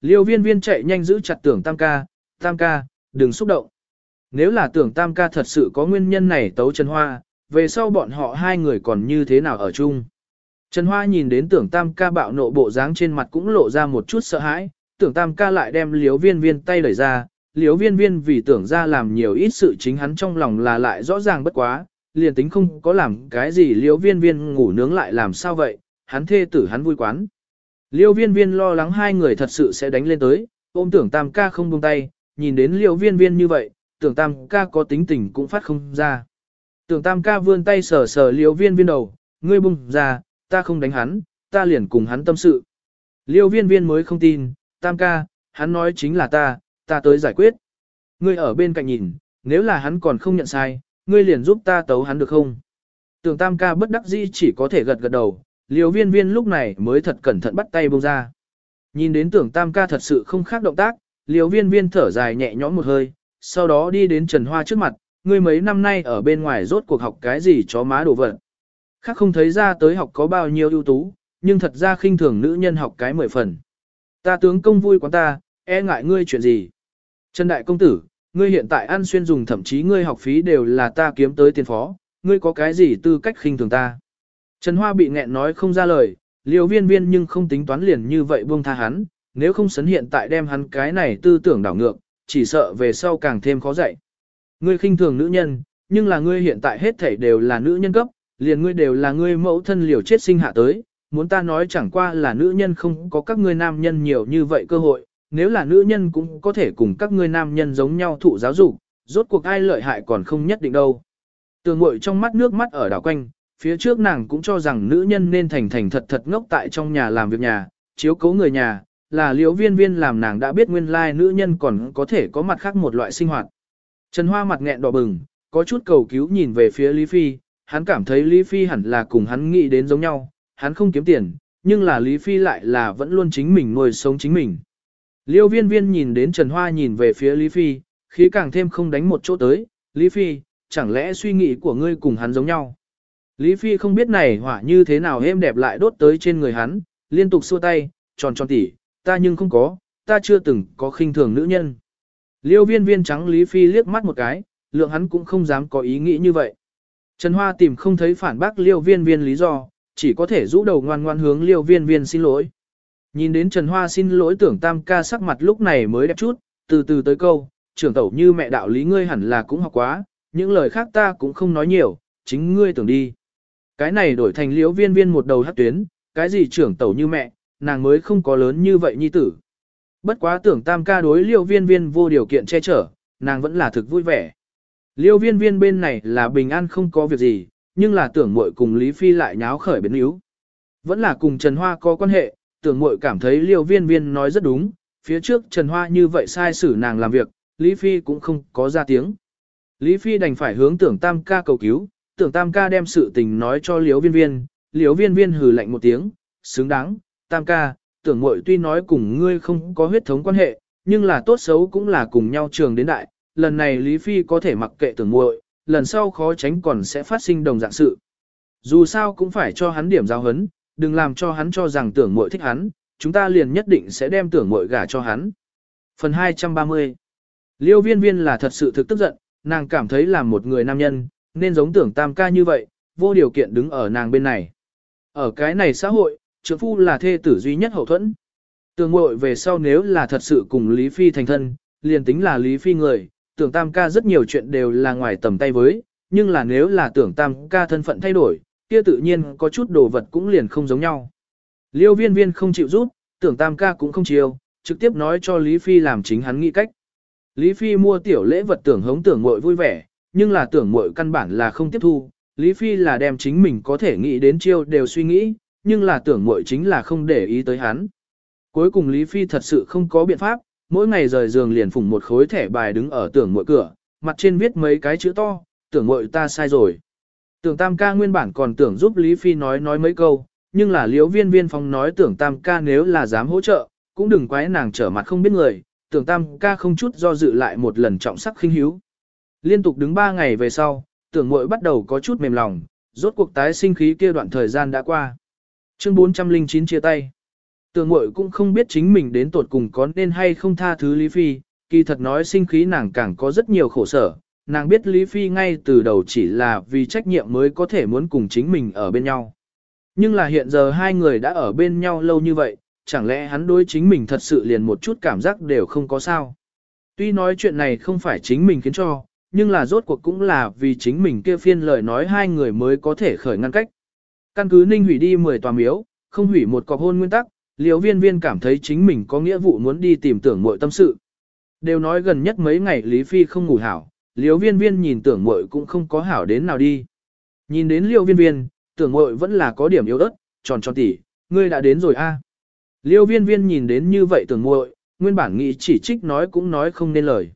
Liêu viên viên chạy nhanh giữ chặt tưởng tam ca, tam ca, đừng xúc động. Nếu là tưởng tam ca thật sự có nguyên nhân này tấu Trần Hoa, về sau bọn họ hai người còn như thế nào ở chung. Trần Hoa nhìn đến tưởng tam ca bạo nộ bộ dáng trên mặt cũng lộ ra một chút sợ hãi, tưởng tam ca lại đem liếu viên viên tay đẩy ra, liếu viên viên vì tưởng ra làm nhiều ít sự chính hắn trong lòng là lại rõ ràng bất quá, liền tính không có làm cái gì liếu viên viên ngủ nướng lại làm sao vậy, hắn thê tử hắn vui quán. Liêu viên viên lo lắng hai người thật sự sẽ đánh lên tới, ôm tưởng tam ca không buông tay, nhìn đến liêu viên viên như vậy, tưởng tam ca có tính tình cũng phát không ra. Tưởng tam ca vươn tay sờ sờ liêu viên viên đầu, ngươi bung ra, ta không đánh hắn, ta liền cùng hắn tâm sự. Liêu viên viên mới không tin, tam ca, hắn nói chính là ta, ta tới giải quyết. Ngươi ở bên cạnh nhìn, nếu là hắn còn không nhận sai, ngươi liền giúp ta tấu hắn được không? Tưởng tam ca bất đắc dĩ chỉ có thể gật gật đầu, liều viên viên lúc này mới thật cẩn thận bắt tay bông ra. Nhìn đến tưởng tam ca thật sự không khác động tác, liều viên viên thở dài nhẹ nhõm một hơi, sau đó đi đến Trần Hoa trước mặt, ngươi mấy năm nay ở bên ngoài rốt cuộc học cái gì chó má đồ vật. Khác không thấy ra tới học có bao nhiêu ưu tú, nhưng thật ra khinh thường nữ nhân học cái mười phần. Ta tướng công vui quán ta, e ngại ngươi chuyện gì. Trần Đại Công Tử, ngươi hiện tại ăn xuyên dùng thậm chí ngươi học phí đều là ta kiếm tới tiền phó, ngươi có cái gì tư cách khinh thường ta. Trần Hoa bị nghẹn nói không ra lời, liều viên viên nhưng không tính toán liền như vậy buông tha hắn, nếu không sấn hiện tại đem hắn cái này tư tưởng đảo ngược, chỉ sợ về sau càng thêm khó dạy. Ngươi khinh thường nữ nhân, nhưng là ngươi hiện tại hết thảy đều là nữ nhân cấp, liền ngươi đều là ngươi mẫu thân liều chết sinh hạ tới, muốn ta nói chẳng qua là nữ nhân không có các ngươi nam nhân nhiều như vậy cơ hội, nếu là nữ nhân cũng có thể cùng các ngươi nam nhân giống nhau thụ giáo dục, rốt cuộc ai lợi hại còn không nhất định đâu. Tường ngội trong mắt nước mắt ở đảo quanh, phía trước nàng cũng cho rằng nữ nhân nên thành thành thật thật ngốc tại trong nhà làm việc nhà, chiếu cố người nhà, là liễu viên viên làm nàng đã biết nguyên lai nữ nhân còn có thể có mặt khác một loại sinh hoạt. Trần Hoa mặt nghẹn đỏ bừng, có chút cầu cứu nhìn về phía Lý Phi, hắn cảm thấy Lý Phi hẳn là cùng hắn nghĩ đến giống nhau, hắn không kiếm tiền, nhưng là Lý Phi lại là vẫn luôn chính mình nuôi sống chính mình. Liêu viên viên nhìn đến Trần Hoa nhìn về phía Lý Phi, khí càng thêm không đánh một chỗ tới, Lý Phi, chẳng lẽ suy nghĩ của ngươi cùng hắn giống nhau. Lý Phi không biết này hỏa như thế nào êm đẹp lại đốt tới trên người hắn, liên tục xua tay, tròn tròn tỉ, ta nhưng không có, ta chưa từng có khinh thường nữ nhân. Liêu viên viên trắng Lý Phi liếc mắt một cái, lượng hắn cũng không dám có ý nghĩ như vậy. Trần Hoa tìm không thấy phản bác liêu viên viên lý do, chỉ có thể rũ đầu ngoan ngoan hướng liêu viên viên xin lỗi. Nhìn đến Trần Hoa xin lỗi tưởng tam ca sắc mặt lúc này mới đẹp chút, từ từ tới câu, trưởng tẩu như mẹ đạo lý ngươi hẳn là cũng học quá, những lời khác ta cũng không nói nhiều, chính ngươi tưởng đi. Cái này đổi thành liễu viên viên một đầu hát tuyến, cái gì trưởng tẩu như mẹ, nàng mới không có lớn như vậy nhi tử. Bất quá tưởng tam ca đối liễu viên viên vô điều kiện che chở, nàng vẫn là thực vui vẻ. Liêu viên viên bên này là bình an không có việc gì, nhưng là tưởng muội cùng Lý Phi lại nháo khởi biến yếu. Vẫn là cùng Trần Hoa có quan hệ, tưởng muội cảm thấy liêu viên viên nói rất đúng, phía trước Trần Hoa như vậy sai xử nàng làm việc, Lý Phi cũng không có ra tiếng. Lý Phi đành phải hướng tưởng tam ca cầu cứu, tưởng tam ca đem sự tình nói cho liếu viên viên, liếu viên viên hừ lạnh một tiếng, xứng đáng, tam ca, tưởng Mội tuy nói cùng ngươi không có huyết thống quan hệ, nhưng là tốt xấu cũng là cùng nhau trường đến đại, lần này Lý Phi có thể mặc kệ tưởng muội, lần sau khó tránh còn sẽ phát sinh đồng dạng sự. Dù sao cũng phải cho hắn điểm giao hấn, đừng làm cho hắn cho rằng tưởng muội thích hắn, chúng ta liền nhất định sẽ đem tưởng muội gả cho hắn. Phần 230 Liêu viên viên là thật sự thực tức giận, nàng cảm thấy là một người nam nhân, nên giống tưởng tam ca như vậy, vô điều kiện đứng ở nàng bên này. Ở cái này xã hội, trưởng phu là thê tử duy nhất hậu thuẫn. Tưởng muội về sau nếu là thật sự cùng Lý Phi thành thân, liền tính là Lý Phi người, tưởng tam ca rất nhiều chuyện đều là ngoài tầm tay với, nhưng là nếu là tưởng tam ca thân phận thay đổi, kia tự nhiên có chút đồ vật cũng liền không giống nhau. Liêu viên viên không chịu rút, tưởng tam ca cũng không chịu, trực tiếp nói cho Lý Phi làm chính hắn nghĩ cách. Lý Phi mua tiểu lễ vật tưởng hống tưởng muội vui vẻ, nhưng là tưởng muội căn bản là không tiếp thu. Lý Phi là đem chính mình có thể nghĩ đến chiêu đều suy nghĩ, nhưng là tưởng muội chính là không để ý tới hắn. Cuối cùng Lý Phi thật sự không có biện pháp, mỗi ngày rời giường liền phủng một khối thẻ bài đứng ở tưởng muội cửa, mặt trên viết mấy cái chữ to, tưởng muội ta sai rồi. Tưởng tam ca nguyên bản còn tưởng giúp Lý Phi nói nói mấy câu, nhưng là liễu viên viên phong nói tưởng tam ca nếu là dám hỗ trợ, cũng đừng quái nàng trở mặt không biết người, tưởng tam ca không chút do dự lại một lần trọng sắc khinh hiếu. Liên tục đứng ba ngày về sau, tưởng muội bắt đầu có chút mềm lòng, rốt cuộc tái sinh khí kia đoạn thời gian đã qua. Chương 409 chia tay. Tưởng muội cũng không biết chính mình đến tột cùng có nên hay không tha thứ Lý Phi, kỳ thật nói sinh khí nàng càng có rất nhiều khổ sở, nàng biết Lý Phi ngay từ đầu chỉ là vì trách nhiệm mới có thể muốn cùng chính mình ở bên nhau. Nhưng là hiện giờ hai người đã ở bên nhau lâu như vậy, chẳng lẽ hắn đối chính mình thật sự liền một chút cảm giác đều không có sao. Tuy nói chuyện này không phải chính mình khiến cho, nhưng là rốt cuộc cũng là vì chính mình kia phiên lời nói hai người mới có thể khởi ngăn cách. Căn cứ ninh hủy đi 10 tòa miếu, không hủy một cọc hôn nguyên tắc, liều viên viên cảm thấy chính mình có nghĩa vụ muốn đi tìm tưởng muội tâm sự. Đều nói gần nhất mấy ngày Lý Phi không ngủ hảo, liều viên viên nhìn tưởng muội cũng không có hảo đến nào đi. Nhìn đến liều viên viên, tưởng muội vẫn là có điểm yếu ớt, tròn tròn tỉ, ngươi đã đến rồi a. Liêu viên viên nhìn đến như vậy tưởng muội, nguyên bản nghĩ chỉ trích nói cũng nói không nên lời.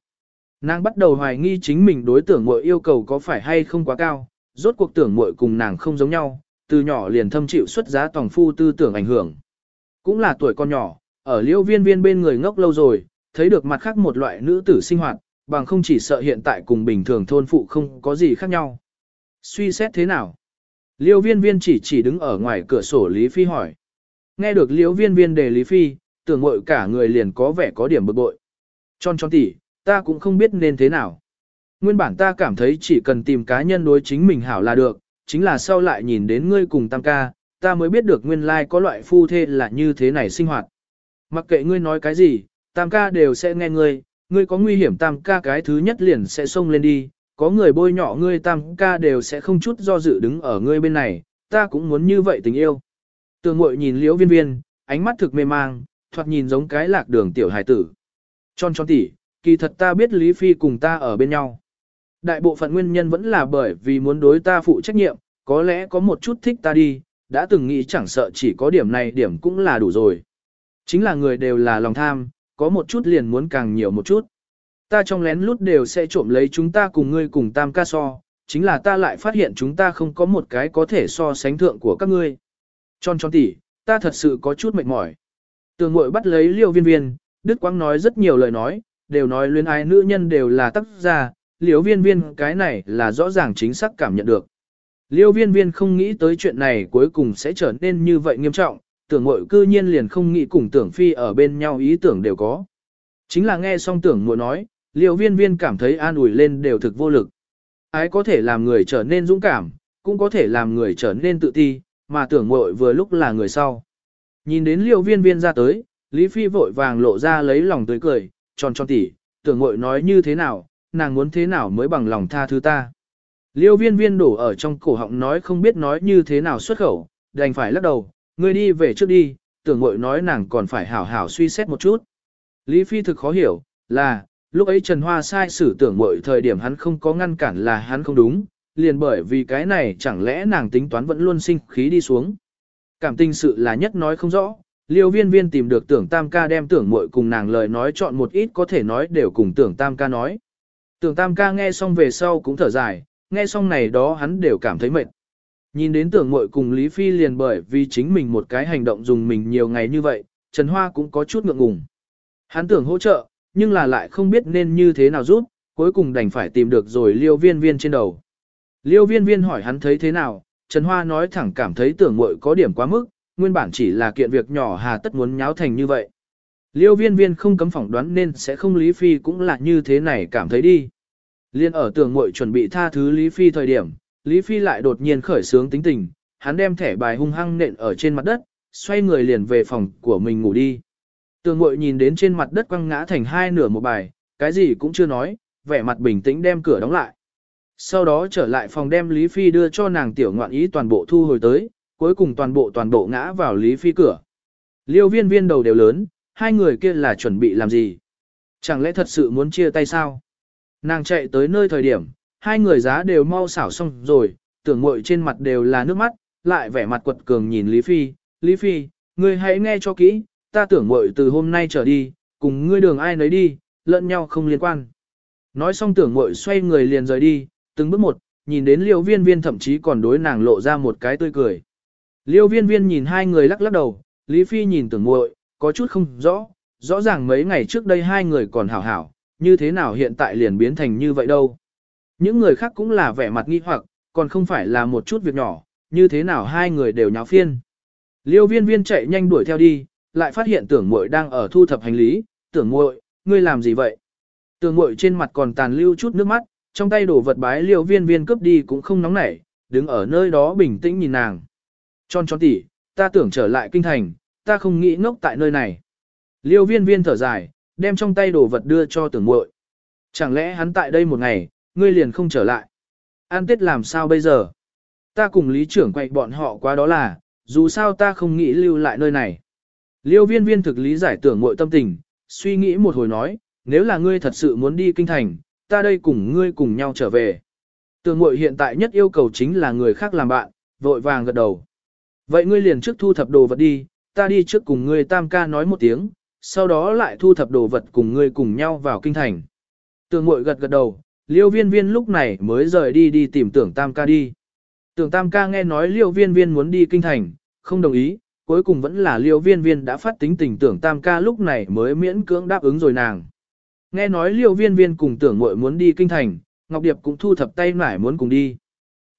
Nàng bắt đầu hoài nghi chính mình đối tưởng muội yêu cầu có phải hay không quá cao, rốt cuộc tưởng muội cùng nàng không giống nhau, từ nhỏ liền thâm chịu xuất giá tòng phu tư tưởng ảnh hưởng. Cũng là tuổi con nhỏ, ở liêu viên viên bên người ngốc lâu rồi, thấy được mặt khác một loại nữ tử sinh hoạt, bằng không chỉ sợ hiện tại cùng bình thường thôn phụ không có gì khác nhau. Suy xét thế nào? Liêu viên viên chỉ chỉ đứng ở ngoài cửa sổ Lý Phi hỏi. Nghe được liêu viên viên đề Lý Phi, tưởng mội cả người liền có vẻ có điểm bực bội. Tròn tròn tỉ, ta cũng không biết nên thế nào. Nguyên bản ta cảm thấy chỉ cần tìm cá nhân đối chính mình hảo là được, chính là sau lại nhìn đến ngươi cùng tam ca, ta mới biết được nguyên lai có loại phu thê là như thế này sinh hoạt. Mặc kệ ngươi nói cái gì, tam ca đều sẽ nghe ngươi, ngươi có nguy hiểm tam ca cái thứ nhất liền sẽ xông lên đi, có người bôi nhọ ngươi tam ca đều sẽ không chút do dự đứng ở ngươi bên này, ta cũng muốn như vậy tình yêu. Tường mội nhìn liễu viên viên, ánh mắt thực mê mang, thoạt nhìn giống cái lạc đường tiểu hài tử. Tròn tròn tỉ, kỳ thật ta biết Lý Phi cùng ta ở bên nhau. Đại bộ phận nguyên nhân vẫn là bởi vì muốn đối ta phụ trách nhiệm, có lẽ có một chút thích ta đi, đã từng nghĩ chẳng sợ chỉ có điểm này điểm cũng là đủ rồi. Chính là người đều là lòng tham, có một chút liền muốn càng nhiều một chút. Ta trong lén lút đều sẽ trộm lấy chúng ta cùng ngươi cùng tam ca so, chính là ta lại phát hiện chúng ta không có một cái có thể so sánh thượng của các ngươi. Tròn tròn tỉ, ta thật sự có chút mệt mỏi. Tường ngội bắt lấy liêu viên viên, Đức Quang nói rất nhiều lời nói, đều nói luyến ái nữ nhân đều là tác gia, liêu viên viên cái này là rõ ràng chính xác cảm nhận được. Liêu viên viên không nghĩ tới chuyện này cuối cùng sẽ trở nên như vậy nghiêm trọng, tưởng mội cư nhiên liền không nghĩ cùng tưởng phi ở bên nhau ý tưởng đều có. Chính là nghe xong tưởng mội nói, liêu viên viên cảm thấy an ủi lên đều thực vô lực. Ái có thể làm người trở nên dũng cảm, cũng có thể làm người trở nên tự ti, mà tưởng mội vừa lúc là người sau. Nhìn đến liêu viên viên ra tới, Lý Phi vội vàng lộ ra lấy lòng tươi cười, tròn tròn tỉ, tưởng ngội nói như thế nào, nàng muốn thế nào mới bằng lòng tha thứ ta. Liêu viên viên đổ ở trong cổ họng nói không biết nói như thế nào xuất khẩu, đành phải lắc đầu, ngươi đi về trước đi, tưởng ngội nói nàng còn phải hảo hảo suy xét một chút. Lý Phi thực khó hiểu, là, lúc ấy Trần Hoa sai xử tưởng ngội thời điểm hắn không có ngăn cản là hắn không đúng, liền bởi vì cái này chẳng lẽ nàng tính toán vẫn luôn sinh khí đi xuống. Cảm tình sự là nhất nói không rõ, liêu viên viên tìm được tưởng tam ca đem tưởng Muội cùng nàng lời nói chọn một ít có thể nói đều cùng tưởng tam ca nói. Tưởng tam ca nghe xong về sau cũng thở dài, nghe xong này đó hắn đều cảm thấy mệt. Nhìn đến tưởng Muội cùng Lý Phi liền bởi vì chính mình một cái hành động dùng mình nhiều ngày như vậy, Trần Hoa cũng có chút ngượng ngùng. Hắn tưởng hỗ trợ, nhưng là lại không biết nên như thế nào giúp, cuối cùng đành phải tìm được rồi liêu viên viên trên đầu. Liêu viên viên hỏi hắn thấy thế nào, Trần Hoa nói thẳng cảm thấy tưởng Muội có điểm quá mức, nguyên bản chỉ là kiện việc nhỏ hà tất muốn nháo thành như vậy. Liêu viên viên không cấm phỏng đoán nên sẽ không Lý Phi cũng là như thế này cảm thấy đi. Liên ở tưởng mội chuẩn bị tha thứ Lý Phi thời điểm, Lý Phi lại đột nhiên khởi sướng tính tình, hắn đem thẻ bài hung hăng nện ở trên mặt đất, xoay người liền về phòng của mình ngủ đi. Tường mội nhìn đến trên mặt đất quăng ngã thành hai nửa một bài, cái gì cũng chưa nói, vẻ mặt bình tĩnh đem cửa đóng lại. Sau đó trở lại phòng đem Lý Phi đưa cho nàng tiểu ngoạn ý toàn bộ thu hồi tới, cuối cùng toàn bộ toàn bộ ngã vào Lý Phi cửa. Liêu viên viên đầu đều lớn, hai người kia là chuẩn bị làm gì? Chẳng lẽ thật sự muốn chia tay sao? Nàng chạy tới nơi thời điểm, hai người giá đều mau xảo xong rồi, tưởng mội trên mặt đều là nước mắt, lại vẻ mặt quật cường nhìn Lý Phi, Lý Phi, ngươi hãy nghe cho kỹ, ta tưởng mội từ hôm nay trở đi, cùng ngươi đường ai nấy đi, lẫn nhau không liên quan. Nói xong tưởng mội xoay người liền rời đi, từng bước một, nhìn đến liêu viên viên thậm chí còn đối nàng lộ ra một cái tươi cười. Liêu viên viên nhìn hai người lắc lắc đầu, Lý Phi nhìn tưởng muội có chút không rõ, rõ ràng mấy ngày trước đây hai người còn hảo hảo, như thế nào hiện tại liền biến thành như vậy đâu. Những người khác cũng là vẻ mặt nghi hoặc, còn không phải là một chút việc nhỏ, như thế nào hai người đều nháo phiên. Liêu viên viên chạy nhanh đuổi theo đi, lại phát hiện tưởng muội đang ở thu thập hành lý, tưởng muội, ngươi làm gì vậy? Tưởng muội trên mặt còn tàn lưu chút nước mắt, trong tay đổ vật bái liêu viên viên cướp đi cũng không nóng nảy, đứng ở nơi đó bình tĩnh nhìn nàng. Tròn tròn tỉ, ta tưởng trở lại kinh thành, ta không nghĩ ngốc tại nơi này. Liêu viên viên thở dài, đem trong tay đồ vật đưa cho tưởng muội. Chẳng lẽ hắn tại đây một ngày, ngươi liền không trở lại? An tết làm sao bây giờ? Ta cùng lý trưởng quay bọn họ qua đó là, dù sao ta không nghĩ lưu lại nơi này. Liêu viên viên thực lý giải tưởng muội tâm tình, suy nghĩ một hồi nói, nếu là ngươi thật sự muốn đi kinh thành, ta đây cùng ngươi cùng nhau trở về. Tưởng muội hiện tại nhất yêu cầu chính là người khác làm bạn, vội vàng gật đầu. Vậy ngươi liền trước thu thập đồ vật đi, ta đi trước cùng ngươi tam ca nói một tiếng, sau đó lại thu thập đồ vật cùng ngươi cùng nhau vào kinh thành. Tưởng mội gật gật đầu, liêu viên viên lúc này mới rời đi đi tìm tưởng tam ca đi. Tưởng tam ca nghe nói liêu viên viên muốn đi kinh thành, không đồng ý, cuối cùng vẫn là liêu viên viên đã phát tính tình tưởng tam ca lúc này mới miễn cưỡng đáp ứng rồi nàng. Nghe nói liêu viên viên cùng tưởng mội muốn đi kinh thành, Ngọc Điệp cũng thu thập tay nải muốn cùng đi.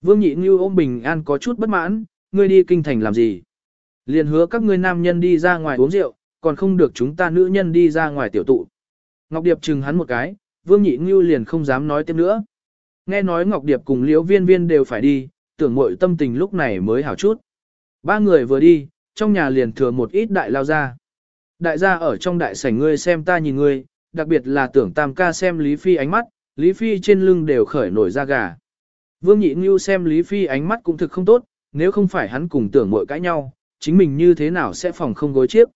Vương Nhị Như ôm bình an có chút bất mãn, ngươi đi kinh thành làm gì? Liền hứa các ngươi nam nhân đi ra ngoài uống rượu, còn không được chúng ta nữ nhân đi ra ngoài tiểu tụ. Ngọc Điệp chừng hắn một cái, Vương Nhị Ngưu liền không dám nói tiếp nữa. Nghe nói Ngọc Điệp cùng Liễu Viên Viên đều phải đi, tưởng muội tâm tình lúc này mới hảo chút. Ba người vừa đi, trong nhà liền thừa một ít đại lao ra. Đại gia ở trong đại sảnh ngươi xem ta nhìn ngươi, đặc biệt là tưởng tam ca xem Lý Phi ánh mắt, Lý Phi trên lưng đều khởi nổi da gà. Vương Nhị Ngưu xem Lý Phi ánh mắt cũng thực không tốt, nếu không phải hắn cùng tưởng mội cãi nhau, chính mình như thế nào sẽ phòng không gối chiếc.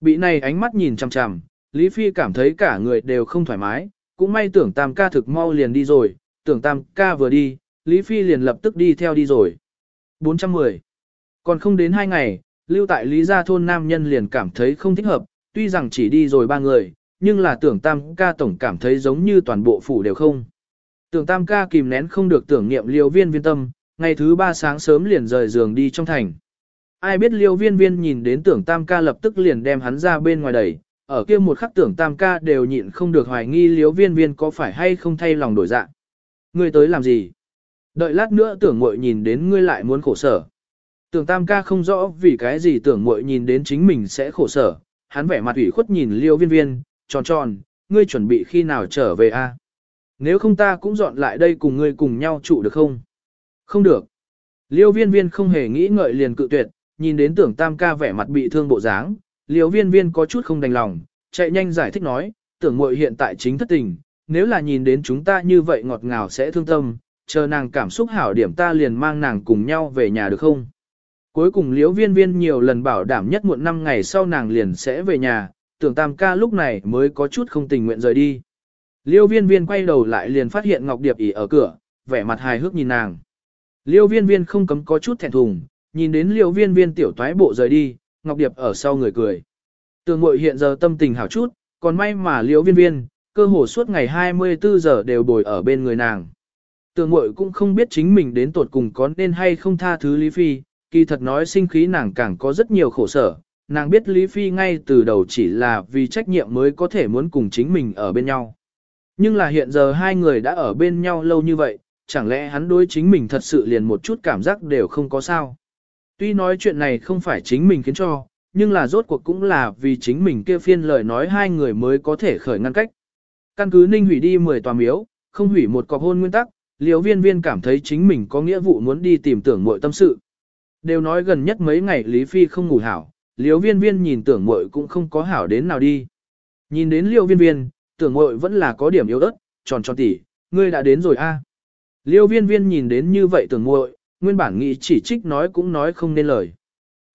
Bị này ánh mắt nhìn chằm chằm, Lý Phi cảm thấy cả người đều không thoải mái, cũng may tưởng tam ca thực mau liền đi rồi, tưởng tam ca vừa đi, Lý Phi liền lập tức đi theo đi rồi. 410. Còn không đến hai ngày, lưu tại Lý Gia Thôn Nam Nhân liền cảm thấy không thích hợp, tuy rằng chỉ đi rồi ba người, nhưng là tưởng tam ca tổng cảm thấy giống như toàn bộ phủ đều không. Tưởng tam ca kìm nén không được tưởng niệm liều viên viên tâm, ngày thứ ba sáng sớm liền rời giường đi trong thành. Ai biết liêu viên viên nhìn đến tưởng tam ca lập tức liền đem hắn ra bên ngoài đẩy, ở kia một khắc tưởng tam ca đều nhịn không được hoài nghi liêu viên viên có phải hay không thay lòng đổi dạ. Ngươi tới làm gì? Đợi lát nữa tưởng mội nhìn đến ngươi lại muốn khổ sở. Tưởng tam ca không rõ vì cái gì tưởng mội nhìn đến chính mình sẽ khổ sở, hắn vẻ mặt ủy khuất nhìn liêu viên viên, tròn tròn, ngươi chuẩn bị khi nào trở về a? Nếu không ta cũng dọn lại đây cùng ngươi cùng nhau trụ được không? Không được. Liêu viên viên không hề nghĩ ngợi liền cự tuyệt, nhìn đến tưởng tam ca vẻ mặt bị thương bộ dáng, liêu viên viên có chút không đành lòng, chạy nhanh giải thích nói, tưởng muội hiện tại chính thất tình, nếu là nhìn đến chúng ta như vậy ngọt ngào sẽ thương tâm, chờ nàng cảm xúc hảo điểm ta liền mang nàng cùng nhau về nhà được không? Cuối cùng liễu viên viên nhiều lần bảo đảm nhất muộn 5 ngày sau nàng liền sẽ về nhà, tưởng tam ca lúc này mới có chút không tình nguyện rời đi. Liêu viên viên quay đầu lại liền phát hiện Ngọc Điệp ỉ ở cửa, vẻ mặt hài hước nhìn nàng. Liêu viên viên không cấm có chút thẹn thùng, nhìn đến liêu viên viên tiểu toái bộ rời đi, Ngọc Điệp ở sau người cười. Tường mội hiện giờ tâm tình hảo chút, còn may mà liêu viên viên, cơ hồ suốt ngày 24 giờ đều bồi ở bên người nàng. Tường mội cũng không biết chính mình đến tột cùng có nên hay không tha thứ Lý Phi, kỳ thật nói sinh khí nàng càng có rất nhiều khổ sở, nàng biết Lý Phi ngay từ đầu chỉ là vì trách nhiệm mới có thể muốn cùng chính mình ở bên nhau. Nhưng là hiện giờ hai người đã ở bên nhau lâu như vậy, chẳng lẽ hắn đối chính mình thật sự liền một chút cảm giác đều không có sao. Tuy nói chuyện này không phải chính mình khiến cho, nhưng là rốt cuộc cũng là vì chính mình kia phiên lời nói hai người mới có thể khởi ngăn cách. Căn cứ ninh hủy đi 10 tòa miếu, không hủy một cọc hôn nguyên tắc, liều viên viên cảm thấy chính mình có nghĩa vụ muốn đi tìm tưởng muội tâm sự. Đều nói gần nhất mấy ngày Lý Phi không ngủ hảo, liều viên viên nhìn tưởng muội cũng không có hảo đến nào đi. Nhìn đến liều viên viên, tưởng muội vẫn là có điểm yếu ớt, tròn tròn tỉ, ngươi đã đến rồi a. Liêu viên viên nhìn đến như vậy tưởng muội, nguyên bản nghĩ chỉ trích nói cũng nói không nên lời.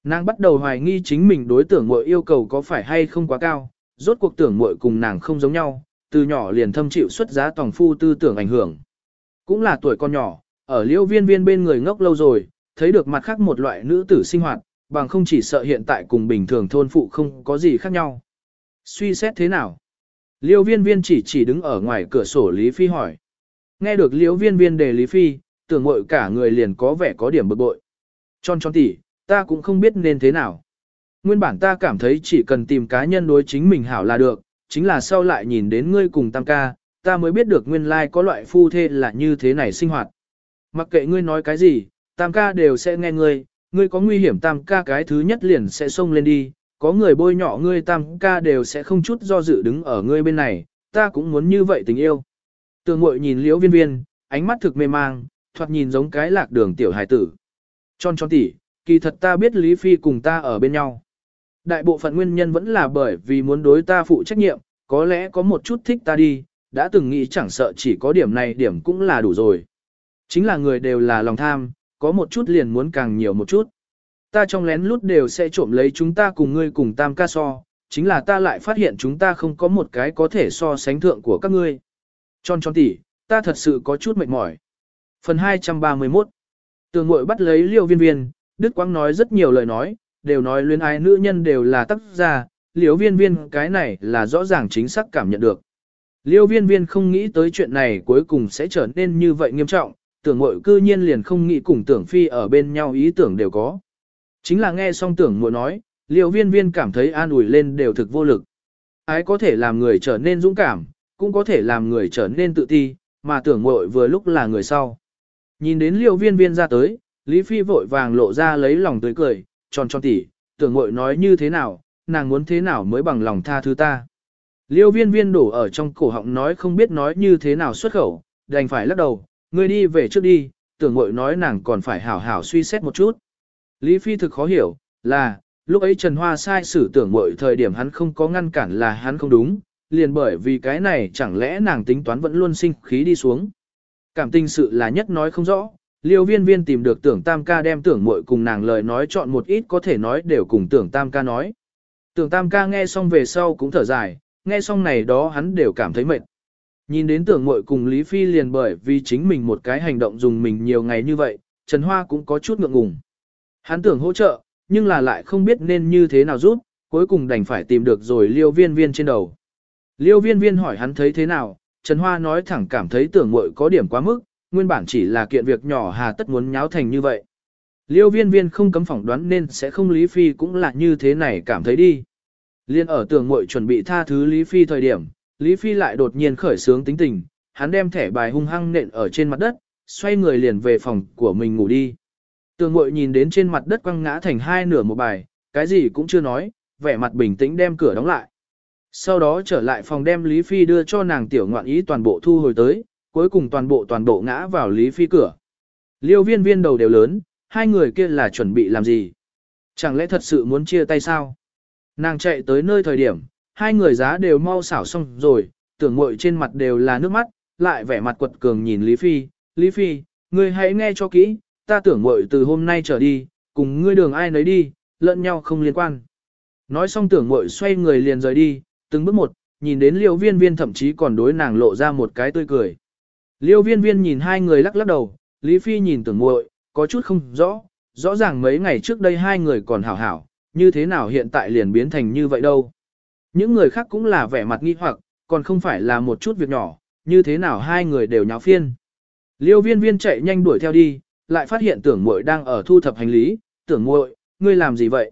Nàng bắt đầu hoài nghi chính mình đối tưởng muội yêu cầu có phải hay không quá cao, rốt cuộc tưởng muội cùng nàng không giống nhau, từ nhỏ liền thâm chịu xuất giá tòng phu tư tưởng ảnh hưởng. Cũng là tuổi con nhỏ, ở liêu viên viên bên người ngốc lâu rồi, thấy được mặt khác một loại nữ tử sinh hoạt, bằng không chỉ sợ hiện tại cùng bình thường thôn phụ không có gì khác nhau. Suy xét thế nào? Liêu viên viên chỉ chỉ đứng ở ngoài cửa sổ Lý Phi hỏi. Nghe được liễu viên viên đề Lý Phi, tưởng mội cả người liền có vẻ có điểm bực bội. Tròn tròn tỉ, ta cũng không biết nên thế nào. Nguyên bản ta cảm thấy chỉ cần tìm cá nhân đối chính mình hảo là được, chính là sau lại nhìn đến ngươi cùng tam ca, ta mới biết được nguyên lai like có loại phu thê là như thế này sinh hoạt. Mặc kệ ngươi nói cái gì, tam ca đều sẽ nghe ngươi, ngươi có nguy hiểm tam ca cái thứ nhất liền sẽ xông lên đi, có người bôi nhọ ngươi tam ca đều sẽ không chút do dự đứng ở ngươi bên này, ta cũng muốn như vậy tình yêu. Tường ngội nhìn liễu viên viên, ánh mắt thực mê mang, thoạt nhìn giống cái lạc đường tiểu hài tử. Tròn tròn tỉ, kỳ thật ta biết Lý Phi cùng ta ở bên nhau. Đại bộ phận nguyên nhân vẫn là bởi vì muốn đối ta phụ trách nhiệm, có lẽ có một chút thích ta đi, đã từng nghĩ chẳng sợ chỉ có điểm này điểm cũng là đủ rồi. Chính là người đều là lòng tham, có một chút liền muốn càng nhiều một chút. Ta trong lén lút đều sẽ trộm lấy chúng ta cùng ngươi cùng tam ca so, chính là ta lại phát hiện chúng ta không có một cái có thể so sánh thượng của các ngươi. Tròn tròn tỉ, ta thật sự có chút mệt mỏi. Phần 231 Tường ngội bắt lấy liêu viên viên, Đức Quang nói rất nhiều lời nói, đều nói luyến ái nữ nhân đều là tác giả liêu viên viên cái này là rõ ràng chính xác cảm nhận được. Liêu viên viên không nghĩ tới chuyện này cuối cùng sẽ trở nên như vậy nghiêm trọng, tưởng mội cư nhiên liền không nghĩ cùng tưởng phi ở bên nhau ý tưởng đều có. Chính là nghe xong tưởng mội nói, liêu viên viên cảm thấy an ủi lên đều thực vô lực. Ái có thể làm người trở nên dũng cảm, cũng có thể làm người trở nên tự ti, mà tưởng muội vừa lúc là người sau. Nhìn đến liêu viên viên ra tới, Lý Phi vội vàng lộ ra lấy lòng tươi cười, tròn tròn tỉ, tưởng muội nói như thế nào, nàng muốn thế nào mới bằng lòng tha thứ ta. Liêu viên viên đổ ở trong cổ họng nói không biết nói như thế nào xuất khẩu, đành phải lắc đầu, ngươi đi về trước đi, tưởng muội nói nàng còn phải hảo hảo suy xét một chút. Lý Phi thực khó hiểu, là, lúc ấy Trần Hoa sai xử tưởng muội thời điểm hắn không có ngăn cản là hắn không đúng, liền bởi vì cái này chẳng lẽ nàng tính toán vẫn luôn sinh khí đi xuống. Cảm tình sự là nhất nói không rõ, liêu viên viên tìm được tưởng tam ca đem tưởng muội cùng nàng lời nói chọn một ít có thể nói đều cùng tưởng tam ca nói. Tưởng tam ca nghe xong về sau cũng thở dài, nghe xong này đó hắn đều cảm thấy mệt. Nhìn đến tưởng muội cùng Lý Phi liền bởi vì chính mình một cái hành động dùng mình nhiều ngày như vậy, Trần Hoa cũng có chút ngượng ngùng. Hắn tưởng hỗ trợ, nhưng là lại không biết nên như thế nào giúp, cuối cùng đành phải tìm được rồi liêu viên viên trên đầu. Liêu viên viên hỏi hắn thấy thế nào, Trần Hoa nói thẳng cảm thấy tưởng muội có điểm quá mức, nguyên bản chỉ là kiện việc nhỏ hà tất muốn nháo thành như vậy. Liêu viên viên không cấm phỏng đoán nên sẽ không Lý Phi cũng là như thế này cảm thấy đi. Liên ở tưởng muội chuẩn bị tha thứ Lý Phi thời điểm, Lý Phi lại đột nhiên khởi sướng tính tình, hắn đem thẻ bài hung hăng nện ở trên mặt đất, xoay người liền về phòng của mình ngủ đi. Tường mội nhìn đến trên mặt đất quăng ngã thành hai nửa một bài, cái gì cũng chưa nói, vẻ mặt bình tĩnh đem cửa đóng lại. Sau đó trở lại phòng đem Lý Phi đưa cho nàng tiểu ngoạn ý toàn bộ thu hồi tới, cuối cùng toàn bộ toàn bộ ngã vào Lý Phi cửa. Liêu viên viên đầu đều lớn, hai người kia là chuẩn bị làm gì? Chẳng lẽ thật sự muốn chia tay sao? Nàng chạy tới nơi thời điểm, hai người giá đều mau xảo xong rồi, tưởng mội trên mặt đều là nước mắt, lại vẻ mặt quật cường nhìn Lý Phi. Lý Phi, ngươi hãy nghe cho kỹ, ta tưởng mội từ hôm nay trở đi, cùng ngươi đường ai nấy đi, lẫn nhau không liên quan. Nói xong tưởng mội xoay người liền rời đi, từng bước một, nhìn đến liêu viên viên thậm chí còn đối nàng lộ ra một cái tươi cười. Liêu viên viên nhìn hai người lắc lắc đầu, Lý Phi nhìn tưởng muội có chút không rõ, rõ ràng mấy ngày trước đây hai người còn hảo hảo, như thế nào hiện tại liền biến thành như vậy đâu. Những người khác cũng là vẻ mặt nghi hoặc, còn không phải là một chút việc nhỏ, như thế nào hai người đều nháo phiên. Liêu viên viên chạy nhanh đuổi theo đi, lại phát hiện tưởng muội đang ở thu thập hành lý, tưởng muội, ngươi làm gì vậy?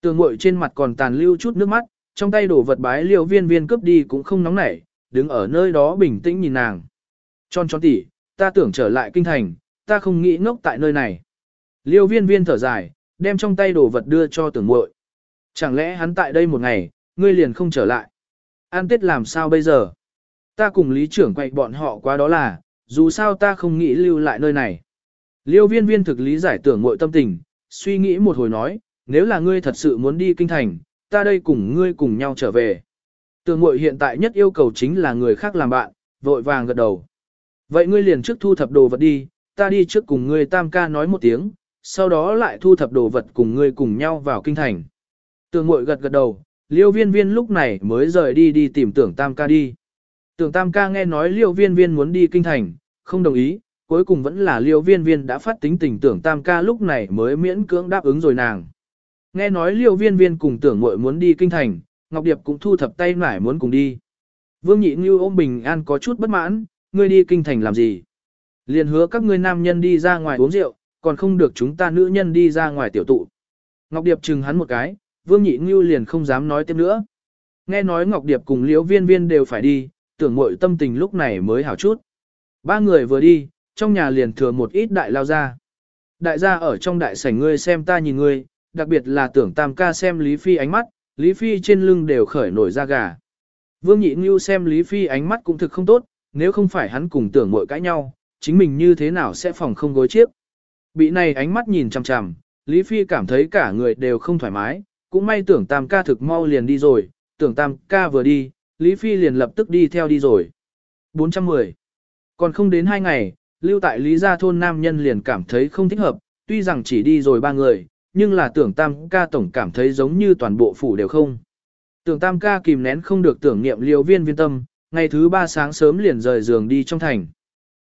Tưởng muội trên mặt còn tàn lưu chút nước mắt, trong tay đổ vật bái liêu viên viên cướp đi cũng không nóng nảy, đứng ở nơi đó bình tĩnh nhìn nàng. Tròn tròn tỉ, ta tưởng trở lại kinh thành, ta không nghĩ ngốc tại nơi này. Liêu viên viên thở dài, đem trong tay đồ vật đưa cho tưởng muội. Chẳng lẽ hắn tại đây một ngày, ngươi liền không trở lại? An tết làm sao bây giờ? Ta cùng lý trưởng quậy bọn họ qua đó là, dù sao ta không nghĩ lưu lại nơi này. Liêu viên viên thực lý giải tưởng muội tâm tình, suy nghĩ một hồi nói, nếu là ngươi thật sự muốn đi kinh thành, ta đây cùng ngươi cùng nhau trở về. Tường muội hiện tại nhất yêu cầu chính là người khác làm bạn, vội vàng gật đầu. Vậy ngươi liền trước thu thập đồ vật đi, ta đi trước cùng ngươi tam ca nói một tiếng, sau đó lại thu thập đồ vật cùng ngươi cùng nhau vào kinh thành. Tường mội gật gật đầu, liêu viên viên lúc này mới rời đi đi tìm tưởng tam ca đi. Tưởng tam ca nghe nói liêu viên viên muốn đi kinh thành, không đồng ý, cuối cùng vẫn là liêu viên viên đã phát tính tình tưởng tam ca lúc này mới miễn cưỡng đáp ứng rồi nàng. Nghe nói liêu viên viên cùng tưởng muội muốn đi kinh thành, Ngọc Điệp cũng thu thập tay nải muốn cùng đi. Vương Nhị Ngưu ôm bình an có chút bất mãn, ngươi đi kinh thành làm gì? Liền hứa các ngươi nam nhân đi ra ngoài uống rượu, còn không được chúng ta nữ nhân đi ra ngoài tiểu tụ. Ngọc Điệp chừng hắn một cái, Vương Nhị Ngưu liền không dám nói tiếp nữa. Nghe nói Ngọc Điệp cùng Liễu Viên Viên đều phải đi, tưởng muội tâm tình lúc này mới hảo chút. Ba người vừa đi, trong nhà liền thừa một ít đại lao ra. Đại gia ở trong đại sảnh ngươi xem ta nhìn ngươi, đặc biệt là tưởng tam ca xem Lý Phi ánh mắt, Lý Phi trên lưng đều khởi nổi da gà. Vương Nhị Ngưu xem Lý Phi ánh mắt cũng thực không tốt, nếu không phải hắn cùng tưởng mội cãi nhau, chính mình như thế nào sẽ phòng không gối chiếc. Bị này ánh mắt nhìn chằm chằm, Lý Phi cảm thấy cả người đều không thoải mái, cũng may tưởng tam ca thực mau liền đi rồi, tưởng tam ca vừa đi, Lý Phi liền lập tức đi theo đi rồi. 410. Còn không đến hai ngày, lưu tại Lý Gia thôn nam nhân liền cảm thấy không thích hợp, tuy rằng chỉ đi rồi ba người, nhưng là tưởng tam ca tổng cảm thấy giống như toàn bộ phủ đều không. Tưởng tam ca kìm nén không được tưởng niệm liêu viên viên tâm, ngày thứ ba sáng sớm liền rời giường đi trong thành.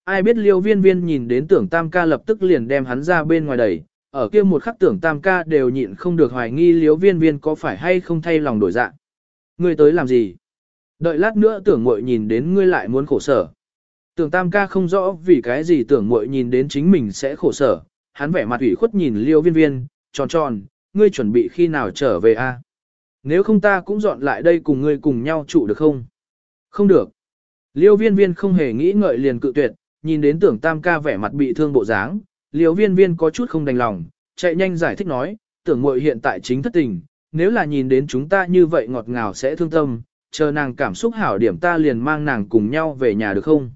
Ai biết liêu viên viên nhìn đến tưởng tam ca lập tức liền đem hắn ra bên ngoài đẩy, ở kia một khắc tưởng tam ca đều nhịn không được hoài nghi liêu viên viên có phải hay không thay lòng đổi dạ. Ngươi tới làm gì? Đợi lát nữa tưởng muội nhìn đến ngươi lại muốn khổ sở. Tưởng tam ca không rõ vì cái gì tưởng muội nhìn đến chính mình sẽ khổ sở, hắn vẻ mặt ủy khuất nhìn liêu viên viên, tròn tròn, ngươi chuẩn bị khi nào trở về a? Nếu không ta cũng dọn lại đây cùng ngươi cùng nhau trụ được không? Không được. Liêu viên viên không hề nghĩ ngợi liền cự tuyệt, nhìn đến tưởng tam ca vẻ mặt bị thương bộ dáng, liêu viên viên có chút không đành lòng, chạy nhanh giải thích nói, tưởng muội hiện tại chính thất tình, nếu là nhìn đến chúng ta như vậy ngọt ngào sẽ thương tâm, chờ nàng cảm xúc hảo điểm ta liền mang nàng cùng nhau về nhà được không?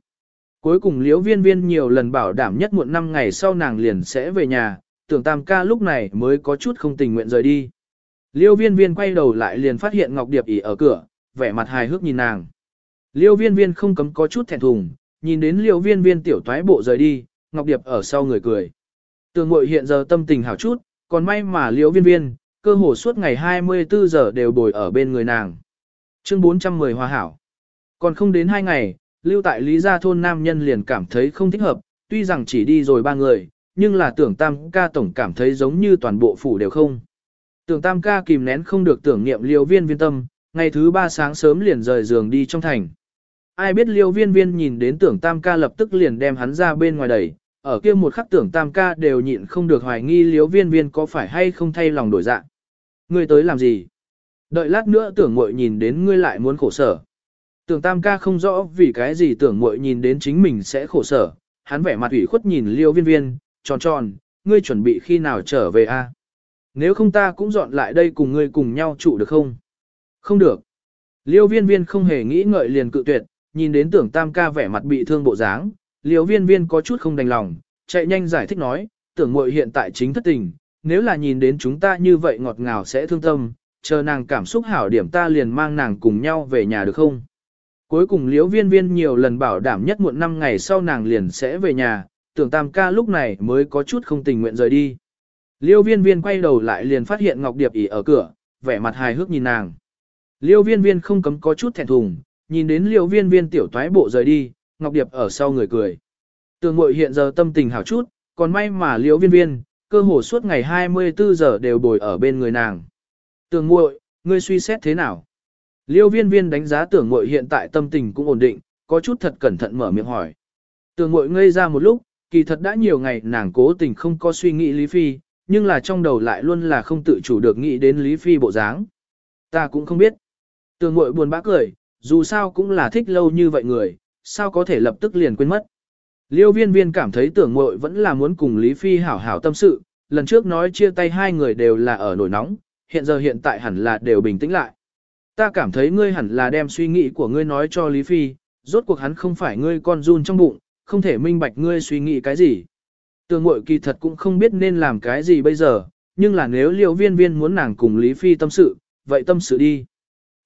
Cuối cùng liễu viên viên nhiều lần bảo đảm nhất muộn 5 ngày sau nàng liền sẽ về nhà, tưởng tam ca lúc này mới có chút không tình nguyện rời đi. Liêu viên viên quay đầu lại liền phát hiện Ngọc Điệp ỉ ở cửa, vẻ mặt hài hước nhìn nàng. Liêu viên viên không cấm có chút thẹn thùng, nhìn đến liêu viên viên tiểu toái bộ rời đi, Ngọc Điệp ở sau người cười. Tường mội hiện giờ tâm tình hảo chút, còn may mà liêu viên viên, cơ hồ suốt ngày 24 giờ đều bồi ở bên người nàng. Chương 410 hòa hảo. Còn không đến hai ngày, lưu tại Lý Gia thôn nam nhân liền cảm thấy không thích hợp, tuy rằng chỉ đi rồi ba người, nhưng là tưởng tam ca tổng cảm thấy giống như toàn bộ phủ đều không. Tưởng tam ca kìm nén không được tưởng niệm liêu viên viên tâm, ngày thứ ba sáng sớm liền rời giường đi trong thành. Ai biết liêu viên viên nhìn đến tưởng tam ca lập tức liền đem hắn ra bên ngoài đẩy, ở kia một khắc tưởng tam ca đều nhịn không được hoài nghi liêu viên viên có phải hay không thay lòng đổi dạng. Ngươi tới làm gì? Đợi lát nữa tưởng mội nhìn đến ngươi lại muốn khổ sở. Tưởng tam ca không rõ vì cái gì tưởng mội nhìn đến chính mình sẽ khổ sở, hắn vẻ mặt ủy khuất nhìn liêu viên viên, tròn tròn, ngươi chuẩn bị khi nào trở về a? Nếu không ta cũng dọn lại đây cùng ngươi cùng nhau trụ được không? Không được. Liêu viên viên không hề nghĩ ngợi liền cự tuyệt, nhìn đến tưởng tam ca vẻ mặt bị thương bộ dáng, liêu viên viên có chút không đành lòng, chạy nhanh giải thích nói, tưởng muội hiện tại chính thất tình, nếu là nhìn đến chúng ta như vậy ngọt ngào sẽ thương tâm, chờ nàng cảm xúc hảo điểm ta liền mang nàng cùng nhau về nhà được không? Cuối cùng liễu viên viên nhiều lần bảo đảm nhất muộn 5 ngày sau nàng liền sẽ về nhà, tưởng tam ca lúc này mới có chút không tình nguyện rời đi. Liêu viên viên quay đầu lại liền phát hiện Ngọc Điệp ỉ ở cửa, vẻ mặt hài hước nhìn nàng. Liêu viên viên không cấm có chút thẹn thùng, nhìn đến liêu viên viên tiểu toái bộ rời đi, Ngọc Điệp ở sau người cười. Tường mội hiện giờ tâm tình hảo chút, còn may mà liêu viên viên, cơ hồ suốt ngày 24 giờ đều bồi ở bên người nàng. Tường muội, ngươi suy xét thế nào? Liêu viên viên đánh giá tưởng mội hiện tại tâm tình cũng ổn định, có chút thật cẩn thận mở miệng hỏi. Tường mội ngây ra một lúc, kỳ thật đã nhiều ngày nàng cố tình không có suy nghĩ Lý Phi, nhưng là trong đầu lại luôn là không tự chủ được nghĩ đến Lý Phi bộ dáng. Ta cũng không biết. Tường mội buồn bã cười, dù sao cũng là thích lâu như vậy người, sao có thể lập tức liền quên mất. Liêu viên viên cảm thấy tưởng mội vẫn là muốn cùng Lý Phi hảo hảo tâm sự, lần trước nói chia tay hai người đều là ở nổi nóng, hiện giờ hiện tại hẳn là đều bình tĩnh lại. Ta cảm thấy ngươi hẳn là đem suy nghĩ của ngươi nói cho Lý Phi, rốt cuộc hắn không phải ngươi con run trong bụng, không thể minh bạch ngươi suy nghĩ cái gì. Tường mội kỳ thật cũng không biết nên làm cái gì bây giờ, nhưng là nếu liêu viên viên muốn nàng cùng Lý Phi tâm sự, vậy tâm sự đi.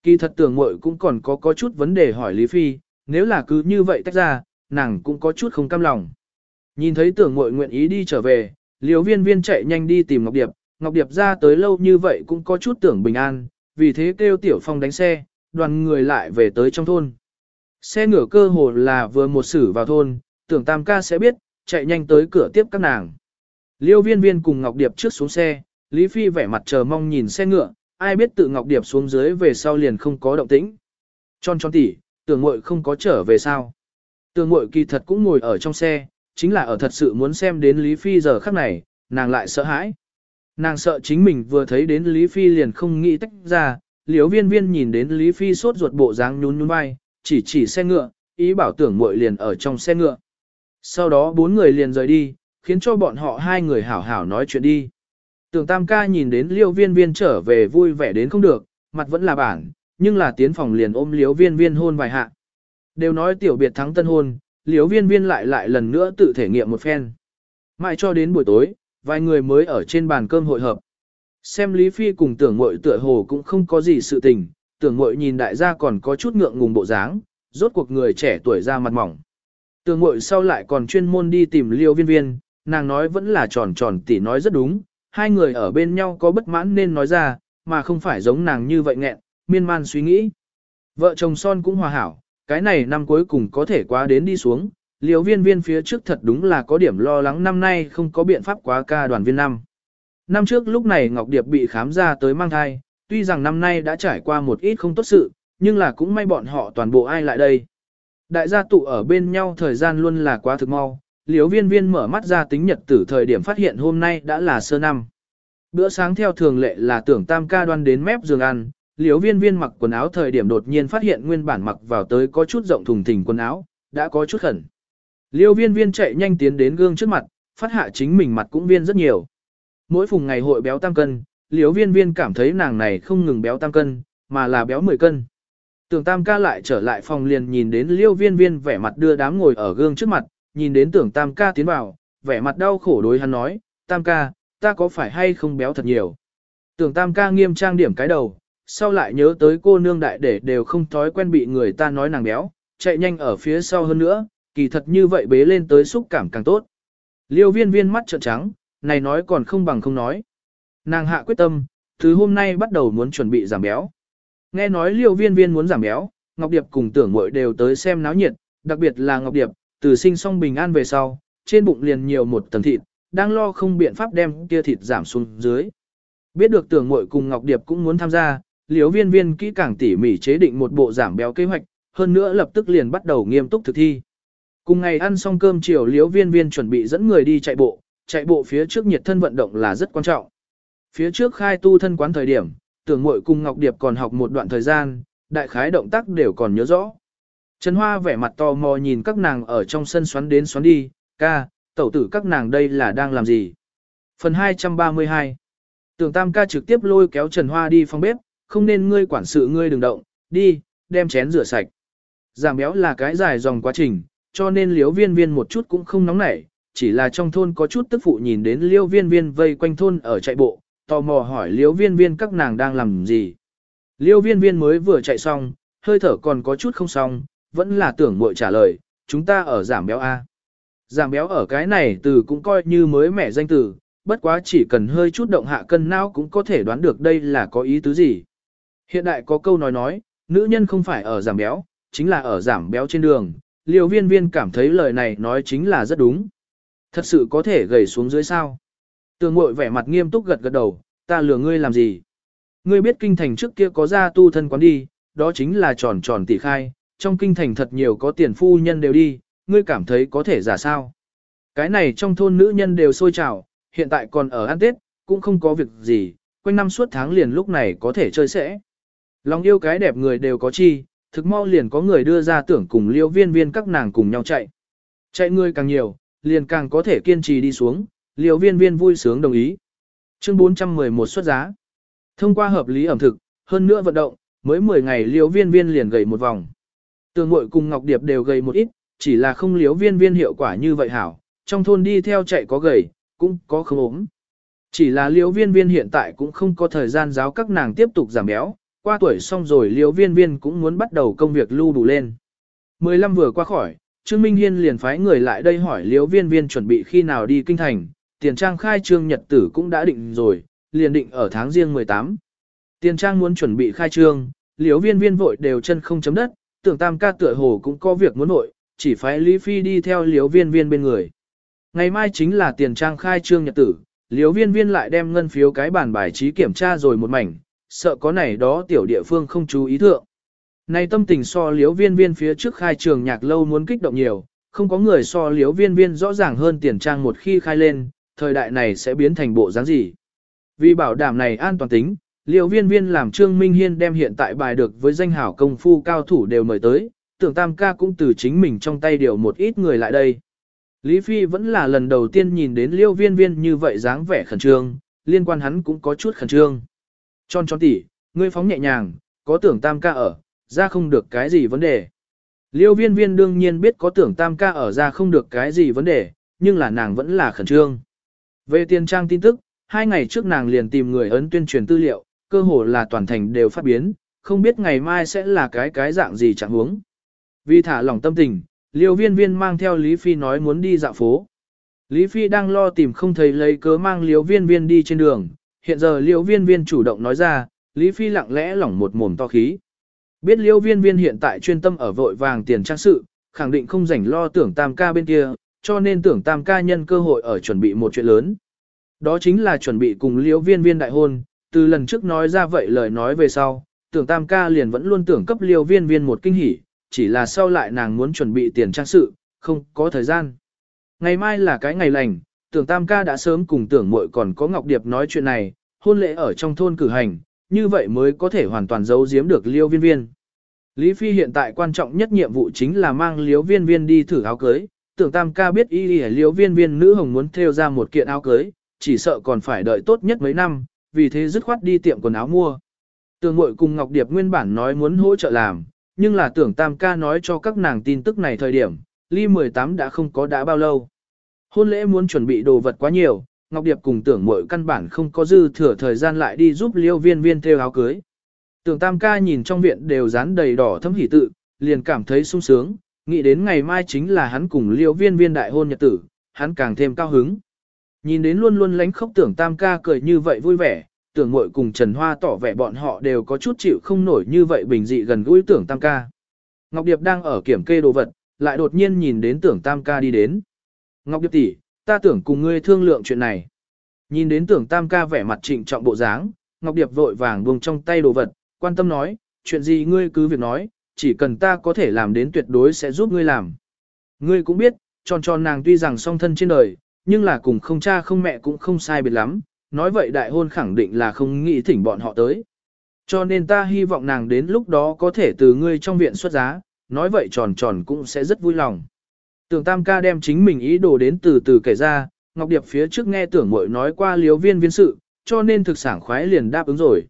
Kỳ thật tưởng mội cũng còn có có chút vấn đề hỏi Lý Phi, nếu là cứ như vậy tách ra, nàng cũng có chút không cam lòng. Nhìn thấy tưởng mội nguyện ý đi trở về, liêu viên viên chạy nhanh đi tìm Ngọc Điệp, Ngọc Điệp ra tới lâu như vậy cũng có chút tưởng bình an, vì thế kêu Tiểu Phong đánh xe, đoàn người lại về tới trong thôn. Xe ngửa cơ hồ là vừa một xử vào thôn, tưởng tam ca sẽ biết, chạy nhanh tới cửa tiếp các nàng. Liêu viên viên cùng Ngọc Điệp trước xuống xe, Lý Phi vẻ mặt chờ mong nhìn xe ngựa, ai biết tự Ngọc Điệp xuống dưới về sau liền không có động tĩnh. Tròn tròn tỉ, tưởng muội không có trở về sao. Tưởng muội kỳ thật cũng ngồi ở trong xe, chính là ở thật sự muốn xem đến Lý Phi giờ khắc này, nàng lại sợ hãi. Nàng sợ chính mình vừa thấy đến Lý Phi liền không nghĩ tách ra, liếu viên viên nhìn đến Lý Phi sốt ruột bộ dáng nhún nhún vai, chỉ chỉ xe ngựa, ý bảo tưởng muội liền ở trong xe ngựa. Sau đó bốn người liền rời đi, khiến cho bọn họ hai người hảo hảo nói chuyện đi. Tưởng tam ca nhìn đến liêu viên viên trở về vui vẻ đến không được, mặt vẫn là bản, nhưng là tiến phòng liền ôm liêu viên viên hôn vài hạ. Đều nói tiểu biệt thắng tân hôn, liêu viên viên lại lại lần nữa tự thể nghiệm một phen. Mãi cho đến buổi tối, vài người mới ở trên bàn cơm hội hợp. Xem Lý Phi cùng tưởng mội tựa hồ cũng không có gì sự tình, tưởng mội nhìn đại gia còn có chút ngượng ngùng bộ dáng, rốt cuộc người trẻ tuổi ra mặt mỏng. Tường ngội sau lại còn chuyên môn đi tìm liêu viên viên, nàng nói vẫn là tròn tròn tỉ nói rất đúng, hai người ở bên nhau có bất mãn nên nói ra, mà không phải giống nàng như vậy nghẹn, miên man suy nghĩ. Vợ chồng son cũng hòa hảo, cái này năm cuối cùng có thể quá đến đi xuống, Liêu viên viên phía trước thật đúng là có điểm lo lắng năm nay không có biện pháp quá ca đoàn viên năm. Năm trước lúc này Ngọc Điệp bị khám ra tới mang thai, tuy rằng năm nay đã trải qua một ít không tốt sự, nhưng là cũng may bọn họ toàn bộ ai lại đây. Đại gia tụ ở bên nhau thời gian luôn là quá thực mau, liếu viên viên mở mắt ra tính nhật tử thời điểm phát hiện hôm nay đã là sơ năm. Bữa sáng theo thường lệ là tưởng tam ca đoan đến mép giường ăn, liếu viên viên mặc quần áo thời điểm đột nhiên phát hiện nguyên bản mặc vào tới có chút rộng thùng thình quần áo, đã có chút khẩn. Liêu viên viên chạy nhanh tiến đến gương trước mặt, phát hạ chính mình mặt cũng viên rất nhiều. Mỗi phùng ngày hội béo tăng cân, liếu viên viên cảm thấy nàng này không ngừng béo tăng cân, mà là béo 10 cân. Tưởng tam ca lại trở lại phòng liền nhìn đến liêu viên viên vẻ mặt đưa đám ngồi ở gương trước mặt, nhìn đến tưởng tam ca tiến vào, vẻ mặt đau khổ đối hắn nói, tam ca, ta có phải hay không béo thật nhiều. Tưởng tam ca nghiêm trang điểm cái đầu, sau lại nhớ tới cô nương đại để đều không thói quen bị người ta nói nàng béo, chạy nhanh ở phía sau hơn nữa, kỳ thật như vậy bế lên tới xúc cảm càng tốt. Liêu viên viên mắt trợn trắng, này nói còn không bằng không nói. Nàng hạ quyết tâm, từ hôm nay bắt đầu muốn chuẩn bị giảm béo. Nghe nói liêu viên viên muốn giảm béo, Ngọc Điệp cùng tưởng mội đều tới xem náo nhiệt, đặc biệt là Ngọc Điệp, từ sinh xong bình an về sau, trên bụng liền nhiều một tầng thịt, đang lo không biện pháp đem kia thịt giảm xuống dưới. Biết được tưởng mội cùng Ngọc Điệp cũng muốn tham gia, Liêu viên viên kỹ càng tỉ mỉ chế định một bộ giảm béo kế hoạch, hơn nữa lập tức liền bắt đầu nghiêm túc thực thi. Cùng ngày ăn xong cơm chiều liếu viên viên chuẩn bị dẫn người đi chạy bộ, chạy bộ phía trước nhiệt thân vận động là rất quan trọng. Phía trước khai tu thân quán thời điểm, tưởng mội cùng Ngọc Điệp còn học một đoạn thời gian, đại khái động tác đều còn nhớ rõ. Trần Hoa vẻ mặt tò mò nhìn các nàng ở trong sân xoắn đến xoắn đi, ca, tẩu tử các nàng đây là đang làm gì. Phần 232 Tưởng Tam ca trực tiếp lôi kéo Trần Hoa đi phòng bếp, không nên ngươi quản sự ngươi đừng động, đi, đem chén rửa sạch. Giảm béo là cái dài dòng quá trình, cho nên liếu viên viên một chút cũng không nóng nảy, chỉ là trong thôn có chút tức phụ nhìn đến liêu viên viên vây quanh thôn ở chạy bộ, tò mò hỏi Liêu viên viên các nàng đang làm gì. Liêu viên viên mới vừa chạy xong, hơi thở còn có chút không xong, vẫn là tưởng muội trả lời, chúng ta ở giảm béo A. Giảm béo ở cái này từ cũng coi như mới mẻ danh từ, bất quá chỉ cần hơi chút động hạ cân não cũng có thể đoán được đây là có ý tứ gì. Hiện đại có câu nói nói, nữ nhân không phải ở giảm béo, chính là ở giảm béo trên đường, liều viên viên cảm thấy lời này nói chính là rất đúng. Thật sự có thể gầy xuống dưới sao. Tường mội vẻ mặt nghiêm túc gật gật đầu, ta lừa ngươi làm gì. Ngươi biết kinh thành trước kia có ra tu thân quán đi, đó chính là tròn tròn tỷ khai, trong kinh thành thật nhiều có tiền phu nhân đều đi, ngươi cảm thấy có thể giả sao. Cái này trong thôn nữ nhân đều sôi trào, hiện tại còn ở ăn Tết, cũng không có việc gì, quanh năm suốt tháng liền lúc này có thể chơi sẽ. Lòng yêu cái đẹp người đều có chi, thực mau liền có người đưa ra tưởng cùng liêu viên viên các nàng cùng nhau chạy. Chạy người càng nhiều, liền càng có thể kiên trì đi xuống, liều viên viên vui sướng đồng ý. Chương 411 xuất giá. Thông qua hợp lý ẩm thực, hơn nữa vận động, mới 10 ngày liều viên viên liền gầy một vòng. Tường mội cùng Ngọc Điệp đều gầy một ít, chỉ là không liều viên viên hiệu quả như vậy hảo, trong thôn đi theo chạy có gầy, cũng có không ốm. Chỉ là liều viên viên hiện tại cũng không có thời gian giáo các nàng tiếp tục giảm béo, qua tuổi xong rồi liều viên viên cũng muốn bắt đầu công việc lưu đủ lên. 15 vừa qua khỏi, Trương Minh Hiên liền phái người lại đây hỏi liều viên viên chuẩn bị khi nào đi kinh thành, tiền trang khai trương nhật tử cũng đã định rồi, liền định ở tháng riêng 18. Tiền trang muốn chuẩn bị khai trương, liếu viên viên vội đều chân không chấm đất, tưởng tam ca tựa hồ cũng có việc muốn vội, chỉ phải Lý Phi đi theo liếu viên viên bên người. Ngày mai chính là tiền trang khai trương nhật tử, liếu viên viên lại đem ngân phiếu cái bản bài trí kiểm tra rồi một mảnh, sợ có này đó tiểu địa phương không chú ý thượng. Này tâm tình so liếu viên viên phía trước khai trường nhạc lâu muốn kích động nhiều, không có người so liếu viên viên rõ ràng hơn tiền trang một khi khai lên, thời đại này sẽ biến thành bộ dáng gì. Vì bảo đảm này an toàn tính, liều viên viên làm Trương Minh Hiên đem hiện tại bài được với danh hảo công phu cao thủ đều mời tới, tưởng tam ca cũng từ chính mình trong tay điều một ít người lại đây. Lý Phi vẫn là lần đầu tiên nhìn đến liêu viên viên như vậy dáng vẻ khẩn trương, liên quan hắn cũng có chút khẩn trương. Tròn tròn tỉ, ngươi phóng nhẹ nhàng, có tưởng tam ca ở, ra không được cái gì vấn đề. Liêu viên viên đương nhiên biết có tưởng tam ca ở ra không được cái gì vấn đề, nhưng là nàng vẫn là khẩn trương. Về tiền trang tin tức, hai ngày trước nàng liền tìm người ấn tuyên truyền tư liệu, cơ hồ là toàn thành đều phát biến, không biết ngày mai sẽ là cái cái dạng gì chẳng huống. Vì thả lỏng tâm tình, liêu viên viên mang theo Lý Phi nói muốn đi dạo phố. Lý Phi đang lo tìm không thấy lấy cớ mang liêu viên viên đi trên đường, hiện giờ liêu viên viên chủ động nói ra, Lý Phi lặng lẽ lỏng một mồm to khí. Biết liêu viên viên hiện tại chuyên tâm ở vội vàng tiền trang sự, khẳng định không rảnh lo tưởng tam ca bên kia, cho nên tưởng tam ca nhân cơ hội ở chuẩn bị một chuyện lớn. Đó chính là chuẩn bị cùng Liễu viên viên đại hôn, từ lần trước nói ra vậy lời nói về sau, tưởng tam ca liền vẫn luôn tưởng cấp Liễu viên viên một kinh hỉ, chỉ là sau lại nàng muốn chuẩn bị tiền trang sự, không có thời gian. Ngày mai là cái ngày lành, tưởng tam ca đã sớm cùng tưởng muội còn có Ngọc Điệp nói chuyện này, hôn lễ ở trong thôn cử hành, như vậy mới có thể hoàn toàn giấu giếm được liêu viên viên. Lý Phi hiện tại quan trọng nhất nhiệm vụ chính là mang liêu viên viên đi thử áo cưới, tưởng tam ca biết y liêu viên viên nữ hồng muốn theo ra một kiện áo cưới, chỉ sợ còn phải đợi tốt nhất mấy năm, vì thế dứt khoát đi tiệm quần áo mua. Tưởng Mội cùng Ngọc Điệp nguyên bản nói muốn hỗ trợ làm, nhưng là tưởng Tam ca nói cho các nàng tin tức này thời điểm, ly 18 đã không có đã bao lâu. Hôn lễ muốn chuẩn bị đồ vật quá nhiều, Ngọc Điệp cùng tưởng Mội căn bản không có dư thừa thời gian lại đi giúp liêu viên viên theo áo cưới. Tưởng Tam ca nhìn trong viện đều dán đầy đỏ thấm hỉ tự, liền cảm thấy sung sướng, nghĩ đến ngày mai chính là hắn cùng liêu viên viên đại hôn nhật tử, hắn càng thêm cao hứng. Nhìn đến luôn luôn lánh khóc tưởng tam ca cười như vậy vui vẻ, tưởng mội cùng Trần Hoa tỏ vẻ bọn họ đều có chút chịu không nổi như vậy bình dị gần gũi tưởng tam ca. Ngọc Điệp đang ở kiểm kê đồ vật, lại đột nhiên nhìn đến tưởng tam ca đi đến. Ngọc Điệp tỷ, ta tưởng cùng ngươi thương lượng chuyện này. Nhìn đến tưởng tam ca vẻ mặt trịnh trọng bộ dáng, Ngọc Điệp vội vàng buông trong tay đồ vật, quan tâm nói, chuyện gì ngươi cứ việc nói, chỉ cần ta có thể làm đến tuyệt đối sẽ giúp ngươi làm. Ngươi cũng biết, tròn tròn nàng tuy rằng song thân trên đời, nhưng là cùng không cha không mẹ cũng không sai biệt lắm, nói vậy đại hôn khẳng định là không nghĩ thỉnh bọn họ tới. Cho nên ta hy vọng nàng đến lúc đó có thể từ ngươi trong viện xuất giá, nói vậy tròn tròn cũng sẽ rất vui lòng. Tưởng Tam ca đem chính mình ý đồ đến từ từ kể ra, Ngọc Điệp phía trước nghe tưởng mội nói qua liếu viên viên sự, cho nên thực sản khoái liền đáp ứng rồi.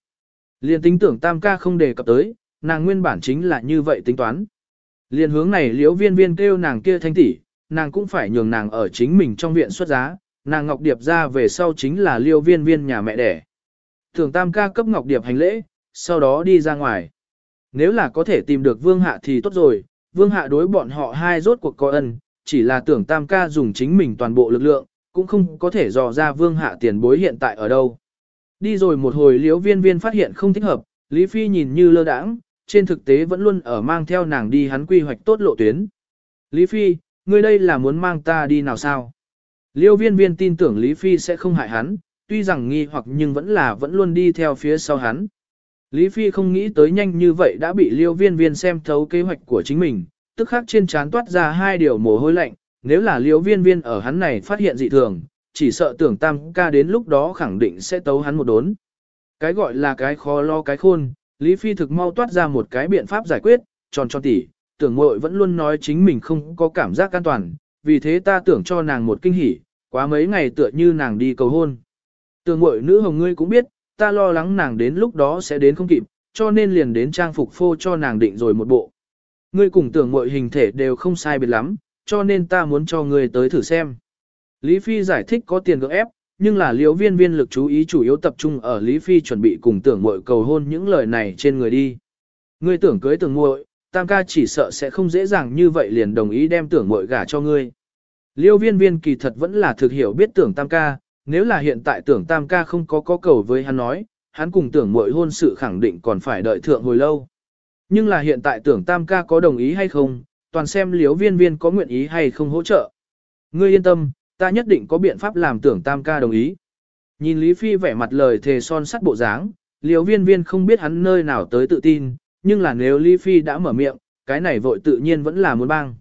Liền tính tưởng Tam ca không đề cập tới, nàng nguyên bản chính là như vậy tính toán. Liền hướng này liễu viên viên kêu nàng kia thanh tỷ, nàng cũng phải nhường nàng ở chính mình trong viện xuất giá, nàng Ngọc Điệp ra về sau chính là liêu viên viên nhà mẹ đẻ. Thường Tam ca cấp Ngọc Điệp hành lễ, sau đó đi ra ngoài. Nếu là có thể tìm được Vương Hạ thì tốt rồi, Vương Hạ đối bọn họ hai rốt cuộc có ân, chỉ là tưởng Tam ca dùng chính mình toàn bộ lực lượng, cũng không có thể dò ra Vương Hạ tiền bối hiện tại ở đâu. Đi rồi một hồi liễu viên viên phát hiện không thích hợp, Lý Phi nhìn như lơ đãng, trên thực tế vẫn luôn ở mang theo nàng đi hắn quy hoạch tốt lộ tuyến. Lý Phi, ngươi đây là muốn mang ta đi nào sao? Liêu viên viên tin tưởng Lý Phi sẽ không hại hắn, tuy rằng nghi hoặc nhưng vẫn là vẫn luôn đi theo phía sau hắn. Lý Phi không nghĩ tới nhanh như vậy đã bị liêu viên viên xem thấu kế hoạch của chính mình, tức khắc trên trán toát ra hai điều mồ hôi lạnh, nếu là liêu viên viên ở hắn này phát hiện dị thường, chỉ sợ tưởng tam ca đến lúc đó khẳng định sẽ tấu hắn một đốn. Cái gọi là cái khó lo cái khôn, Lý Phi thực mau toát ra một cái biện pháp giải quyết, tròn tròn tỉ, tưởng muội vẫn luôn nói chính mình không có cảm giác an toàn, vì thế ta tưởng cho nàng một kinh hỉ, quá mấy ngày tựa như nàng đi cầu hôn. Tưởng muội nữ hồng ngươi cũng biết, ta lo lắng nàng đến lúc đó sẽ đến không kịp, cho nên liền đến trang phục phô cho nàng định rồi một bộ. Ngươi cùng tưởng muội hình thể đều không sai biệt lắm, cho nên ta muốn cho ngươi tới thử xem. Lý Phi giải thích có tiền gỡ ép, nhưng là liễu viên viên lực chú ý chủ yếu tập trung ở Lý Phi chuẩn bị cùng tưởng muội cầu hôn những lời này trên người đi. Ngươi tưởng cưới tưởng muội, tam ca chỉ sợ sẽ không dễ dàng như vậy liền đồng ý đem tưởng muội gả cho ngươi. Liêu viên viên kỳ thật vẫn là thực hiểu biết tưởng tam ca, nếu là hiện tại tưởng tam ca không có có cầu với hắn nói, hắn cùng tưởng muội hôn sự khẳng định còn phải đợi thượng hồi lâu. Nhưng là hiện tại tưởng tam ca có đồng ý hay không, toàn xem liêu viên viên có nguyện ý hay không hỗ trợ. Ngươi yên tâm, ta nhất định có biện pháp làm tưởng tam ca đồng ý. Nhìn Lý Phi vẻ mặt lời thề son sắt bộ dáng, liêu viên viên không biết hắn nơi nào tới tự tin, nhưng là nếu Lý Phi đã mở miệng, cái này vội tự nhiên vẫn là muốn băng.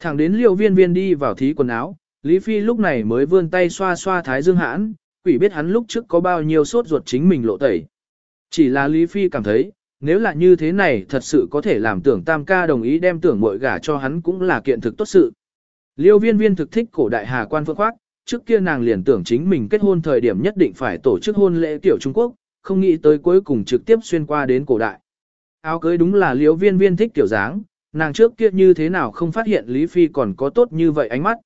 Thẳng đến liêu viên viên đi vào thí quần áo, Lý Phi lúc này mới vươn tay xoa xoa thái dương hãn, quỷ biết hắn lúc trước có bao nhiêu sốt ruột chính mình lộ tẩy. Chỉ là Lý Phi cảm thấy, nếu là như thế này thật sự có thể làm tưởng tam ca đồng ý đem tưởng mội gả cho hắn cũng là kiện thực tốt sự. Liêu viên viên thực thích cổ đại hà quan phương khoác, trước kia nàng liền tưởng chính mình kết hôn thời điểm nhất định phải tổ chức hôn lễ kiểu Trung Quốc, không nghĩ tới cuối cùng trực tiếp xuyên qua đến cổ đại. Áo cưới đúng là Liêu viên viên thích kiểu dáng, nàng trước kia như thế nào không phát hiện Lý Phi còn có tốt như vậy ánh mắt.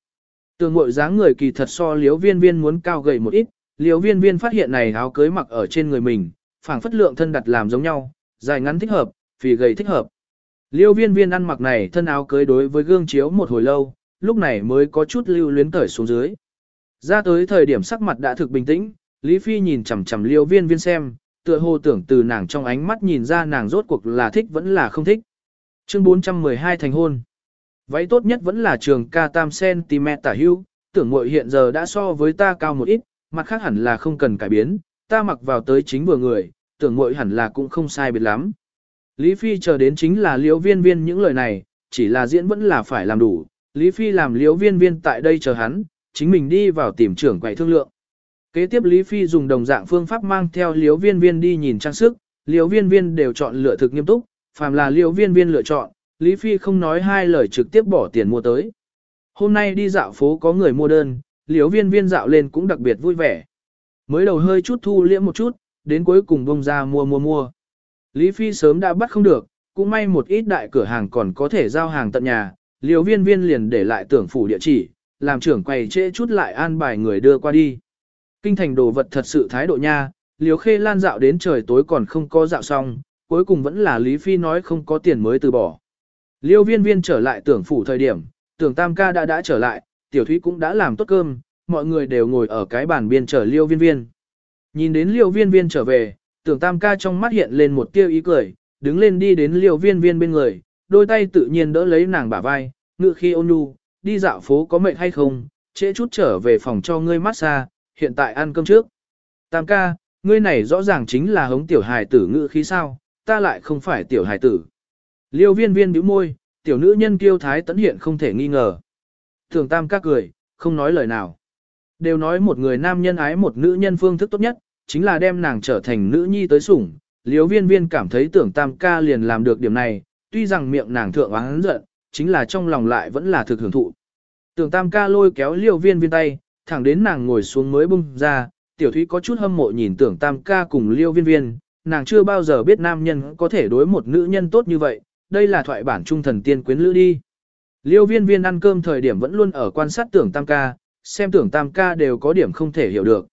Tường mội dáng người kỳ thật so Liêu viên viên muốn cao gầy một ít, Liêu viên viên phát hiện này áo cưới mặc ở trên người mình, phảng phất lượng thân đặt làm giống nhau, dài ngắn thích hợp, phì gầy thích hợp. Liêu viên viên ăn mặc này thân áo cưới đối với gương chiếu một hồi lâu, lúc này mới có chút lưu luyến cởi xuống dưới. Ra tới thời điểm sắc mặt đã thực bình tĩnh, Lý Phi nhìn chằm chằm liêu viên viên xem, tựa hồ tưởng từ nàng trong ánh mắt nhìn ra nàng rốt cuộc là thích vẫn là không thích. Chương 412 thành hôn. Váy tốt nhất vẫn là trường ca tam cm tả hưu, tưởng muội hiện giờ đã so với ta cao một ít, mặt khác hẳn là không cần cải biến, ta mặc vào tới chính vừa người, tưởng muội hẳn là cũng không sai biệt lắm. Lý Phi chờ đến chính là liễu viên viên những lời này, chỉ là diễn vẫn là phải làm đủ. Lý Phi làm liễu viên viên tại đây chờ hắn, chính mình đi vào tìm trưởng quầy thương lượng. Kế tiếp Lý Phi dùng đồng dạng phương pháp mang theo liễu viên viên đi nhìn trang sức, liễu viên viên đều chọn lựa thực nghiêm túc, phàm là liễu viên viên lựa chọn, Lý Phi không nói hai lời trực tiếp bỏ tiền mua tới. Hôm nay đi dạo phố có người mua đơn, liễu viên viên dạo lên cũng đặc biệt vui vẻ. Mới đầu hơi chút thu liễm một chút, đến cuối cùng bông ra mua mua mua. Lý Phi sớm đã bắt không được, cũng may một ít đại cửa hàng còn có thể giao hàng tận nhà, liều viên viên liền để lại tưởng phủ địa chỉ, làm trưởng quầy trễ chút lại an bài người đưa qua đi. Kinh thành đồ vật thật sự thái độ nha, liều khê lan dạo đến trời tối còn không có dạo xong, cuối cùng vẫn là Lý Phi nói không có tiền mới từ bỏ. Liêu viên viên trở lại tưởng phủ thời điểm, tưởng tam ca đã đã trở lại, tiểu thúy cũng đã làm tốt cơm, mọi người đều ngồi ở cái bàn biên chờ liêu viên viên. Nhìn đến liêu viên viên trở về, tưởng tam ca trong mắt hiện lên một tia ý cười, đứng lên đi đến liêu viên viên bên người, đôi tay tự nhiên đỡ lấy nàng bả vai, ngự khi ôn nhu, đi dạo phố có mệt hay không, trễ chút trở về phòng cho ngươi massage, hiện tại ăn cơm trước. Tam ca, ngươi này rõ ràng chính là hống tiểu hài tử ngự khí sao, ta lại không phải tiểu hài tử. Liêu viên viên bĩu môi, tiểu nữ nhân kiêu thái tấn hiện không thể nghi ngờ. Thường tam ca cười, không nói lời nào. Đều nói một người nam nhân ái một nữ nhân phương thức tốt nhất, chính là đem nàng trở thành nữ nhi tới sủng. Liêu viên viên cảm thấy tưởng tam ca liền làm được điểm này, tuy rằng miệng nàng thượng oán giận, chính là trong lòng lại vẫn là thực hưởng thụ. Tưởng tam ca lôi kéo liêu viên viên tay, thẳng đến nàng ngồi xuống mới bung ra, tiểu thúy có chút hâm mộ nhìn tưởng tam ca cùng liêu viên viên, nàng chưa bao giờ biết nam nhân có thể đối một nữ nhân tốt như vậy, đây là thoại bản trung thần tiên quyến lữ đi. Liêu viên viên ăn cơm thời điểm vẫn luôn ở quan sát tưởng tam ca, xem tưởng tam ca đều có điểm không thể hiểu được.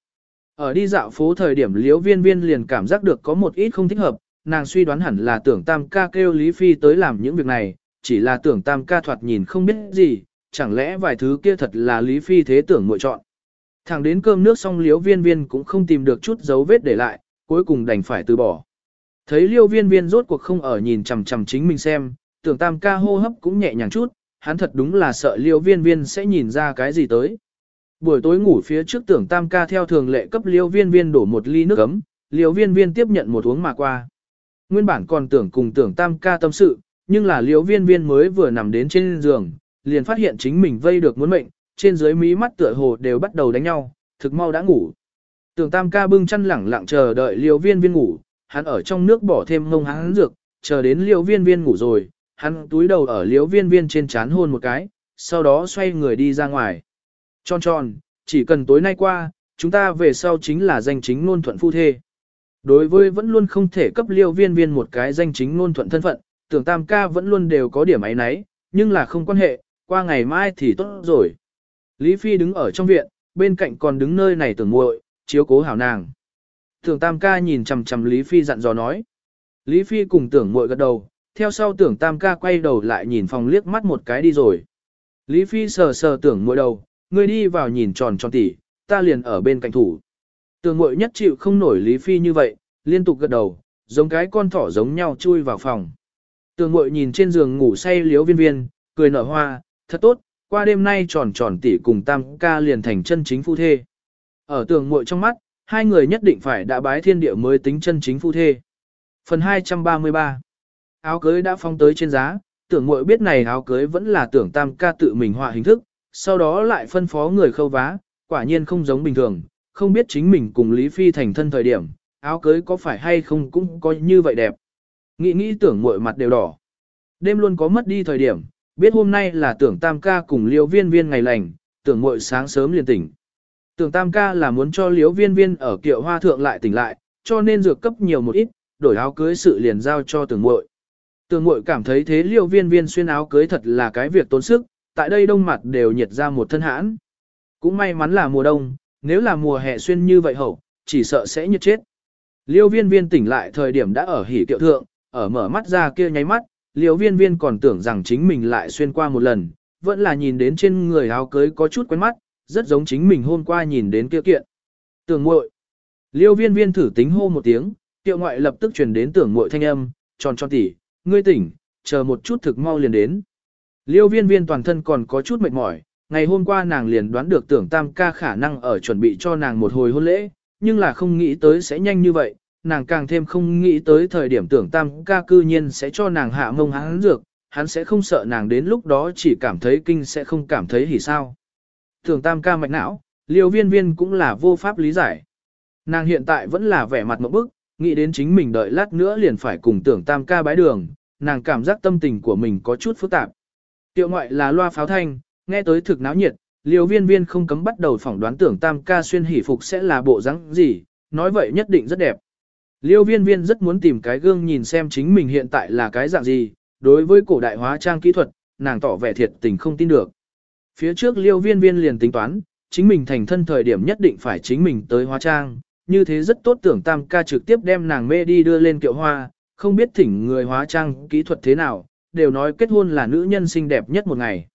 Ở đi dạo phố thời điểm Liêu viên viên liền cảm giác được có một ít không thích hợp, nàng suy đoán hẳn là tưởng tam ca kêu Lý Phi tới làm những việc này, chỉ là tưởng tam ca thoạt nhìn không biết gì, chẳng lẽ vài thứ kia thật là Lý Phi thế tưởng muội chọn. Thẳng đến cơm nước xong liễu viên viên cũng không tìm được chút dấu vết để lại, cuối cùng đành phải từ bỏ. Thấy liêu viên viên rốt cuộc không ở nhìn chằm chằm chính mình xem, tưởng tam ca hô hấp cũng nhẹ nhàng chút, hắn thật đúng là sợ liêu viên viên sẽ nhìn ra cái gì tới. Buổi tối ngủ phía trước tưởng tam ca theo thường lệ cấp liêu viên viên đổ một ly nước ấm, liêu viên viên tiếp nhận một uống mà qua. Nguyên bản còn tưởng cùng tưởng tam ca tâm sự, nhưng là liêu viên viên mới vừa nằm đến trên giường, liền phát hiện chính mình vây được muốn mệnh, trên dưới mí mắt tựa hồ đều bắt đầu đánh nhau, thực mau đã ngủ. Tưởng tam ca bưng chăn lẳng lặng chờ đợi liêu viên viên ngủ, hắn ở trong nước bỏ thêm ngông hắn dược, chờ đến liêu viên viên ngủ rồi, hắn túi đầu ở liêu viên viên trên chán hôn một cái, sau đó xoay người đi ra ngoài. Tròn tròn, chỉ cần tối nay qua, chúng ta về sau chính là danh chính nôn thuận phu thê. Đối với vẫn luôn không thể cấp liêu viên viên một cái danh chính ngôn thuận thân phận, tưởng tam ca vẫn luôn đều có điểm ấy nấy, nhưng là không quan hệ, qua ngày mai thì tốt rồi. Lý Phi đứng ở trong viện, bên cạnh còn đứng nơi này tưởng muội, chiếu cố hảo nàng. Tưởng tam ca nhìn chằm chằm Lý Phi dặn dò nói. Lý Phi cùng tưởng muội gật đầu, theo sau tưởng tam ca quay đầu lại nhìn phòng liếc mắt một cái đi rồi. Lý Phi sờ sờ tưởng muội đầu, người đi vào nhìn tròn tròn tỉ, ta liền ở bên cạnh thủ. Tưởng muội nhất chịu không nổi Lý Phi như vậy, liên tục gật đầu, giống cái con thỏ giống nhau chui vào phòng. Tường mội nhìn trên giường ngủ say liếu viên viên, cười nở hoa, thật tốt, qua đêm nay tròn tròn tỷ cùng tam ca liền thành chân chính phu thê. Ở tường mội trong mắt, hai người nhất định phải đã bái thiên địa mới tính chân chính phu thê. Phần 233 Áo cưới đã phong tới trên giá, tưởng mội biết này áo cưới vẫn là tưởng tam ca tự mình họa hình thức, sau đó lại phân phó người khâu vá, quả nhiên không giống bình thường, không biết chính mình cùng Lý Phi thành thân thời điểm, áo cưới có phải hay không cũng có như vậy đẹp. Nghĩ nghĩ tưởng muội mặt đều đỏ. Đêm luôn có mất đi thời điểm, biết hôm nay là tưởng tam ca cùng liêu viên viên ngày lành, tưởng muội sáng sớm liền tỉnh. Tưởng tam ca là muốn cho liêu viên viên ở kiệu hoa thượng lại tỉnh lại, cho nên dược cấp nhiều một ít, đổi áo cưới sự liền giao cho tưởng muội. Tưởng muội cảm thấy thế liêu viên viên xuyên áo cưới thật là cái việc tốn sức, tại đây đông mặt đều nhiệt ra một thân hãn. Cũng may mắn là mùa đông, nếu là mùa hè xuyên như vậy hậu, chỉ sợ sẽ nhiệt chết. Liêu viên viên tỉnh lại thời điểm đã ở hỉ kiệu thượng, ở mở mắt ra kia nháy mắt, liêu viên viên còn tưởng rằng chính mình lại xuyên qua một lần, vẫn là nhìn đến trên người áo cưới có chút quen mắt, rất giống chính mình hôm qua nhìn đến kia kiện. Tưởng muội Liêu viên viên thử tính hô một tiếng, tiệu ngoại lập tức truyền đến tưởng muội thanh âm, tròn tròn tỉ, ngươi tỉnh, chờ một chút thực mau liền đến. Liêu viên viên toàn thân còn có chút mệt mỏi, ngày hôm qua nàng liền đoán được tưởng tam ca khả năng ở chuẩn bị cho nàng một hồi hôn lễ, nhưng là không nghĩ tới sẽ nhanh như vậy, nàng càng thêm không nghĩ tới thời điểm tưởng tam ca cư nhiên sẽ cho nàng hạ mông hắn dược, hắn sẽ không sợ nàng đến lúc đó chỉ cảm thấy kinh sẽ không cảm thấy hỉ sao. Tưởng tam ca mạch não, liều viên viên cũng là vô pháp lý giải. Nàng hiện tại vẫn là vẻ mặt mẫu bức, nghĩ đến chính mình đợi lát nữa liền phải cùng tưởng tam ca bái đường, nàng cảm giác tâm tình của mình có chút phức tạp. Tiệu ngoại là loa pháo thanh, nghe tới thực náo nhiệt, liều viên viên không cấm bắt đầu phỏng đoán tưởng tam ca xuyên hỷ phục sẽ là bộ dáng gì, nói vậy nhất định rất đẹp. Liêu viên viên rất muốn tìm cái gương nhìn xem chính mình hiện tại là cái dạng gì, đối với cổ đại hóa trang kỹ thuật, nàng tỏ vẻ thiệt tình không tin được. Phía trước liêu viên viên liền tính toán, chính mình thành thân thời điểm nhất định phải chính mình tới hóa trang, như thế rất tốt tưởng tam ca trực tiếp đem nàng mê đi đưa lên kiệu hoa, không biết thỉnh người hóa trang kỹ thuật thế nào, đều nói kết hôn là nữ nhân xinh đẹp nhất một ngày.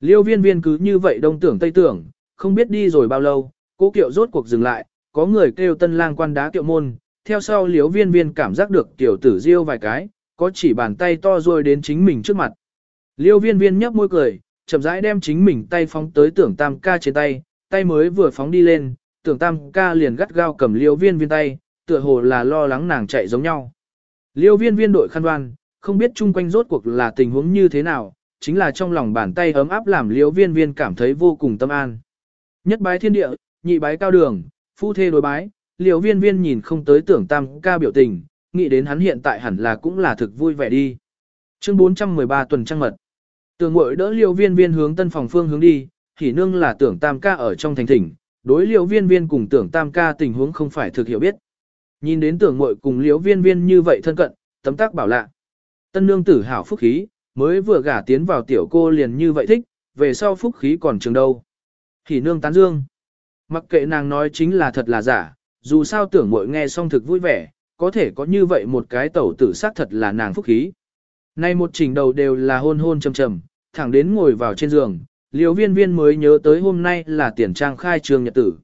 Liêu viên viên cứ như vậy đông tưởng tây tưởng, không biết đi rồi bao lâu, cố kiệu rốt cuộc dừng lại, có người kêu tân lang quan đá kiệu môn, theo sau liêu viên viên cảm giác được tiểu tử riêu vài cái, có chỉ bàn tay to rồi đến chính mình trước mặt. Liêu viên viên nhấp môi cười, chậm rãi đem chính mình tay phóng tới tưởng tam ca trên tay, tay mới vừa phóng đi lên, tưởng tam ca liền gắt gao cầm liêu viên viên tay, tựa hồ là lo lắng nàng chạy giống nhau. Liêu viên viên đội khăn đoan, không biết chung quanh rốt cuộc là tình huống như thế nào, chính là trong lòng bàn tay ấm áp làm liêu viên viên cảm thấy vô cùng tâm an. Nhất bái thiên địa, nhị bái cao đường, phu thê đối bái, liêu viên viên nhìn không tới tưởng tam ca biểu tình, nghĩ đến hắn hiện tại hẳn là cũng là thực vui vẻ đi. Chương 413 tuần trăng mật. Tưởng mội đỡ liêu viên viên hướng tân phòng phương hướng đi, thì nương là tưởng tam ca ở trong thành thỉnh, đối liêu viên viên cùng tưởng tam ca tình huống không phải thực hiểu biết. Nhìn đến tưởng mội cùng liêu viên viên như vậy thân cận, tấm tác bảo lạ. Tân nương tử hảo phúc khí, mới vừa gả tiến vào tiểu cô liền như vậy thích, về sau phúc khí còn trường đâu. Thì nương tán dương. Mặc kệ nàng nói chính là thật là giả, dù sao tưởng mội nghe xong thực vui vẻ, có thể có như vậy một cái tẩu tử xác thật là nàng phúc khí. Nay một trình đầu đều là hôn hôn trầm trầm, thẳng đến ngồi vào trên giường, liều viên viên mới nhớ tới hôm nay là tiền trang khai trường nhật tử.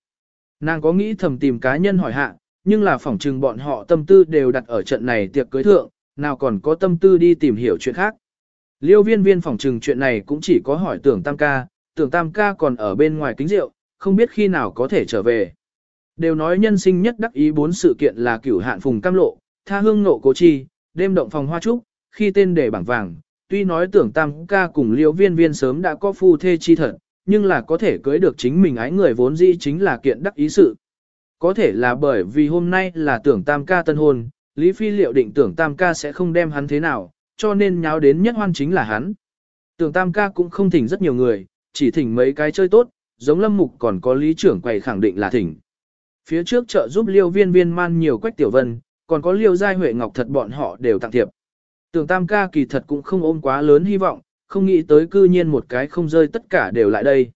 Nàng có nghĩ thầm tìm cá nhân hỏi hạ, nhưng là phỏng trừng bọn họ tâm tư đều đặt ở trận này tiệc cưới thượng, nào còn có tâm tư đi tìm hiểu chuyện khác. Liêu viên viên phỏng trừng chuyện này cũng chỉ có hỏi tưởng tam ca, tưởng tam ca còn ở bên ngoài kính rượu, không biết khi nào có thể trở về. Đều nói nhân sinh nhất đắc ý bốn sự kiện là cửu hạn phùng cam lộ, tha hương nộ cố chi, đêm động phòng hoa trúc, khi tên để bảng vàng. Tuy nói tưởng tam ca cùng liêu viên viên sớm đã có phu thê chi thật, nhưng là có thể cưới được chính mình ái người vốn dĩ chính là kiện đắc ý sự. Có thể là bởi vì hôm nay là tưởng tam ca tân hôn, Lý Phi liệu định tưởng tam ca sẽ không đem hắn thế nào, cho nên nháo đến nhất hoan chính là hắn. Tưởng tam ca cũng không thỉnh rất nhiều người, chỉ thỉnh mấy cái chơi tốt, giống lâm mục còn có lý trưởng quầy khẳng định là thỉnh. Phía trước chợ giúp liêu viên viên man nhiều quách tiểu vân, còn có liêu giai huệ ngọc thật bọn họ đều tặng thiệp. Tưởng tam ca kỳ thật cũng không ôm quá lớn hy vọng, không nghĩ tới cư nhiên một cái không rơi tất cả đều lại đây.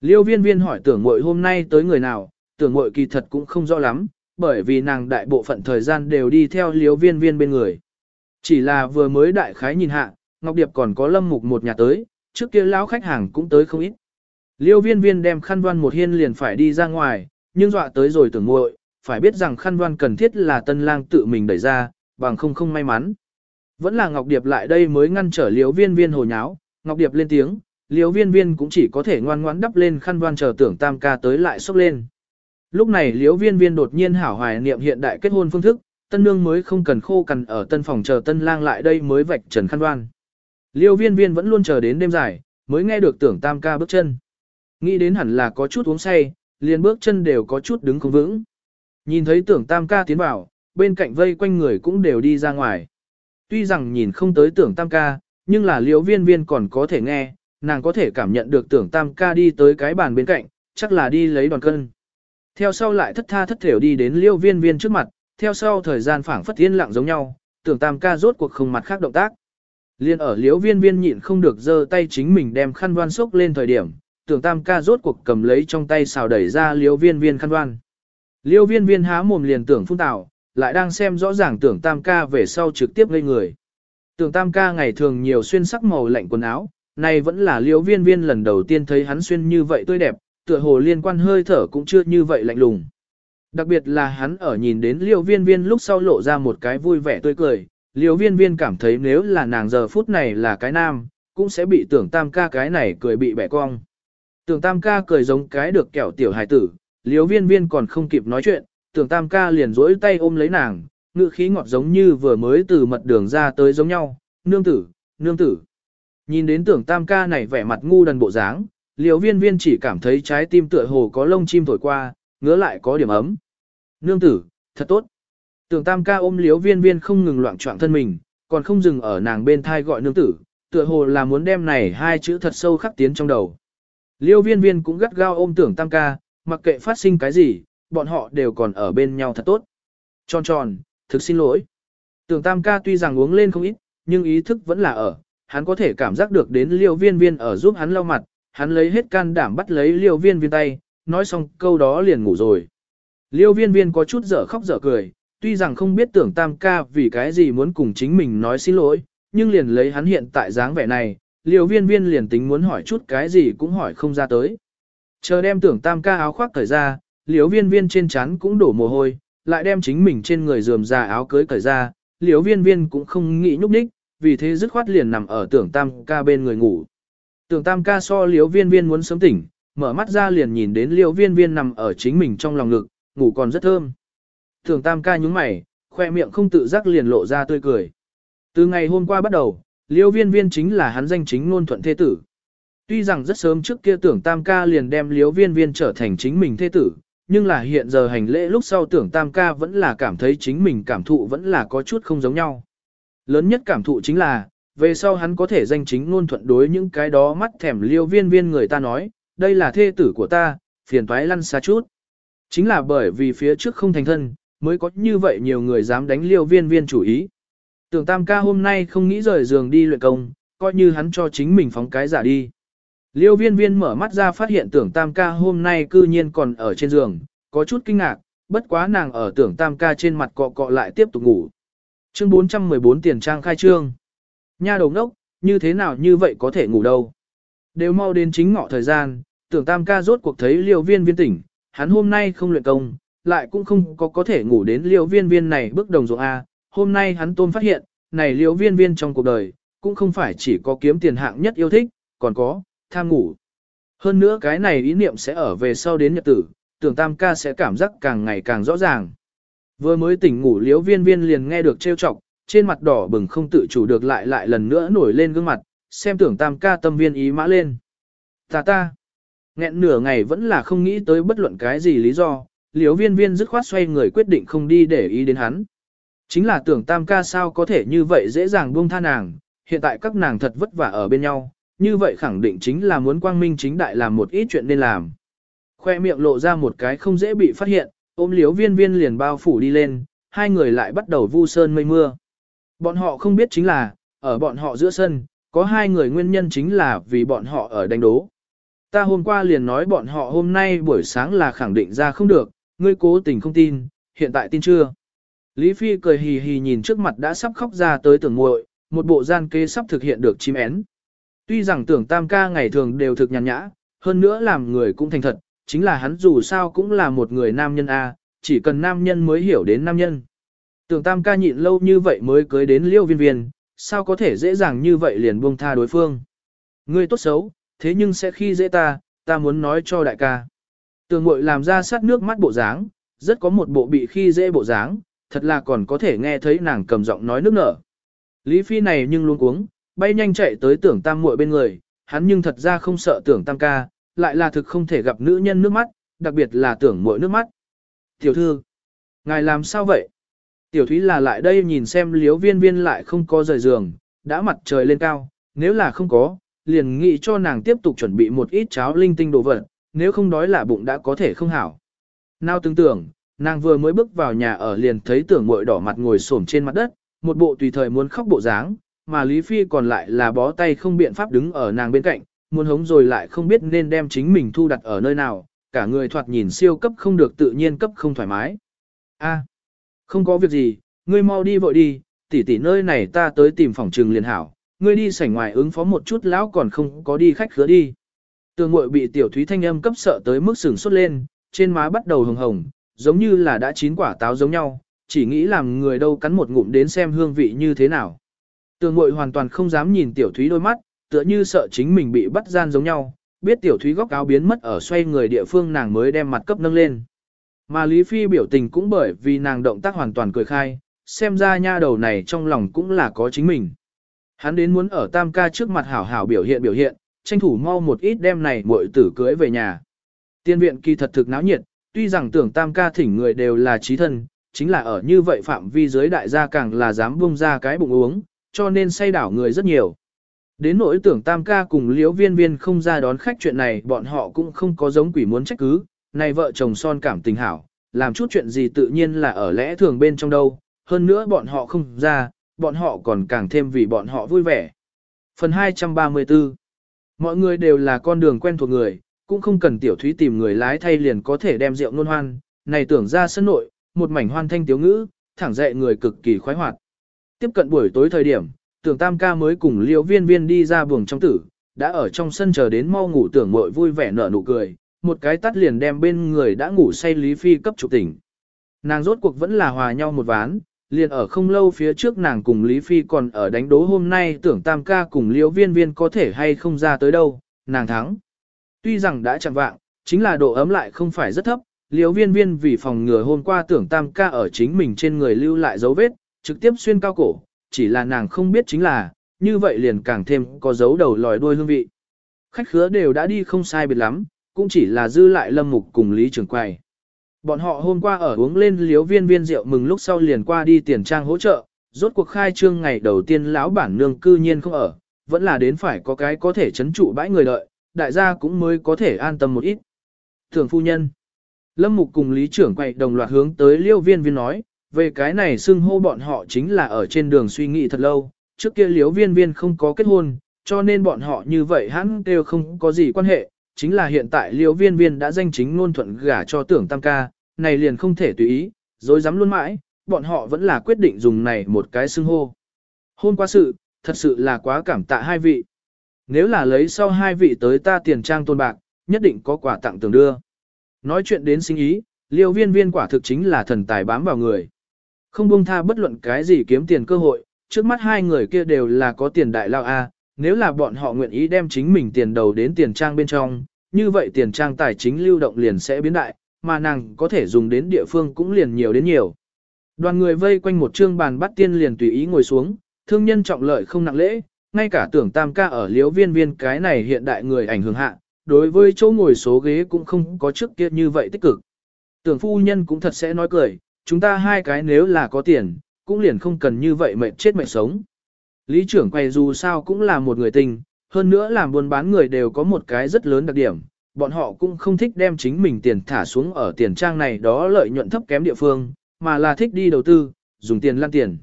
Liêu viên viên hỏi tưởng mội hôm nay tới người nào, tưởng mội kỳ thật cũng không rõ lắm, bởi vì nàng đại bộ phận thời gian đều đi theo liêu viên viên bên người. Chỉ là vừa mới đại khái nhìn hạ, Ngọc Điệp còn có lâm mục một nhà tới, trước kia lão khách hàng cũng tới không ít. Liêu viên viên đem khăn đoan một hiên liền phải đi ra ngoài, nhưng dọa tới rồi tưởng muội phải biết rằng khăn đoan cần thiết là tân lang tự mình đẩy ra, bằng không không may mắn. Vẫn là Ngọc Điệp lại đây mới ngăn trở liễu viên viên hồ nháo, Ngọc Điệp lên tiếng, liễu viên viên cũng chỉ có thể ngoan ngoãn đắp lên khăn đoan chờ tưởng tam ca tới lại sốc lên. Lúc này liễu viên viên đột nhiên hảo hoài niệm hiện đại kết hôn phương thức, tân nương mới không cần khô cằn ở tân phòng chờ tân lang lại đây mới vạch trần khăn đoan. Liêu viên viên vẫn luôn chờ đến đêm dài, mới nghe được tưởng tam ca bước chân. Nghĩ đến hẳn là có chút uống say, liền bước chân đều có chút đứng không vững. Nhìn thấy tưởng tam ca tiến vào, bên cạnh vây quanh người cũng đều đi ra ngoài. Tuy rằng nhìn không tới tưởng tam ca, nhưng là liễu viên viên còn có thể nghe, nàng có thể cảm nhận được tưởng tam ca đi tới cái bàn bên cạnh, chắc là đi lấy đòn cân. Theo sau lại thất tha thất thểu đi đến liêu viên viên trước mặt, theo sau thời gian phảng phất yên lặng giống nhau, tưởng tam ca rốt cuộc không mặt khác động tác. Liên ở liêu viên viên nhịn không được giơ tay chính mình đem khăn đoan sốc lên thời điểm, tưởng tam ca rốt cuộc cầm lấy trong tay xào đẩy ra liêu viên viên khăn đoan. Liêu viên viên há mồm liền tưởng phun tạo, lại đang xem rõ ràng tưởng tam ca về sau trực tiếp ngây người. Tưởng tam ca ngày thường nhiều xuyên sắc màu lạnh quần áo, này vẫn là liêu viên viên lần đầu tiên thấy hắn xuyên như vậy tươi đẹp, tựa hồ liên quan hơi thở cũng chưa như vậy lạnh lùng. Đặc biệt là hắn ở nhìn đến liêu viên viên lúc sau lộ ra một cái vui vẻ tươi cười, liêu viên viên cảm thấy nếu là nàng giờ phút này là cái nam, cũng sẽ bị tưởng tam ca cái này cười bị bẻ cong. Tưởng tam ca cười giống cái được kẹo tiểu hài tử, Liễu viên viên còn không kịp nói chuyện, tưởng tam ca liền rỗi tay ôm lấy nàng, ngự khí ngọt giống như vừa mới từ mật đường ra tới giống nhau, nương tử, nương tử. Nhìn đến tưởng tam ca này vẻ mặt ngu đần bộ dáng, liều viên viên chỉ cảm thấy trái tim tựa hồ có lông chim thổi qua, ngứa lại có điểm ấm. Nương tử, thật tốt. Tưởng tam ca ôm Liễu viên viên không ngừng loạn trọng thân mình, còn không dừng ở nàng bên thai gọi nương tử, tựa hồ là muốn đem này hai chữ thật sâu khắc tiến trong đầu. Liêu viên viên cũng gắt gao ôm tưởng tam ca, mặc kệ phát sinh cái gì, bọn họ đều còn ở bên nhau thật tốt. Tròn tròn, thực xin lỗi. Tưởng tam ca tuy rằng uống lên không ít, nhưng ý thức vẫn là ở, hắn có thể cảm giác được đến liêu viên viên ở giúp hắn lau mặt, hắn lấy hết can đảm bắt lấy liêu viên viên tay, nói xong câu đó liền ngủ rồi. Liêu viên viên có chút dở khóc dở cười, tuy rằng không biết tưởng tam ca vì cái gì muốn cùng chính mình nói xin lỗi, nhưng liền lấy hắn hiện tại dáng vẻ này, liều viên viên liền tính muốn hỏi chút cái gì cũng hỏi không ra tới. Chờ đem tưởng tam ca áo khoác cởi ra, liều viên viên trên chắn cũng đổ mồ hôi, lại đem chính mình trên người dườm ra áo cưới cởi ra, liều viên viên cũng không nghĩ nhúc đích, vì thế dứt khoát liền nằm ở tưởng tam ca bên người ngủ. Tưởng tam ca so liều viên viên muốn sớm tỉnh, mở mắt ra liền nhìn đến liều viên viên nằm ở chính mình trong lòng ngực, ngủ còn rất thơm. Tưởng tam ca nhúng mày, khoe miệng không tự giác liền lộ ra tươi cười. Từ ngày hôm qua bắt đầu, liêu viên viên chính là hắn danh chính ngôn thuận thế tử. Tuy rằng rất sớm trước kia tưởng tam ca liền đem Liêu viên viên trở thành chính mình thế tử, nhưng là hiện giờ hành lễ lúc sau tưởng tam ca vẫn là cảm thấy chính mình cảm thụ vẫn là có chút không giống nhau. Lớn nhất cảm thụ chính là, về sau hắn có thể danh chính ngôn thuận đối những cái đó mắt thèm liêu viên viên người ta nói, đây là thê tử của ta, phiền toái lăn xa chút. Chính là bởi vì phía trước không thành thân, mới có như vậy nhiều người dám đánh liêu viên viên chủ ý. Tưởng tam ca hôm nay không nghĩ rời giường đi luyện công, coi như hắn cho chính mình phóng cái giả đi. Liêu viên viên mở mắt ra phát hiện tưởng tam ca hôm nay cư nhiên còn ở trên giường, có chút kinh ngạc, bất quá nàng ở tưởng tam ca trên mặt cọ cọ lại tiếp tục ngủ. Chương 414 tiền trang khai trương. Nha đầu ngốc, như thế nào như vậy có thể ngủ đâu. Đều mau đến chính ngọ thời gian, tưởng tam ca rốt cuộc thấy liêu viên viên tỉnh, hắn hôm nay không luyện công, lại cũng không có có thể ngủ đến liêu viên viên này bước đồng ruộng A. Hôm nay hắn tôn phát hiện, này liễu viên viên trong cuộc đời, cũng không phải chỉ có kiếm tiền hạng nhất yêu thích, còn có, tham ngủ. Hơn nữa cái này ý niệm sẽ ở về sau đến nhật tử, tưởng tam ca sẽ cảm giác càng ngày càng rõ ràng. Vừa mới tỉnh ngủ liếu viên viên liền nghe được trêu chọc, trên mặt đỏ bừng không tự chủ được lại lại lần nữa nổi lên gương mặt, xem tưởng tam ca tâm viên ý mã lên. Ta ta, nghẹn nửa ngày vẫn là không nghĩ tới bất luận cái gì lý do, liếu viên viên dứt khoát xoay người quyết định không đi để ý đến hắn. Chính là tưởng tam ca sao có thể như vậy dễ dàng buông tha nàng, hiện tại các nàng thật vất vả ở bên nhau, như vậy khẳng định chính là muốn quang minh chính đại làm một ít chuyện nên làm. Khoe miệng lộ ra một cái không dễ bị phát hiện, ôm liếu viên viên liền bao phủ đi lên, hai người lại bắt đầu vu sơn mây mưa. Bọn họ không biết chính là, ở bọn họ giữa sân, có hai người nguyên nhân chính là vì bọn họ ở đánh đố. Ta hôm qua liền nói bọn họ hôm nay buổi sáng là khẳng định ra không được, ngươi cố tình không tin, hiện tại tin chưa. Lý Phi cười hì hì nhìn trước mặt đã sắp khóc ra tới tưởng muội, một bộ gian kê sắp thực hiện được chim én. Tuy rằng tưởng tam ca ngày thường đều thực nhàn nhã, hơn nữa làm người cũng thành thật, chính là hắn dù sao cũng là một người nam nhân A, chỉ cần nam nhân mới hiểu đến nam nhân. Tưởng tam ca nhịn lâu như vậy mới cưới đến liêu viên viên, sao có thể dễ dàng như vậy liền buông tha đối phương. Ngươi tốt xấu, thế nhưng sẽ khi dễ ta, ta muốn nói cho đại ca. Tường mội làm ra sát nước mắt bộ dáng, rất có một bộ bị khi dễ bộ dáng, thật là còn có thể nghe thấy nàng cầm giọng nói nước nở. Lý Phi này nhưng luôn cuống, bay nhanh chạy tới tưởng tam muội bên người, hắn nhưng thật ra không sợ tưởng tam ca, lại là thực không thể gặp nữ nhân nước mắt, đặc biệt là tưởng muội nước mắt. Tiểu thư, ngài làm sao vậy? Tiểu Thúy là lại đây nhìn xem liếu viên viên lại không có rời giường, đã mặt trời lên cao, nếu là không có, liền nghĩ cho nàng tiếp tục chuẩn bị một ít cháo linh tinh đồ vật, nếu không đói là bụng đã có thể không hảo. Nào tưởng tưởng, nàng vừa mới bước vào nhà ở liền thấy tưởng muội đỏ mặt ngồi xổm trên mặt đất, một bộ tùy thời muốn khóc bộ dáng, mà Lý Phi còn lại là bó tay không biện pháp đứng ở nàng bên cạnh, muốn hống rồi lại không biết nên đem chính mình thu đặt ở nơi nào, cả người thoạt nhìn siêu cấp không được tự nhiên cấp không thoải mái. A, không có việc gì, ngươi mau đi vội đi, tỷ tỷ nơi này ta tới tìm phòng trừng liền hảo, ngươi đi sảnh ngoài ứng phó một chút lão còn không có đi khách khứa đi. Tường muội bị tiểu thúy thanh âm cấp sợ tới mức sừng sốt lên, trên má bắt đầu hồng hồng, giống như là đã chín quả táo giống nhau, chỉ nghĩ làm người đâu cắn một ngụm đến xem hương vị như thế nào. Tường mội hoàn toàn không dám nhìn tiểu thúy đôi mắt, tựa như sợ chính mình bị bắt gian giống nhau, biết tiểu thúy góc áo biến mất ở xoay người địa phương nàng mới đem mặt cấp nâng lên. Mà Lý Phi biểu tình cũng bởi vì nàng động tác hoàn toàn cười khai, xem ra nha đầu này trong lòng cũng là có chính mình. Hắn đến muốn ở tam ca trước mặt hảo hảo biểu hiện biểu hiện, tranh thủ mau một ít đem này muội tử cưới về nhà. Tiên viện kỳ thật thực náo nhiệt, tuy rằng tưởng tam ca thỉnh người đều là trí thân, chính là ở như vậy phạm vi giới đại gia càng là dám bung ra cái bụng uống, cho nên say đảo người rất nhiều. Đến nỗi tưởng tam ca cùng liễu viên viên không ra đón khách chuyện này bọn họ cũng không có giống quỷ muốn trách cứ, này vợ chồng son cảm tình hảo, làm chút chuyện gì tự nhiên là ở lẽ thường bên trong đâu, hơn nữa bọn họ không ra, bọn họ còn càng thêm vì bọn họ vui vẻ. Phần 234 Mọi người đều là con đường quen thuộc người, cũng không cần tiểu thúy tìm người lái thay liền có thể đem rượu nôn hoan, này tưởng ra sân nội, một mảnh hoan thanh tiếu ngữ, thẳng dậy người cực kỳ khoái hoạt. Tiếp cận buổi tối thời điểm, tưởng tam ca mới cùng liễu viên viên đi ra buồng trong tử, đã ở trong sân chờ đến mau ngủ tưởng mội vui vẻ nở nụ cười, một cái tắt liền đem bên người đã ngủ say Lý Phi cấp trục tỉnh. Nàng rốt cuộc vẫn là hòa nhau một ván, liền ở không lâu phía trước nàng cùng Lý Phi còn ở đánh đố hôm nay tưởng tam ca cùng liễu viên viên có thể hay không ra tới đâu, nàng thắng. Tuy rằng đã chẳng vạng, chính là độ ấm lại không phải rất thấp, liễu viên viên vì phòng ngừa hôm qua tưởng tam ca ở chính mình trên người lưu lại dấu vết, trực tiếp xuyên cao cổ, chỉ là nàng không biết chính là, như vậy liền càng thêm có dấu đầu lòi đuôi hương vị. Khách khứa đều đã đi không sai biệt lắm, cũng chỉ là dư lại lâm mục cùng Lý Trường Quầy. Bọn họ hôm qua ở uống lên liếu viên viên rượu mừng lúc sau liền qua đi tiền trang hỗ trợ, rốt cuộc khai trương ngày đầu tiên lão bản nương cư nhiên không ở, vẫn là đến phải có cái có thể chấn trụ bãi người đợi, đại gia cũng mới có thể an tâm một ít. Thường phu nhân, Lâm Mục cùng Lý trưởng quay đồng loạt hướng tới liêu viên viên nói, về cái này xưng hô bọn họ chính là ở trên đường suy nghĩ thật lâu, trước kia liêu viên viên không có kết hôn, cho nên bọn họ như vậy hắn đều không có gì quan hệ, chính là hiện tại liêu viên viên đã danh chính ngôn thuận gả cho tưởng tam ca, này liền không thể tùy ý, dối dám luôn mãi, bọn họ vẫn là quyết định dùng này một cái xưng hô. Hôn qua sự, thật sự là quá cảm tạ hai vị. Nếu là lấy sau hai vị tới ta tiền trang tôn bạc, nhất định có quà tặng tưởng đưa. Nói chuyện đến sinh ý, liêu viên viên quả thực chính là thần tài bám vào người. Không buông tha bất luận cái gì kiếm tiền cơ hội, trước mắt hai người kia đều là có tiền đại lao A, nếu là bọn họ nguyện ý đem chính mình tiền đầu đến tiền trang bên trong, như vậy tiền trang tài chính lưu động liền sẽ biến đại, mà nàng có thể dùng đến địa phương cũng liền nhiều đến nhiều. Đoàn người vây quanh một trương bàn bắt tiên liền tùy ý ngồi xuống, thương nhân trọng lợi không nặng lễ, ngay cả tưởng tam ca ở liếu viên viên cái này hiện đại người ảnh hưởng hạ, đối với chỗ ngồi số ghế cũng không có trước kia như vậy tích cực. Tưởng phu nhân cũng thật sẽ nói cười, chúng ta hai cái nếu là có tiền, cũng liền không cần như vậy mệt chết mệt sống. Lý trưởng quay dù sao cũng là một người tình, hơn nữa làm buôn bán người đều có một cái rất lớn đặc điểm, bọn họ cũng không thích đem chính mình tiền thả xuống ở tiền trang này đó lợi nhuận thấp kém địa phương, mà là thích đi đầu tư, dùng tiền lan tiền.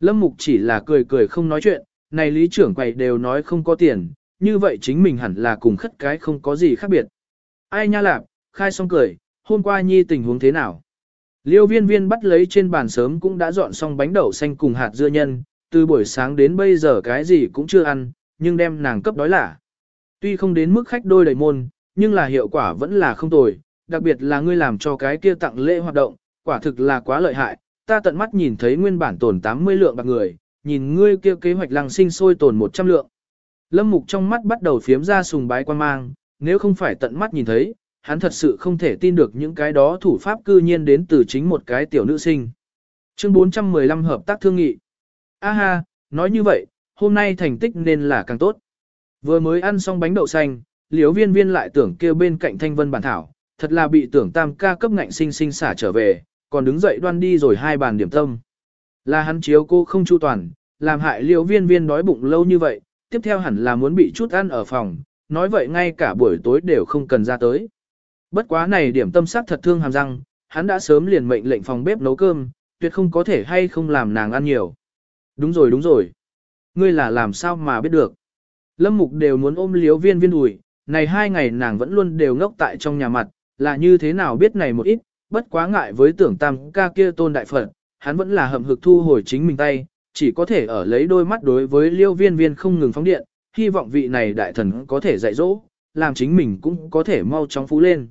Lâm Mục chỉ là cười cười không nói chuyện, này lý trưởng quầy đều nói không có tiền, như vậy chính mình hẳn là cùng khất cái không có gì khác biệt. Ai nha lạp, khai xong cười, hôm qua nhi tình huống thế nào? Liêu viên viên bắt lấy trên bàn sớm cũng đã dọn xong bánh đậu xanh cùng hạt dưa nhân, từ buổi sáng đến bây giờ cái gì cũng chưa ăn, nhưng đem nàng cấp đói lả. Tuy không đến mức khách đôi đầy môn, nhưng là hiệu quả vẫn là không tồi, đặc biệt là ngươi làm cho cái kia tặng lễ hoạt động, quả thực là quá lợi hại, ta tận mắt nhìn thấy nguyên bản tồn 80 lượng bạc người, nhìn ngươi kia kế hoạch lăng sinh sôi tồn 100 lượng. Lâm Mục trong mắt bắt đầu phiếm ra sùng bái quan mang, nếu không phải tận mắt nhìn thấy, hắn thật sự không thể tin được những cái đó thủ pháp cư nhiên đến từ chính một cái tiểu nữ sinh. Chương 415 hợp tác thương nghị. A ha, nói như vậy, hôm nay thành tích nên là càng tốt. Vừa mới ăn xong bánh đậu xanh, liếu viên viên lại tưởng kêu bên cạnh thanh vân bản thảo, thật là bị tưởng tam ca cấp ngạnh sinh sinh xả trở về, còn đứng dậy đoan đi rồi hai bàn điểm tâm. Là hắn chiếu cô không chu toàn, làm hại liếu viên viên đói bụng lâu như vậy, tiếp theo hẳn là muốn bị chút ăn ở phòng, nói vậy ngay cả buổi tối đều không cần ra tới. Bất quá này điểm tâm sắc thật thương hàm răng, hắn đã sớm liền mệnh lệnh phòng bếp nấu cơm, tuyệt không có thể hay không làm nàng ăn nhiều. Đúng rồi đúng rồi. Ngươi là làm sao mà biết được. Lâm Mục đều muốn ôm liếu viên viên ủi, này hai ngày nàng vẫn luôn đều ngốc tại trong nhà mặt, là như thế nào biết này một ít, bất quá ngại với tưởng tam ca kia tôn đại phật, hắn vẫn là hậm hực thu hồi chính mình tay, chỉ có thể ở lấy đôi mắt đối với liêu viên viên không ngừng phóng điện, hy vọng vị này đại thần có thể dạy dỗ, làm chính mình cũng có thể mau chóng phú lên.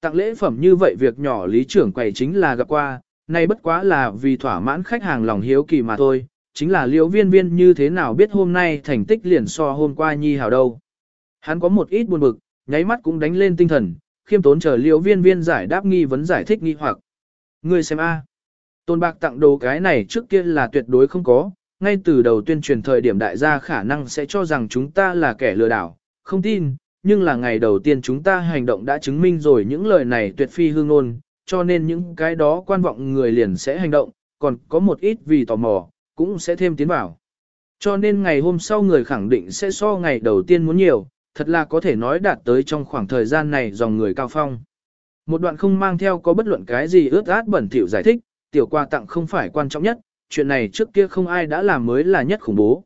Tặng lễ phẩm như vậy việc nhỏ lý trưởng quầy chính là gặp qua, nay bất quá là vì thỏa mãn khách hàng lòng hiếu kỳ mà thôi, chính là liêu viên viên như thế nào biết hôm nay thành tích liền so hôm qua nhi hào đâu. Hắn có một ít buồn bực, nháy mắt cũng đánh lên tinh thần, khiêm tốn chờ liêu viên viên giải đáp nghi vấn giải thích nghi hoặc. Người xem a Tôn bạc tặng đồ cái này trước kia là tuyệt đối không có, ngay từ đầu tuyên truyền thời điểm đại gia khả năng sẽ cho rằng chúng ta là kẻ lừa đảo, không tin, nhưng là ngày đầu tiên chúng ta hành động đã chứng minh rồi những lời này tuyệt phi hương ngôn, cho nên những cái đó quan vọng người liền sẽ hành động, còn có một ít vì tò mò, cũng sẽ thêm tiến vào. Cho nên ngày hôm sau người khẳng định sẽ so ngày đầu tiên muốn nhiều, thật là có thể nói đạt tới trong khoảng thời gian này dòng người cao phong. Một đoạn không mang theo có bất luận cái gì ướt át bẩn thỉu giải thích, tiểu quà tặng không phải quan trọng nhất, chuyện này trước kia không ai đã làm mới là nhất khủng bố.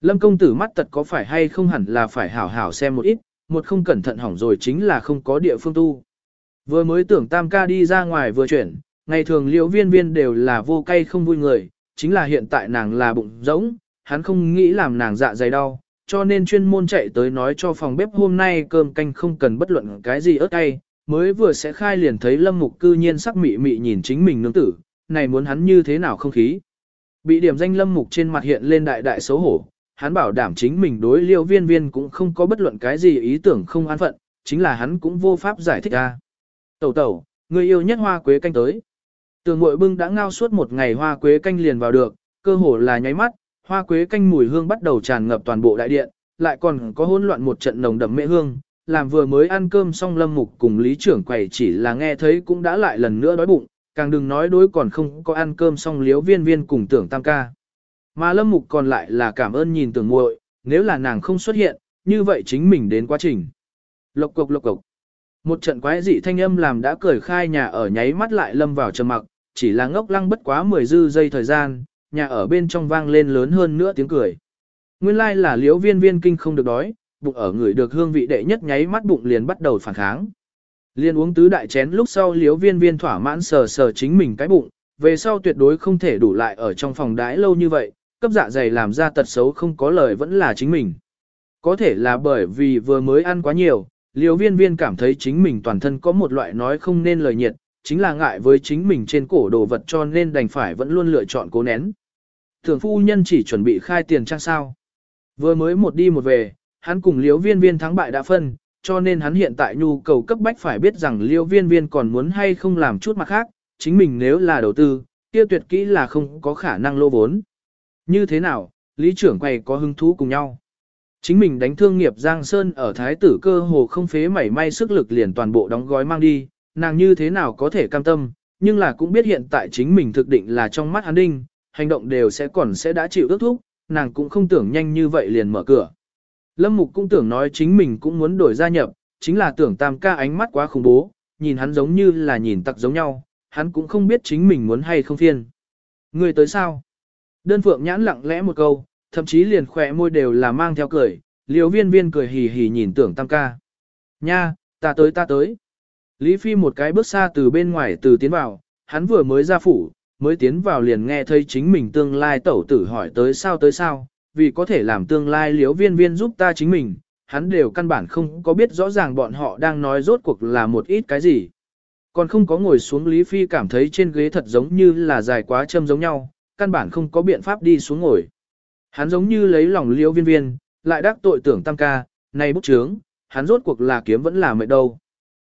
Lâm công tử mắt tật có phải hay không hẳn là phải hảo hảo xem một ít, một không cẩn thận hỏng rồi chính là không có địa phương tu. Vừa mới tưởng tam ca đi ra ngoài vừa chuyển, ngày thường liễu viên viên đều là vô cay không vui người, chính là hiện tại nàng là bụng rỗng, hắn không nghĩ làm nàng dạ dày đau, cho nên chuyên môn chạy tới nói cho phòng bếp hôm nay cơm canh không cần bất luận cái gì ớt cay, mới vừa sẽ khai liền thấy lâm mục cư nhiên sắc mị mị nhìn chính mình nương tử, này muốn hắn như thế nào không khí. Bị điểm danh lâm mục trên mặt hiện lên đại đại xấu hổ, hắn bảo đảm chính mình đối liêu viên viên cũng không có bất luận cái gì ý tưởng không an phận, chính là hắn cũng vô pháp giải thích ra. Tẩu tẩu, người yêu nhất hoa quế canh tới. Tường mội bưng đã ngao suốt một ngày hoa quế canh liền vào được, cơ hồ là nháy mắt, hoa quế canh mùi hương bắt đầu tràn ngập toàn bộ đại điện, lại còn có hỗn loạn một trận nồng đậm mệ hương, làm vừa mới ăn cơm xong lâm mục cùng lý trưởng quầy chỉ là nghe thấy cũng đã lại lần nữa đói bụng, càng đừng nói đối còn không có ăn cơm xong liếu viên viên cùng tưởng tam ca. Mà lâm mục còn lại là cảm ơn nhìn tưởng muội, nếu là nàng không xuất hiện, như vậy chính mình đến quá trình. Lộc cục lộc cục. Một trận quái dị thanh âm làm đã cởi khai nhà ở nháy mắt lại lâm vào trầm mặc, chỉ là ngốc lăng bất quá 10 dư giây thời gian, nhà ở bên trong vang lên lớn hơn nữa tiếng cười. Nguyên lai like là liếu viên viên kinh không được đói, bụng ở người được hương vị đệ nhất nháy mắt bụng liền bắt đầu phản kháng. Liên uống tứ đại chén lúc sau liếu viên viên thỏa mãn sờ sờ chính mình cái bụng, về sau tuyệt đối không thể đủ lại ở trong phòng đái lâu như vậy, cấp dạ dày làm ra tật xấu không có lời vẫn là chính mình. Có thể là bởi vì vừa mới ăn quá nhiều, liếu viên viên cảm thấy chính mình toàn thân có một loại nói không nên lời nhiệt, chính là ngại với chính mình trên cổ đồ vật cho nên đành phải vẫn luôn lựa chọn cố nén. Thường phu nhân chỉ chuẩn bị khai tiền trang sao. Vừa mới một đi một về, hắn cùng liếu viên viên thắng bại đã phân, cho nên hắn hiện tại nhu cầu cấp bách phải biết rằng liêu viên viên còn muốn hay không làm chút mặt khác, chính mình nếu là đầu tư, kia tuyệt kỹ là không có khả năng lô vốn. Như thế nào, lý trưởng quầy có hứng thú cùng nhau. Chính mình đánh thương nghiệp Giang Sơn ở Thái tử cơ hồ không phế mảy may sức lực liền toàn bộ đóng gói mang đi, nàng như thế nào có thể cam tâm, nhưng là cũng biết hiện tại chính mình thực định là trong mắt hắn đinh, hành động đều sẽ còn sẽ đã chịu ước thúc, nàng cũng không tưởng nhanh như vậy liền mở cửa. Lâm Mục cũng tưởng nói chính mình cũng muốn đổi gia nhập, chính là tưởng tam ca ánh mắt quá khủng bố, nhìn hắn giống như là nhìn tặc giống nhau, hắn cũng không biết chính mình muốn hay không phiên. Người tới sao? Đơn phượng nhãn lặng lẽ một câu, thậm chí liền khỏe môi đều là mang theo cười, liều viên viên cười hì hì nhìn tưởng tam ca. Nha, ta tới ta tới. Lý Phi một cái bước xa từ bên ngoài từ tiến vào, hắn vừa mới ra phủ, mới tiến vào liền nghe thấy chính mình tương lai tẩu tử hỏi tới sao tới sao, vì có thể làm tương lai liếu viên viên giúp ta chính mình, hắn đều căn bản không có biết rõ ràng bọn họ đang nói rốt cuộc là một ít cái gì. Còn không có ngồi xuống Lý Phi cảm thấy trên ghế thật giống như là dài quá châm giống nhau, căn bản không có biện pháp đi xuống ngồi. Hắn giống như lấy lòng liễu viên viên, lại đắc tội tưởng tam ca, này bút trướng, hắn rốt cuộc là kiếm vẫn là mệt đâu.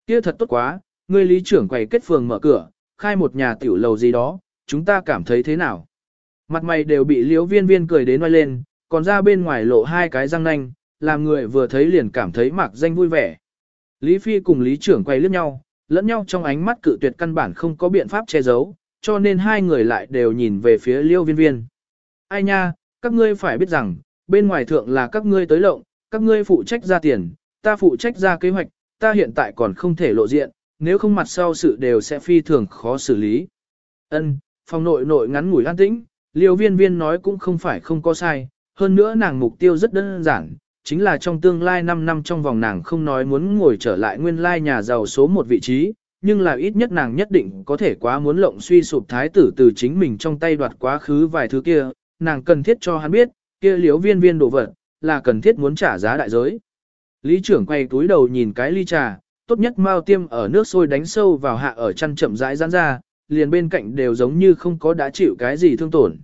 Kia thật tốt quá, người lý trưởng quầy kết phường mở cửa, khai một nhà tiểu lầu gì đó, chúng ta cảm thấy thế nào? Mặt mày đều bị liễu viên viên cười đến ngoài lên, còn ra bên ngoài lộ hai cái răng nanh, làm người vừa thấy liền cảm thấy mặc danh vui vẻ. Lý Phi cùng Lý trưởng quay liếc nhau, lẫn nhau trong ánh mắt cự tuyệt căn bản không có biện pháp che giấu, cho nên hai người lại đều nhìn về phía liêu viên viên. Ai nha, các ngươi phải biết rằng, bên ngoài thượng là các ngươi tới lộng, các ngươi phụ trách ra tiền, ta phụ trách ra kế hoạch, ta hiện tại còn không thể lộ diện, nếu không mặt sau sự đều sẽ phi thường khó xử lý. Ân, phòng nội nội ngắn ngủi an tĩnh, liêu viên viên nói cũng không phải không có sai, hơn nữa nàng mục tiêu rất đơn giản, chính là trong tương lai 5 năm trong vòng nàng không nói muốn ngồi trở lại nguyên lai nhà giàu số một vị trí, nhưng là ít nhất nàng nhất định có thể quá muốn lộng suy sụp thái tử từ chính mình trong tay đoạt quá khứ vài thứ kia, nàng cần thiết cho hắn biết, kia liếu viên viên đồ vật, là cần thiết muốn trả giá đại giới. Lý trưởng quay túi đầu nhìn cái ly trà, tốt nhất mau tiêm ở nước sôi đánh sâu vào hạ ở chăn chậm rãi giãn ra, liền bên cạnh đều giống như không có đã chịu cái gì thương tổn.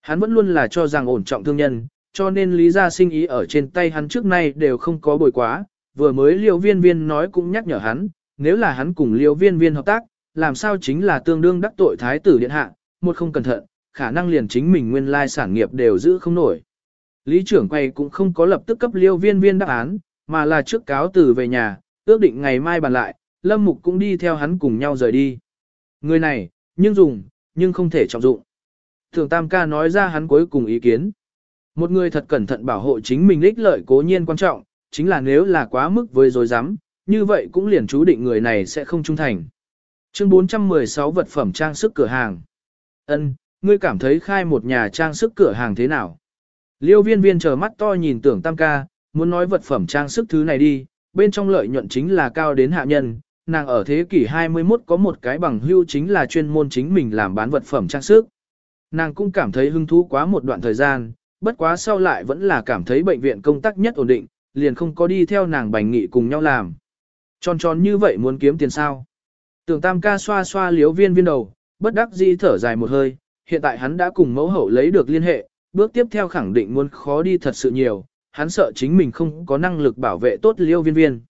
Hắn vẫn luôn là cho rằng ổn trọng thương nhân, cho nên lý gia sinh ý ở trên tay hắn trước nay đều không có bồi quá, vừa mới liêu viên viên nói cũng nhắc nhở hắn, nếu là hắn cùng liêu viên viên hợp tác, làm sao chính là tương đương đắc tội thái tử điện hạ, một không cẩn thận, khả năng liền chính mình nguyên lai sản nghiệp đều giữ không nổi. Lý trưởng quay cũng không có lập tức cấp liêu viên viên đáp án, mà là trước cáo từ về nhà, ước định ngày mai bàn lại, Lâm Mục cũng đi theo hắn cùng nhau rời đi. Người này, nhưng dùng, nhưng không thể trọng dụng. Thường Tam ca nói ra hắn cuối cùng ý kiến. Một người thật cẩn thận bảo hộ chính mình ích lợi cố nhiên quan trọng, chính là nếu là quá mức với dối rắm như vậy cũng liền chú định người này sẽ không trung thành. Chương 416 vật phẩm trang sức cửa hàng. Ân, ngươi cảm thấy khai một nhà trang sức cửa hàng thế nào? Liêu viên viên chờ mắt to nhìn tưởng tam ca, muốn nói vật phẩm trang sức thứ này đi, bên trong lợi nhuận chính là cao đến hạ nhân, nàng ở thế kỷ 21 có một cái bằng hưu chính là chuyên môn chính mình làm bán vật phẩm trang sức. Nàng cũng cảm thấy hứng thú quá một đoạn thời gian, bất quá sau lại vẫn là cảm thấy bệnh viện công tác nhất ổn định, liền không có đi theo nàng bành nghị cùng nhau làm. Tròn tròn như vậy muốn kiếm tiền sao? Tưởng tam ca xoa xoa liếu viên viên đầu, bất đắc dĩ thở dài một hơi, hiện tại hắn đã cùng mẫu hậu lấy được liên hệ, bước tiếp theo khẳng định muốn khó đi thật sự nhiều, hắn sợ chính mình không có năng lực bảo vệ tốt liêu viên viên.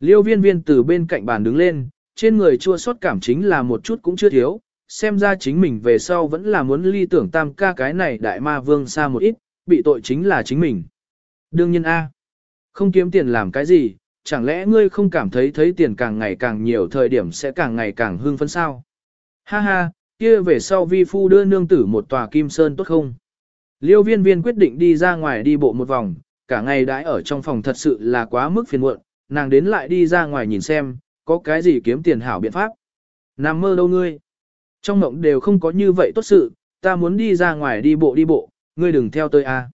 Liêu viên viên từ bên cạnh bàn đứng lên, trên người chua xót cảm chính là một chút cũng chưa thiếu, xem ra chính mình về sau vẫn là muốn ly tưởng tam ca cái này đại ma vương xa một ít, bị tội chính là chính mình. Đương nhiên A. Không kiếm tiền làm cái gì, chẳng lẽ ngươi không cảm thấy thấy tiền càng ngày càng nhiều thời điểm sẽ càng ngày càng hưng phấn sao? Ha ha, kia về sau vi phu đưa nương tử một tòa kim sơn tốt không? Liêu viên viên quyết định đi ra ngoài đi bộ một vòng, cả ngày đãi ở trong phòng thật sự là quá mức phiền muộn, nàng đến lại đi ra ngoài nhìn xem, có cái gì kiếm tiền hảo biện pháp. Nằm mơ đâu ngươi? Trong mộng đều không có như vậy tốt sự, ta muốn đi ra ngoài đi bộ đi bộ, ngươi đừng theo tôi a.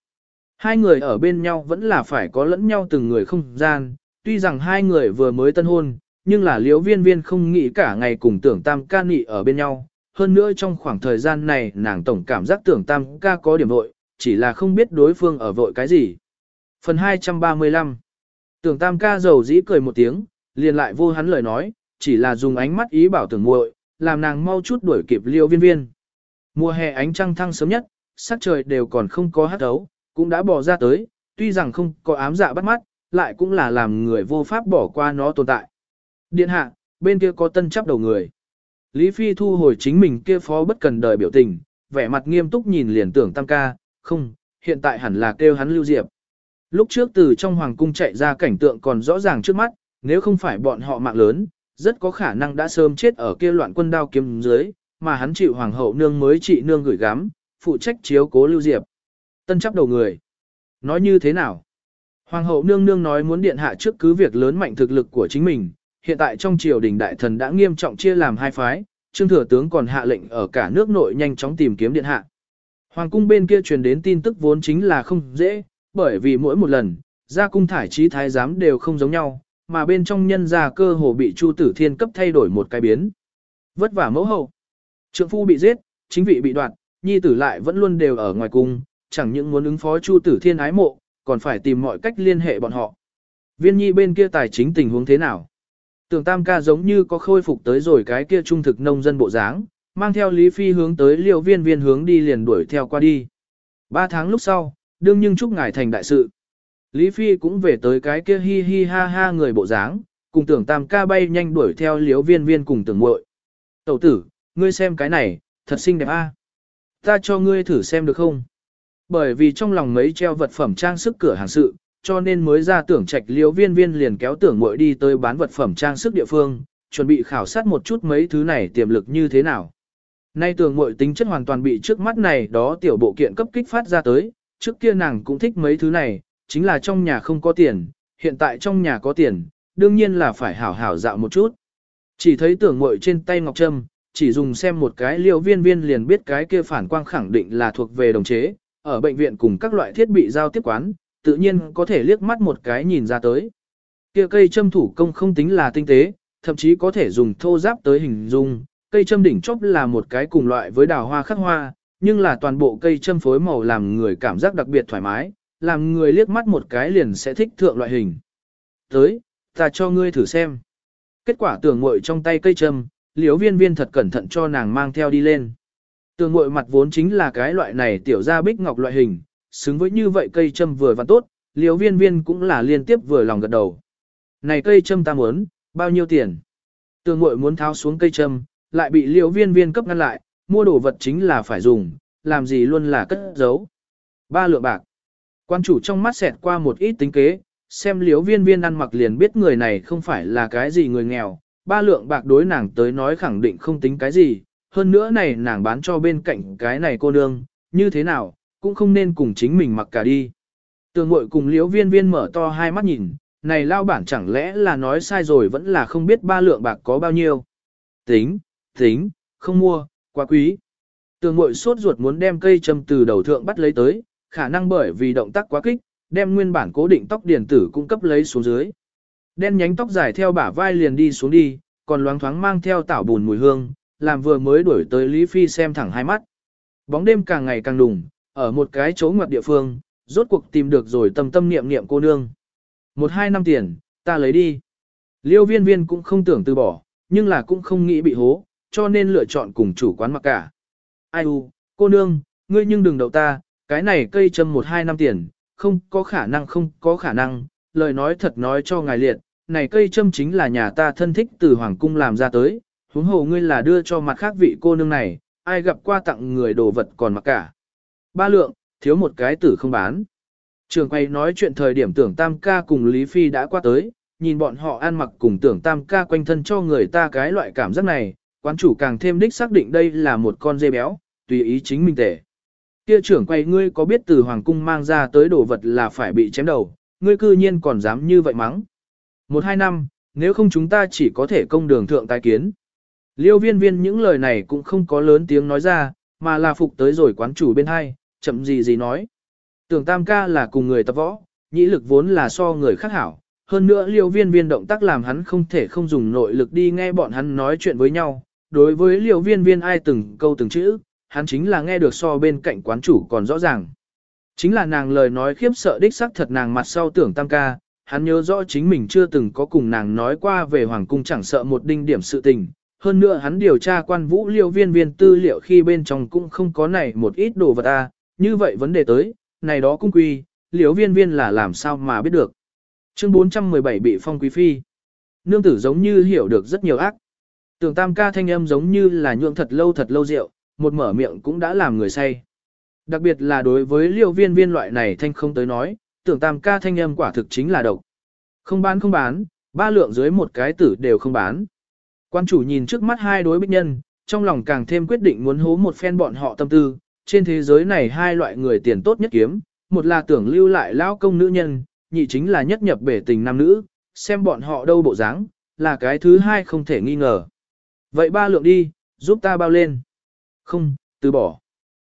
Hai người ở bên nhau vẫn là phải có lẫn nhau từng người không gian, tuy rằng hai người vừa mới tân hôn, nhưng là liễu viên viên không nghĩ cả ngày cùng tưởng tam ca nị ở bên nhau. Hơn nữa trong khoảng thời gian này nàng tổng cảm giác tưởng tam ca có điểm vội, chỉ là không biết đối phương ở vội cái gì. Phần 235 Tưởng tam ca giàu dĩ cười một tiếng, liền lại vô hắn lời nói, chỉ là dùng ánh mắt ý bảo tưởng muội, làm nàng mau chút đuổi kịp liêu viên viên. Mùa hè ánh trăng thăng sớm nhất, sắc trời đều còn không có hát ấu, cũng đã bỏ ra tới, tuy rằng không có ám dạ bắt mắt, lại cũng là làm người vô pháp bỏ qua nó tồn tại. Điện hạ, bên kia có tân chấp đầu người. Lý Phi thu hồi chính mình kia phó bất cần đời biểu tình, vẻ mặt nghiêm túc nhìn liền tưởng tam ca, không, hiện tại hẳn là kêu hắn lưu diệp. Lúc trước từ trong hoàng cung chạy ra cảnh tượng còn rõ ràng trước mắt, nếu không phải bọn họ mạng lớn, rất có khả năng đã sớm chết ở kia loạn quân đao kiếm dưới, mà hắn chịu hoàng hậu nương mới trị nương gửi gắm, phụ trách chiếu cố lưu diệp. Tân chấp đầu người. Nói như thế nào? Hoàng hậu nương nương nói muốn điện hạ trước cứ việc lớn mạnh thực lực của chính mình, hiện tại trong triều đình đại thần đã nghiêm trọng chia làm hai phái, trương thừa tướng còn hạ lệnh ở cả nước nội nhanh chóng tìm kiếm điện hạ. Hoàng cung bên kia truyền đến tin tức vốn chính là không dễ, bởi vì mỗi một lần, ra cung thải trí thái giám đều không giống nhau, mà bên trong nhân gia cơ hồ bị Chu Tử Thiên cấp thay đổi một cái biến. Vất vả mẫu hậu. Trượng phu bị giết, chính vị bị đoạt, nhi tử lại vẫn luôn đều ở ngoài cung, chẳng những muốn ứng phó Chu Tử Thiên ái mộ, còn phải tìm mọi cách liên hệ bọn họ. Viên nhi bên kia tài chính tình huống thế nào? Tưởng tam ca giống như có khôi phục tới rồi cái kia trung thực nông dân bộ dáng, mang theo Lý Phi hướng tới liều viên viên hướng đi liền đuổi theo qua đi. Ba tháng lúc sau, đương nhưng chúc ngài thành đại sự. Lý Phi cũng về tới cái kia hi hi ha ha người bộ dáng, cùng tưởng tam ca bay nhanh đuổi theo liếu viên viên cùng tưởng muội. Tẩu tử, ngươi xem cái này, thật xinh đẹp a. Ta cho ngươi thử xem được không? Bởi vì trong lòng mấy treo vật phẩm trang sức cửa hàng sự, cho nên mới ra tưởng trạch liếu viên viên liền kéo tưởng muội đi tới bán vật phẩm trang sức địa phương, chuẩn bị khảo sát một chút mấy thứ này tiềm lực như thế nào. Nay tưởng muội tính chất hoàn toàn bị trước mắt này đó tiểu bộ kiện cấp kích phát ra tới, trước kia nàng cũng thích mấy thứ này, chính là trong nhà không có tiền, hiện tại trong nhà có tiền, đương nhiên là phải hảo hảo dạo một chút. Chỉ thấy tưởng mội trên tay ngọc trâm, chỉ dùng xem một cái liều viên viên liền biết cái kia phản quang khẳng định là thuộc về đồng chế, ở bệnh viện cùng các loại thiết bị giao tiếp quán, tự nhiên có thể liếc mắt một cái nhìn ra tới. Kia cây châm thủ công không tính là tinh tế, thậm chí có thể dùng thô giáp tới hình dung, cây châm đỉnh chóp là một cái cùng loại với đào hoa khắc hoa, nhưng là toàn bộ cây châm phối màu làm người cảm giác đặc biệt thoải mái, làm người liếc mắt một cái liền sẽ thích thượng loại hình. Tới, ta cho ngươi thử xem. Kết quả tưởng muội trong tay cây châm, liếu viên viên thật cẩn thận cho nàng mang theo đi lên. Tưởng muội mặt vốn chính là cái loại này tiểu ra bích ngọc loại hình, xứng với như vậy cây châm vừa và tốt, liếu viên viên cũng là liên tiếp vừa lòng gật đầu. Này cây châm ta muốn, bao nhiêu tiền? Tưởng muội muốn tháo xuống cây châm, lại bị liếu viên viên cấp ngăn lại, mua đồ vật chính là phải dùng, làm gì luôn là cất giấu. Ba lượng bạc. Quan chủ trong mắt xẹt qua một ít tính kế, xem liếu viên viên ăn mặc liền biết người này không phải là cái gì người nghèo, ba lượng bạc đối nàng tới nói khẳng định không tính cái gì, hơn nữa này nàng bán cho bên cạnh cái này cô nương, như thế nào, cũng không nên cùng chính mình mặc cả đi. Tường mội cùng liếu viên viên mở to hai mắt nhìn, này lao bản chẳng lẽ là nói sai rồi vẫn là không biết ba lượng bạc có bao nhiêu. Tính, tính, không mua, quá quý. Tường mội sốt ruột muốn đem cây châm từ đầu thượng bắt lấy tới, khả năng bởi vì động tác quá kích, đem nguyên bản cố định tóc điện tử cung cấp lấy xuống dưới. Đen nhánh tóc dài theo bả vai liền đi xuống đi, còn loáng thoáng mang theo tảo bùn mùi hương, làm vừa mới đuổi tới Lý Phi xem thẳng hai mắt. Bóng đêm càng ngày càng đùng, ở một cái chỗ ngoặt địa phương, rốt cuộc tìm được rồi tâm tâm niệm niệm cô nương. Một hai năm tiền, ta lấy đi. Liêu viên viên cũng không tưởng từ bỏ, nhưng là cũng không nghĩ bị hố, cho nên lựa chọn cùng chủ quán mặc cả. Ai u, cô nương, ngươi nhưng đừng đậu ta, cái này cây châm một hai năm tiền, không có khả năng không có khả năng, lời nói thật nói cho ngài liệt, này cây châm chính là nhà ta thân thích từ Hoàng Cung làm ra tới, huống hồ ngươi là đưa cho mặt khác vị cô nương này, ai gặp qua tặng người đồ vật còn mặc cả. Ba lượng, thiếu một cái tử không bán. Trường quay nói chuyện thời điểm tưởng tam ca cùng Lý Phi đã qua tới, nhìn bọn họ ăn mặc cùng tưởng tam ca quanh thân cho người ta cái loại cảm giác này, quán chủ càng thêm đích xác định đây là một con dê béo, tùy ý chính mình tể. Kia trưởng quay ngươi có biết từ hoàng cung mang ra tới đồ vật là phải bị chém đầu, ngươi cư nhiên còn dám như vậy mắng. Một hai năm, nếu không chúng ta chỉ có thể công đường thượng tái kiến. Liêu viên viên những lời này cũng không có lớn tiếng nói ra, mà là phục tới rồi quán chủ bên hai, chậm gì gì nói. Tưởng tam ca là cùng người tập võ, nhĩ lực vốn là so người khác hảo. Hơn nữa liêu viên viên động tác làm hắn không thể không dùng nội lực đi nghe bọn hắn nói chuyện với nhau. Đối với liêu viên viên ai từng câu từng chữ, hắn chính là nghe được so bên cạnh quán chủ còn rõ ràng. Chính là nàng lời nói khiếp sợ đích sắc thật nàng mặt sau tưởng tam ca, hắn nhớ rõ chính mình chưa từng có cùng nàng nói qua về hoàng cung chẳng sợ một đinh điểm sự tình. Hơn nữa hắn điều tra quan vũ liêu viên viên tư liệu khi bên trong cũng không có này một ít đồ vật a như vậy vấn đề tới, này đó cung quy, liêu viên viên là làm sao mà biết được. Chương 417 bị phong quý phi. Nương tử giống như hiểu được rất nhiều ác. Tưởng tam ca thanh âm giống như là nhuộm thật lâu thật lâu rượu, một mở miệng cũng đã làm người say. Đặc biệt là đối với liêu viên viên loại này thanh không tới nói, tưởng tam ca thanh âm quả thực chính là độc. Không bán không bán, ba lượng dưới một cái tử đều không bán. Quan chủ nhìn trước mắt hai đối bích nhân, trong lòng càng thêm quyết định muốn hố một phen bọn họ tâm tư, trên thế giới này hai loại người tiền tốt nhất kiếm, một là tưởng lưu lại lao công nữ nhân, nhị chính là nhất nhập bể tình nam nữ, xem bọn họ đâu bộ dáng, là cái thứ hai không thể nghi ngờ. Vậy ba lượng đi, giúp ta bao lên. Không, từ bỏ.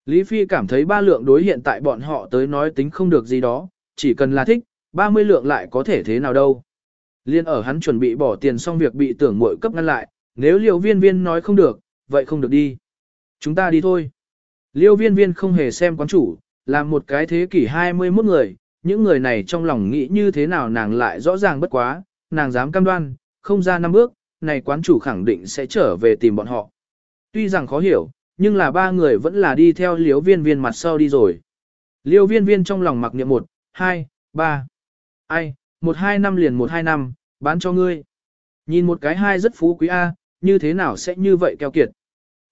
Lý Phi cảm thấy ba lượng đối hiện tại bọn họ tới nói tính không được gì đó, chỉ cần là thích, 30 lượng lại có thể thế nào đâu. Liên ở hắn chuẩn bị bỏ tiền xong việc bị tưởng muội cấp ngăn lại, nếu liêu viên viên nói không được, vậy không được đi. Chúng ta đi thôi. Liêu viên viên không hề xem quán chủ, làm một cái thế kỷ 21 người, những người này trong lòng nghĩ như thế nào nàng lại rõ ràng bất quá, nàng dám cam đoan, không ra năm bước, này quán chủ khẳng định sẽ trở về tìm bọn họ. Tuy rằng khó hiểu, nhưng là ba người vẫn là đi theo liêu viên viên mặt sau đi rồi. Liêu viên viên trong lòng mặc niệm một, hai, ba. Ai, một hai năm liền một hai năm, bán cho ngươi. Nhìn một cái hai rất phú quý A, như thế nào sẽ như vậy keo kiệt.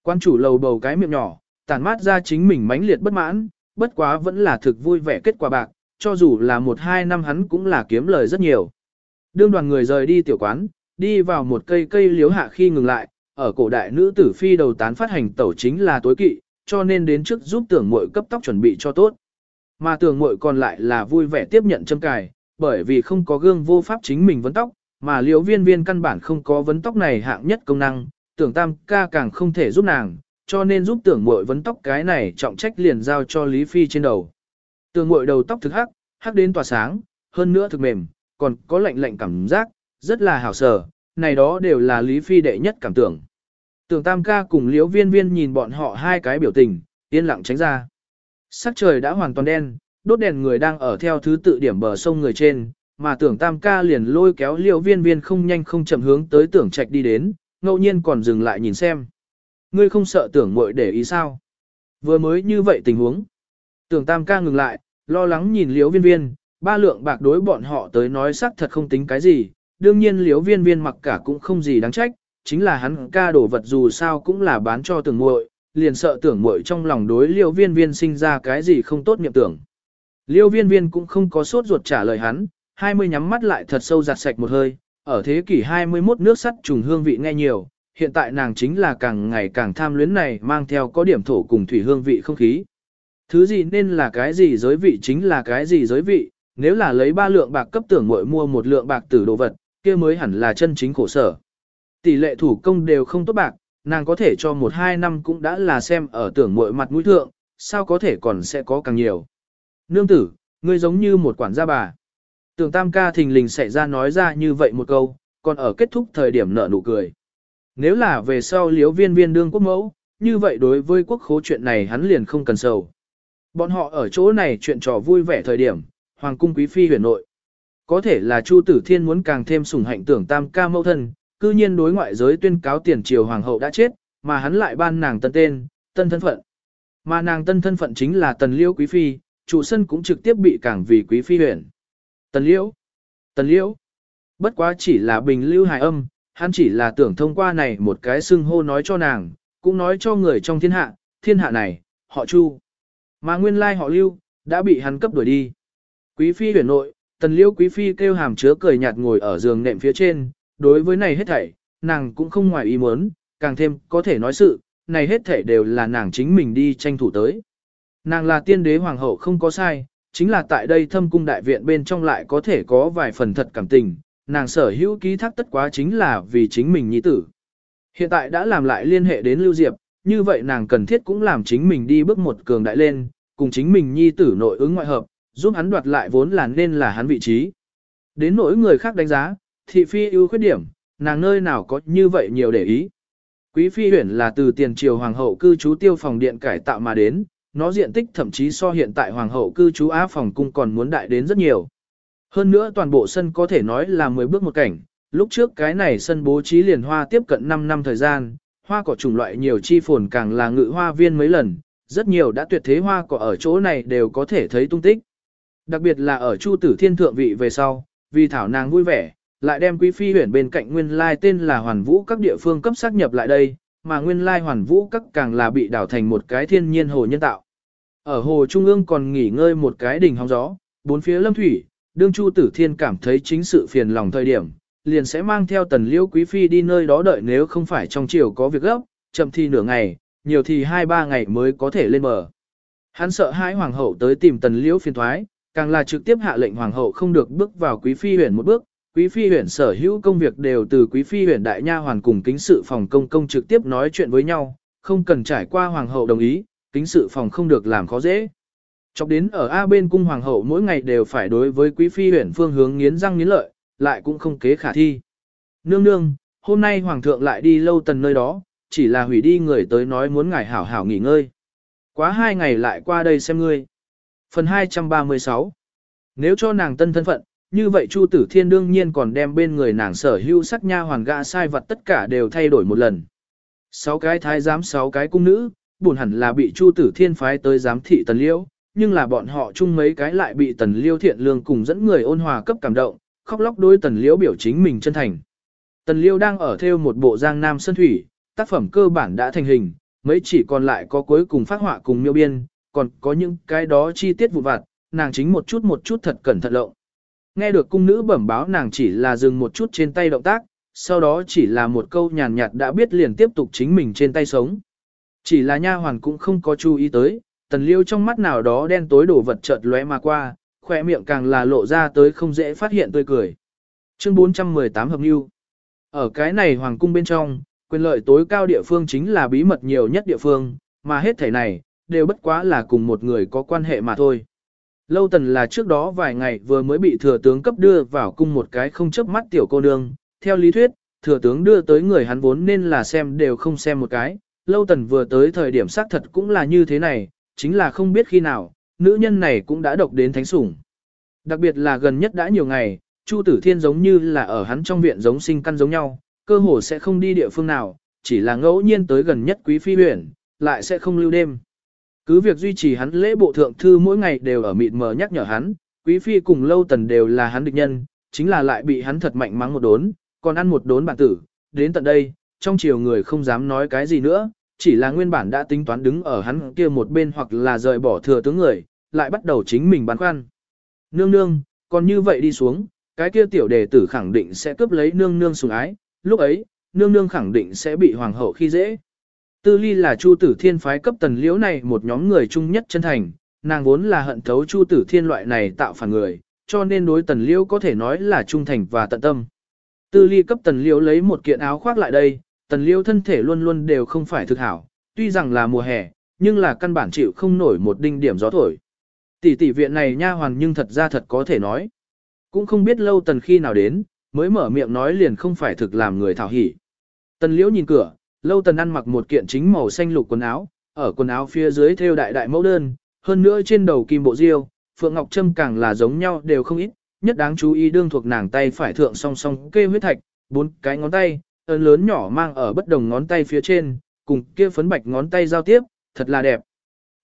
Quan chủ lầu bầu cái miệng nhỏ, tàn mát ra chính mình mãnh liệt bất mãn, bất quá vẫn là thực vui vẻ kết quả bạc, cho dù là một hai năm hắn cũng là kiếm lời rất nhiều. Đương đoàn người rời đi tiểu quán, đi vào một cây cây liếu hạ khi ngừng lại, ở cổ đại nữ tử phi đầu tán phát hành tẩu chính là tối kỵ, cho nên đến trước giúp tưởng muội cấp tóc chuẩn bị cho tốt. Mà tưởng muội còn lại là vui vẻ tiếp nhận châm cài, bởi vì không có gương vô pháp chính mình vấn tóc, mà liễu viên viên căn bản không có vấn tóc này hạng nhất công năng, tưởng tam ca càng không thể giúp nàng, cho nên giúp tưởng muội vấn tóc cái này trọng trách liền giao cho Lý Phi trên đầu. Tưởng muội đầu tóc thực hắc, hắc đến tỏa sáng, hơn nữa thực mềm, còn có lạnh lạnh cảm giác, rất là hảo sở, này đó đều là Lý Phi đệ nhất cảm tưởng. Tưởng tam ca cùng liễu viên viên nhìn bọn họ hai cái biểu tình, yên lặng tránh ra. Sắc trời đã hoàn toàn đen, đốt đèn người đang ở theo thứ tự điểm bờ sông người trên, mà tưởng tam ca liền lôi kéo liễu viên viên không nhanh không chậm hướng tới tưởng trạch đi đến, ngẫu nhiên còn dừng lại nhìn xem. Ngươi không sợ tưởng muội để ý sao? Vừa mới như vậy tình huống. Tưởng tam ca ngừng lại, lo lắng nhìn liễu viên viên, ba lượng bạc đối bọn họ tới nói xác thật không tính cái gì, đương nhiên liễu viên viên mặc cả cũng không gì đáng trách, chính là hắn ca đổ vật dù sao cũng là bán cho tưởng muội, liền sợ tưởng muội trong lòng đối liễu viên viên sinh ra cái gì không tốt niệm tưởng. liêu viên viên cũng không có sốt ruột trả lời hắn, hai mươi nhắm mắt lại thật sâu giặt sạch một hơi, ở thế kỷ 21 nước sắt trùng hương vị nghe nhiều, hiện tại nàng chính là càng ngày càng tham luyến này mang theo có điểm thổ cùng thủy hương vị không khí. Thứ gì nên là cái gì giới vị chính là cái gì giới vị, nếu là lấy ba lượng bạc cấp tưởng muội mua một lượng bạc tử đồ vật, kia mới hẳn là chân chính khổ sở. Tỷ lệ thủ công đều không tốt bạc, nàng có thể cho một hai năm cũng đã là xem ở tưởng muội mặt mũi thượng, sao có thể còn sẽ có càng nhiều. Nương tử, ngươi giống như một quản gia bà. Tưởng tam ca thình lình xảy ra nói ra như vậy một câu, còn ở kết thúc thời điểm nở nụ cười. Nếu là về sau liếu viên viên đương quốc mẫu, như vậy đối với quốc khố chuyện này hắn liền không cần sầu. Bọn họ ở chỗ này chuyện trò vui vẻ thời điểm, hoàng cung quý phi huyền nội. Có thể là Chu Tử Thiên muốn càng thêm sủng hạnh tưởng tam ca mẫu thân, cư nhiên đối ngoại giới tuyên cáo tiền triều hoàng hậu đã chết, mà hắn lại ban nàng tân tên, tân thân phận. Mà nàng tân thân phận chính là tần liễu quý phi, chủ sân cũng trực tiếp bị cảng vì quý phi huyền. Tần liễu, tần liễu, bất quá chỉ là bình lưu hài âm, hắn chỉ là tưởng thông qua này một cái xưng hô nói cho nàng, cũng nói cho người trong thiên hạ, thiên hạ này, họ chu. Mà nguyên lai họ lưu, đã bị hắn cấp đuổi đi. Quý phi huyền nội, tần liễu quý phi kêu hàm chứa cười nhạt ngồi ở giường nệm phía trên, đối với này hết thảy, nàng cũng không ngoài ý muốn, càng thêm có thể nói sự, này hết thảy đều là nàng chính mình đi tranh thủ tới. Nàng là tiên đế hoàng hậu không có sai, chính là tại đây thâm cung đại viện bên trong lại có thể có vài phần thật cảm tình, nàng sở hữu ký thác tất quá chính là vì chính mình nhi tử. Hiện tại đã làm lại liên hệ đến Lưu Diệp, như vậy nàng cần thiết cũng làm chính mình đi bước một cường đại lên, cùng chính mình nhi tử nội ứng ngoại hợp, giúp hắn đoạt lại vốn là nên là hắn vị trí. Đến nỗi người khác đánh giá, thị phi ưu khuyết điểm, nàng nơi nào có như vậy nhiều để ý. Quý phi huyển là từ tiền triều hoàng hậu cư trú tiêu phòng điện cải tạo mà đến, nó diện tích thậm chí so hiện tại hoàng hậu cư trú á phòng cung còn muốn đại đến rất nhiều. Hơn nữa toàn bộ sân có thể nói là 10 bước một cảnh, lúc trước cái này sân bố trí liền hoa tiếp cận 5 năm thời gian, hoa cỏ chủng loại nhiều chi phồn càng là ngự hoa viên mấy lần, rất nhiều đã tuyệt thế hoa cỏ ở chỗ này đều có thể thấy tung tích. Đặc biệt là ở Chu Tử Thiên thượng vị về sau, vì thảo nàng vui vẻ, lại đem quý phi huyển bên cạnh nguyên lai tên là Hoàn Vũ các địa phương cấp xác nhập lại đây, mà nguyên lai Hoàn Vũ các càng là bị đảo thành một cái thiên nhiên hồ nhân tạo. Ở hồ trung ương còn nghỉ ngơi một cái đỉnh hóng gió, bốn phía lâm thủy, đương Chu Tử Thiên cảm thấy chính sự phiền lòng thời điểm, liền sẽ mang theo tần liễu quý phi đi nơi đó đợi nếu không phải trong chiều có việc gấp, chậm thì nửa ngày, nhiều thì hai ba ngày mới có thể lên bờ. Hắn sợ hai hoàng hậu tới tìm tần liễu phiền thoái, càng là trực tiếp hạ lệnh hoàng hậu không được bước vào quý phi huyền một bước, quý phi huyền sở hữu công việc đều từ quý phi huyền đại nha hoàn cùng kính sự phòng công công trực tiếp nói chuyện với nhau, không cần trải qua hoàng hậu đồng ý, kính sự phòng không được làm khó dễ. Chọc đến ở A bên cung hoàng hậu mỗi ngày đều phải đối với quý phi huyền phương hướng nghiến răng nghiến lợi, lại cũng không kế khả thi. Nương nương, hôm nay hoàng thượng lại đi lâu tần nơi đó, chỉ là hủy đi người tới nói muốn ngài hảo hảo nghỉ ngơi. Quá hai ngày lại qua đây xem ngươi. Phần 236 Nếu cho nàng tân thân phận, như vậy Chu Tử Thiên đương nhiên còn đem bên người nàng sở hữu sắc nha hoàn gã sai vật tất cả đều thay đổi một lần. Sáu cái thái giám sáu cái cung nữ, buồn hẳn là bị Chu Tử Thiên phái tới giám thị Tần Liêu, nhưng là bọn họ chung mấy cái lại bị Tần Liêu thiện lương cùng dẫn người ôn hòa cấp cảm động, khóc lóc đối Tần Liêu biểu chính mình chân thành. Tần Liêu đang ở theo một bộ giang nam sơn thủy, tác phẩm cơ bản đã thành hình, mấy chỉ còn lại có cuối cùng phát họa cùng miêu biên, còn có những cái đó chi tiết vụ vặt, nàng chính một chút một chút thật cẩn thận lộng. Nghe được cung nữ bẩm báo nàng chỉ là dừng một chút trên tay động tác, sau đó chỉ là một câu nhàn nhạt đã biết liền tiếp tục chính mình trên tay sống. Chỉ là nha hoàn cũng không có chú ý tới, tần liêu trong mắt nào đó đen tối đổ vật chợt lóe mà qua, khỏe miệng càng là lộ ra tới không dễ phát hiện tươi cười. Chương 418 hợp lưu. Ở cái này hoàng cung bên trong, quyền lợi tối cao địa phương chính là bí mật nhiều nhất địa phương, mà hết thể này, đều bất quá là cùng một người có quan hệ mà thôi. Lâu tần là trước đó vài ngày vừa mới bị thừa tướng cấp đưa vào cung một cái không chấp mắt tiểu cô nương, theo lý thuyết, thừa tướng đưa tới người hắn vốn nên là xem đều không xem một cái, lâu tần vừa tới thời điểm xác thật cũng là như thế này, chính là không biết khi nào, nữ nhân này cũng đã độc đến thánh sủng. Đặc biệt là gần nhất đã nhiều ngày, Chu Tử Thiên giống như là ở hắn trong viện giống sinh căn giống nhau, cơ hồ sẽ không đi địa phương nào, chỉ là ngẫu nhiên tới gần nhất quý phi huyện, lại sẽ không lưu đêm. Cứ việc duy trì hắn lễ bộ thượng thư mỗi ngày đều ở mịt mờ nhắc nhở hắn, quý phi cùng lâu tần đều là hắn địch nhân, chính là lại bị hắn thật mạnh mắng một đốn, còn ăn một đốn bản tử, đến tận đây, trong chiều người không dám nói cái gì nữa, chỉ là nguyên bản đã tính toán đứng ở hắn kia một bên hoặc là rời bỏ thừa tướng người, lại bắt đầu chính mình băn khoăn. Nương nương, còn như vậy đi xuống, cái kia tiểu đề tử khẳng định sẽ cướp lấy nương nương sủng ái, lúc ấy, nương nương khẳng định sẽ bị hoàng hậu khi dễ. Tư ly là Chu Tử Thiên phái cấp tần liễu này một nhóm người chung nhất chân thành, nàng vốn là hận thấu Chu Tử Thiên loại này tạo phản người, cho nên đối tần liễu có thể nói là trung thành và tận tâm. Tư ly cấp tần liễu lấy một kiện áo khoác lại đây, tần liễu thân thể luôn luôn đều không phải thực hảo, tuy rằng là mùa hè, nhưng là căn bản chịu không nổi một đinh điểm gió thổi. Tỷ tỷ viện này nha hoàn nhưng thật ra thật có thể nói. Cũng không biết lâu tần khi nào đến, mới mở miệng nói liền không phải thực làm người thảo hỉ. Tần liễu nhìn cửa, lâu tần ăn mặc một kiện chính màu xanh lục quần áo, ở quần áo phía dưới thêu đại đại mẫu đơn, hơn nữa trên đầu kim bộ diêu, phượng ngọc trâm càng là giống nhau đều không ít, nhất đáng chú ý đương thuộc nàng tay phải thượng song song kê huyết thạch, bốn cái ngón tay, ấn lớn nhỏ mang ở bất đồng ngón tay phía trên, cùng kia phấn bạch ngón tay giao tiếp, thật là đẹp.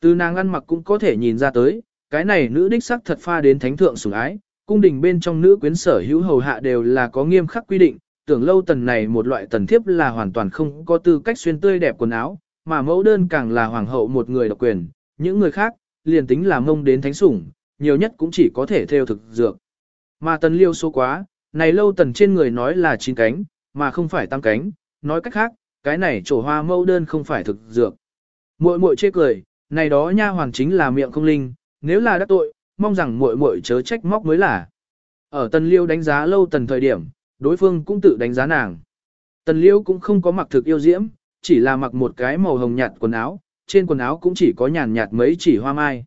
Từ nàng ăn mặc cũng có thể nhìn ra tới, cái này nữ đích sắc thật pha đến thánh thượng sủng ái, cung đình bên trong nữ quyến sở hữu hầu hạ đều là có nghiêm khắc quy định, tưởng lâu tần này một loại tần thiếp là hoàn toàn không có tư cách xuyên tươi đẹp quần áo, mà mẫu đơn càng là hoàng hậu một người độc quyền, những người khác, liền tính là mông đến thánh sủng, nhiều nhất cũng chỉ có thể theo thực dược. Mà tần liêu số quá, này lâu tần trên người nói là chín cánh, mà không phải tam cánh, nói cách khác, cái này trổ hoa mẫu đơn không phải thực dược. Muội muội chê cười, này đó nha hoàng chính là miệng không linh, nếu là đắc tội, mong rằng muội muội chớ trách móc mới là. Ở tần liêu đánh giá lâu tần thời điểm, đối phương cũng tự đánh giá nàng. Tần Liễu cũng không có mặc thực yêu diễm, chỉ là mặc một cái màu hồng nhạt quần áo, trên quần áo cũng chỉ có nhàn nhạt mấy chỉ hoa mai.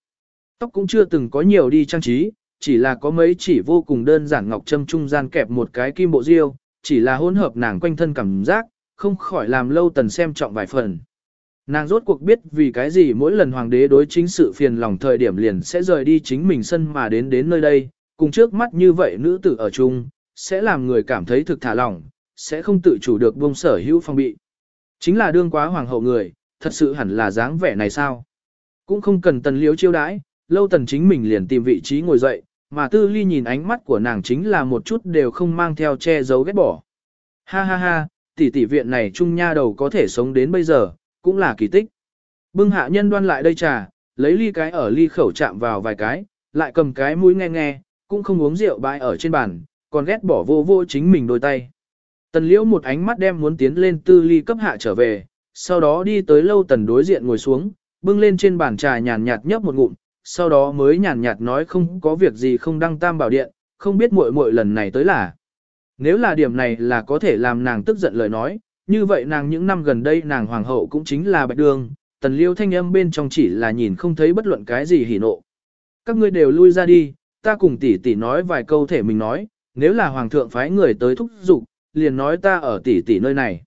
Tóc cũng chưa từng có nhiều đi trang trí, chỉ là có mấy chỉ vô cùng đơn giản ngọc châm trung gian kẹp một cái kim bộ diêu, chỉ là hỗn hợp nàng quanh thân cảm giác, không khỏi làm lâu tần xem trọng vài phần. Nàng rốt cuộc biết vì cái gì mỗi lần hoàng đế đối chính sự phiền lòng thời điểm liền sẽ rời đi chính mình sân mà đến đến nơi đây, cùng trước mắt như vậy nữ tử ở chung, sẽ làm người cảm thấy thực thả lỏng, sẽ không tự chủ được buông sở hữu phong bị. Chính là đương quá hoàng hậu người, thật sự hẳn là dáng vẻ này sao? Cũng không cần tần liếu chiêu đãi, lâu tần chính mình liền tìm vị trí ngồi dậy, mà tư ly nhìn ánh mắt của nàng chính là một chút đều không mang theo che giấu ghét bỏ. Ha ha ha, tỷ tỷ viện này trung nha đầu có thể sống đến bây giờ, cũng là kỳ tích. Bưng hạ nhân đoan lại đây trà, lấy ly cái ở ly khẩu chạm vào vài cái, lại cầm cái mũi nghe nghe, cũng không uống rượu bãi ở trên bàn, còn ghét bỏ vô vô chính mình đôi tay. Tần liễu một ánh mắt đem muốn tiến lên tư ly cấp hạ trở về, sau đó đi tới lâu tần đối diện ngồi xuống, bưng lên trên bàn trà nhàn nhạt nhấp một ngụm, sau đó mới nhàn nhạt nói không có việc gì không đăng tam bảo điện, không biết muội muội lần này tới là. Nếu là điểm này là có thể làm nàng tức giận lời nói, như vậy nàng những năm gần đây nàng hoàng hậu cũng chính là bạch đường, tần liêu thanh âm bên trong chỉ là nhìn không thấy bất luận cái gì hỉ nộ. Các ngươi đều lui ra đi, ta cùng tỷ tỷ nói vài câu thể mình nói, nếu là hoàng thượng phái người tới thúc giục, liền nói ta ở tỷ tỷ nơi này.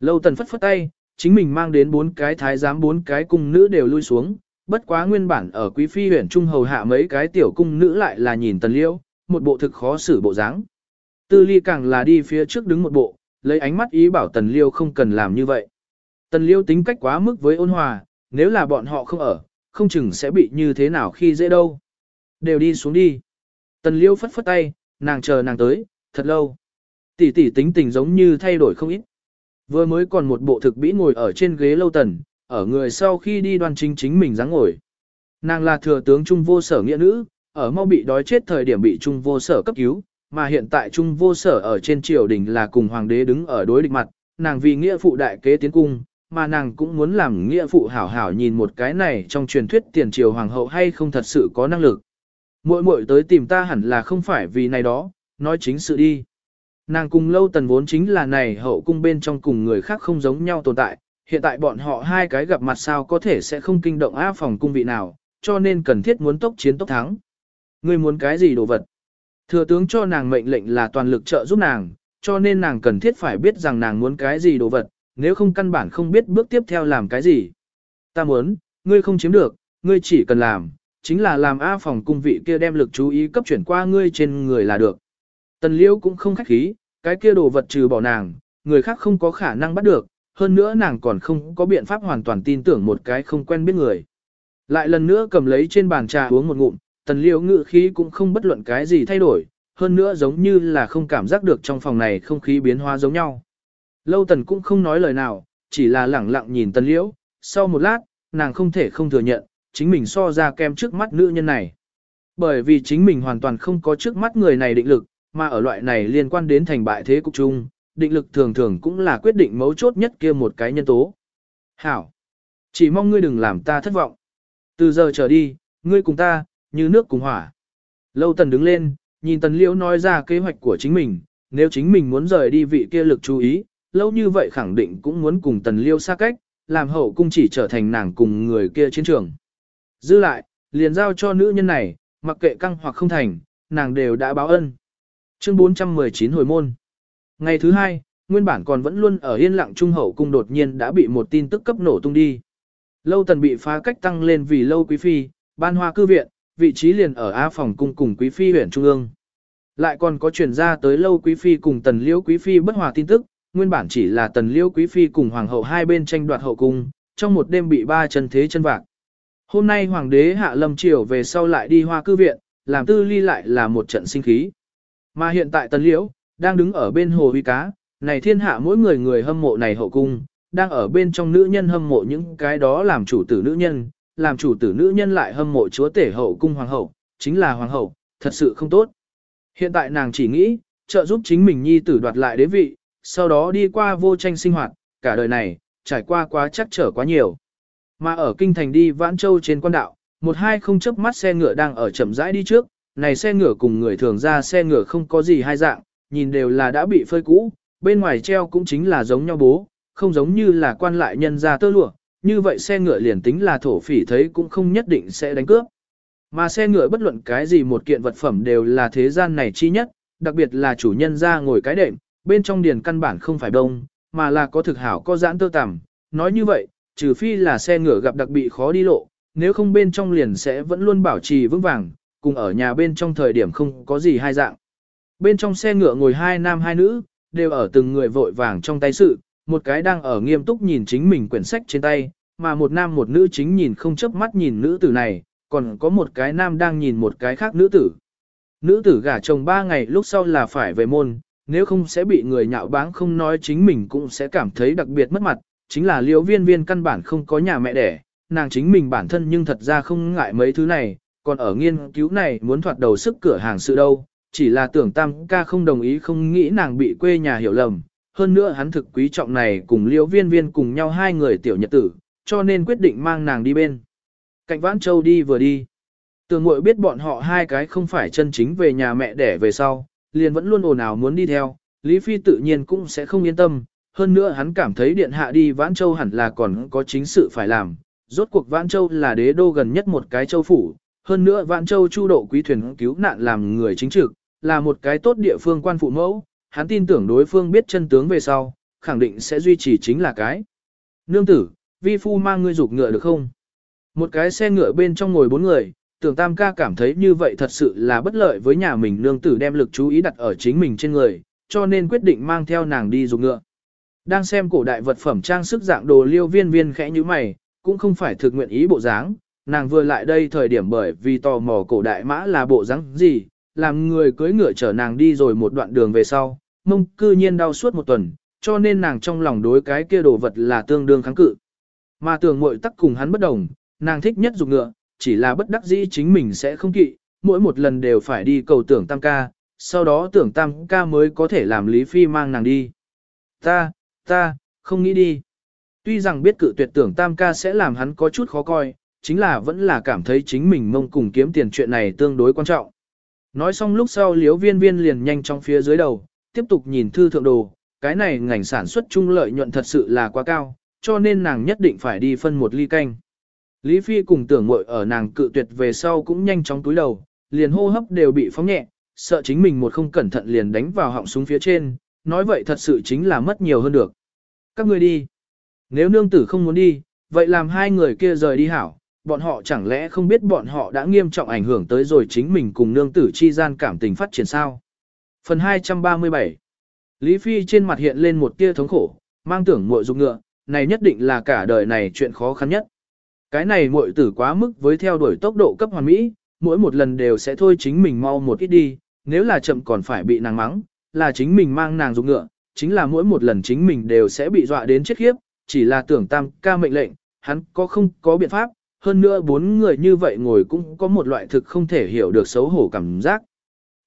Lâu tần phất phất tay, chính mình mang đến bốn cái thái giám bốn cái cung nữ đều lui xuống, bất quá nguyên bản ở quý phi huyện trung hầu hạ mấy cái tiểu cung nữ lại là nhìn tần liêu, một bộ thực khó xử bộ dáng. Tư ly càng là đi phía trước đứng một bộ, lấy ánh mắt ý bảo tần liêu không cần làm như vậy. Tần liêu tính cách quá mức với ôn hòa, nếu là bọn họ không ở, không chừng sẽ bị như thế nào khi dễ đâu. Đều đi xuống đi. Tần liêu phất phất tay, nàng chờ nàng tới, thật lâu. Tỷ tỷ tính tình giống như thay đổi không ít. Vừa mới còn một bộ thực bĩ ngồi ở trên ghế lâu tần, ở người sau khi đi đoan chính chính mình dáng ngồi. Nàng là thừa tướng trung vô sở nghĩa nữ, ở mau bị đói chết thời điểm bị trung vô sở cấp cứu, mà hiện tại Trung vô sở ở trên triều đình là cùng hoàng đế đứng ở đối địch mặt, nàng vì nghĩa phụ đại kế tiến cung, mà nàng cũng muốn làm nghĩa phụ hảo hảo nhìn một cái này trong truyền thuyết tiền triều hoàng hậu hay không thật sự có năng lực. Muội muội tới tìm ta hẳn là không phải vì này đó, nói chính sự đi. Nàng cùng lâu tần vốn chính là này hậu cung bên trong cùng người khác không giống nhau tồn tại, hiện tại bọn họ hai cái gặp mặt sao có thể sẽ không kinh động á phòng cung vị nào, cho nên cần thiết muốn tốc chiến tốc thắng. Ngươi muốn cái gì đồ vật? Thừa tướng cho nàng mệnh lệnh là toàn lực trợ giúp nàng, cho nên nàng cần thiết phải biết rằng nàng muốn cái gì đồ vật, nếu không căn bản không biết bước tiếp theo làm cái gì. Ta muốn, ngươi không chiếm được, ngươi chỉ cần làm, chính là làm A phòng cung vị kia đem lực chú ý cấp chuyển qua ngươi trên người là được. Tần liễu cũng không khách khí, cái kia đồ vật trừ bỏ nàng, người khác không có khả năng bắt được, hơn nữa nàng còn không có biện pháp hoàn toàn tin tưởng một cái không quen biết người. Lại lần nữa cầm lấy trên bàn trà uống một ngụm, tần liễu ngự khí cũng không bất luận cái gì thay đổi, hơn nữa giống như là không cảm giác được trong phòng này không khí biến hóa giống nhau. Lâu tần cũng không nói lời nào, chỉ là lẳng lặng nhìn tần liễu, sau một lát, nàng không thể không thừa nhận, chính mình so ra kem trước mắt nữ nhân này. Bởi vì chính mình hoàn toàn không có trước mắt người này định lực, mà ở loại này liên quan đến thành bại thế cục chung, định lực thường thường cũng là quyết định mấu chốt nhất kia một cái nhân tố. Hảo! Chỉ mong ngươi đừng làm ta thất vọng. Từ giờ trở đi, ngươi cùng ta, như nước cùng hỏa. Lâu tần đứng lên, nhìn tần liễu nói ra kế hoạch của chính mình, nếu chính mình muốn rời đi vị kia lực chú ý, lâu như vậy khẳng định cũng muốn cùng tần liêu xa cách, làm hậu cung chỉ trở thành nàng cùng người kia chiến trường. Dư lại, liền giao cho nữ nhân này, mặc kệ căng hoặc không thành, nàng đều đã báo ân. Chương 419 hồi môn. Ngày thứ hai, nguyên bản còn vẫn luôn ở yên lặng trung hậu cung đột nhiên đã bị một tin tức cấp nổ tung đi. Lâu tần bị phá cách tăng lên vì lâu quý phi, ban hoa cư viện, vị trí liền ở A phòng cung cùng quý phi huyện trung ương. Lại còn có truyền ra tới lâu quý phi cùng tần liễu quý phi bất hòa tin tức, nguyên bản chỉ là tần liễu quý phi cùng hoàng hậu hai bên tranh đoạt hậu cung, trong một đêm bị ba chân thế chân vạc. Hôm nay hoàng đế hạ lâm triều về sau lại đi hoa cư viện, làm tư ly lại là một trận sinh khí. Mà hiện tại tần liễu, đang đứng ở bên hồ huy cá, này thiên hạ mỗi người người hâm mộ này hậu cung, đang ở bên trong nữ nhân hâm mộ những cái đó làm chủ tử nữ nhân, làm chủ tử nữ nhân lại hâm mộ chúa tể hậu cung hoàng hậu, chính là hoàng hậu, thật sự không tốt. Hiện tại nàng chỉ nghĩ, trợ giúp chính mình nhi tử đoạt lại đế vị, sau đó đi qua vô tranh sinh hoạt, cả đời này, trải qua quá chắc trở quá nhiều. Mà ở kinh thành đi Vãn Châu trên quan đạo, một hai không chớp mắt xe ngựa đang ở chậm rãi đi trước, này xe ngựa cùng người thường ra xe ngựa không có gì hai dạng, nhìn đều là đã bị phơi cũ, bên ngoài treo cũng chính là giống nhau bố, không giống như là quan lại nhân ra tơ lụa, như vậy xe ngựa liền tính là thổ phỉ thấy cũng không nhất định sẽ đánh cướp. Mà xe ngựa bất luận cái gì một kiện vật phẩm đều là thế gian này chi nhất, đặc biệt là chủ nhân ra ngồi cái đệm, bên trong điền căn bản không phải đông, mà là có thực hảo có giãn tơ tằm. Nói như vậy, trừ phi là xe ngựa gặp đặc bị khó đi lộ, nếu không bên trong liền sẽ vẫn luôn bảo trì vững vàng, cùng ở nhà bên trong thời điểm không có gì hai dạng. Bên trong xe ngựa ngồi hai nam hai nữ, đều ở từng người vội vàng trong tay sự, một cái đang ở nghiêm túc nhìn chính mình quyển sách trên tay, mà một nam một nữ chính nhìn không chớp mắt nhìn nữ tử này, còn có một cái nam đang nhìn một cái khác nữ tử. Nữ tử gả chồng ba ngày lúc sau là phải về môn, nếu không sẽ bị người nhạo báng không nói chính mình cũng sẽ cảm thấy đặc biệt mất mặt, chính là liễu viên viên căn bản không có nhà mẹ đẻ, nàng chính mình bản thân nhưng thật ra không ngại mấy thứ này, còn ở nghiên cứu này muốn thoạt đầu sức cửa hàng sự đâu, chỉ là tưởng tam ca không đồng ý không nghĩ nàng bị quê nhà hiểu lầm, hơn nữa hắn thực quý trọng này cùng liễu viên viên cùng nhau hai người tiểu nhật tử, cho nên quyết định mang nàng đi bên. Cạnh Vãn Châu đi vừa đi. Tường mội biết bọn họ hai cái không phải chân chính về nhà mẹ đẻ về sau, liền vẫn luôn ồn ào muốn đi theo, Lý Phi tự nhiên cũng sẽ không yên tâm, hơn nữa hắn cảm thấy điện hạ đi Vãn Châu hẳn là còn có chính sự phải làm, rốt cuộc Vãn Châu là đế đô gần nhất một cái châu phủ, hơn nữa Vãn Châu chu độ quý thuyền cứu nạn làm người chính trực, là một cái tốt địa phương quan phụ mẫu, hắn tin tưởng đối phương biết chân tướng về sau, khẳng định sẽ duy trì chính là cái. Nương tử, vi phu mang ngươi dục ngựa được không? Một cái xe ngựa bên trong ngồi bốn người, tưởng tam ca cảm thấy như vậy thật sự là bất lợi với nhà mình nương tử đem lực chú ý đặt ở chính mình trên người, cho nên quyết định mang theo nàng đi dục ngựa. Đang xem cổ đại vật phẩm trang sức dạng đồ liêu viên viên khẽ như mày, cũng không phải thực nguyện ý bộ dáng, nàng vừa lại đây thời điểm bởi vì tò mò cổ đại mã là bộ dáng gì, làm người cưới ngựa chở nàng đi rồi một đoạn đường về sau, mông cư nhiên đau suốt một tuần, cho nên nàng trong lòng đối cái kia đồ vật là tương đương kháng cự. Mà tưởng muội tắc cùng hắn bất đồng, nàng thích nhất dục ngựa, chỉ là bất đắc dĩ chính mình sẽ không kỵ, mỗi một lần đều phải đi cầu tưởng tam ca, sau đó tưởng tam ca mới có thể làm Lý Phi mang nàng đi. Ta, ta, không nghĩ đi. Tuy rằng biết cự tuyệt tưởng tam ca sẽ làm hắn có chút khó coi, chính là vẫn là cảm thấy chính mình mông cùng kiếm tiền chuyện này tương đối quan trọng. Nói xong lúc sau liếu viên viên liền nhanh trong phía dưới đầu, tiếp tục nhìn thư thượng đồ, cái này ngành sản xuất trung lợi nhuận thật sự là quá cao, cho nên nàng nhất định phải đi phân một ly canh. Lý Phi cùng tưởng muội ở nàng cự tuyệt về sau cũng nhanh chóng túi đầu, liền hô hấp đều bị phóng nhẹ, sợ chính mình một không cẩn thận liền đánh vào họng súng phía trên, nói vậy thật sự chính là mất nhiều hơn được. Các ngươi đi. Nếu nương tử không muốn đi, vậy làm hai người kia rời đi hảo, bọn họ chẳng lẽ không biết bọn họ đã nghiêm trọng ảnh hưởng tới rồi chính mình cùng nương tử chi gian cảm tình phát triển sao. Phần 237 Lý Phi trên mặt hiện lên một tia thống khổ, mang tưởng muội dục ngựa, này nhất định là cả đời này chuyện khó khăn nhất. Cái này muội tử quá mức với theo đuổi tốc độ cấp hoàn mỹ, mỗi một lần đều sẽ thôi chính mình mau một ít đi, nếu là chậm còn phải bị nàng mắng, là chính mình mang nàng dục ngựa, chính là mỗi một lần chính mình đều sẽ bị dọa đến chết khiếp, chỉ là tưởng tam ca mệnh lệnh, hắn có không có biện pháp, hơn nữa bốn người như vậy ngồi cũng có một loại thực không thể hiểu được xấu hổ cảm giác.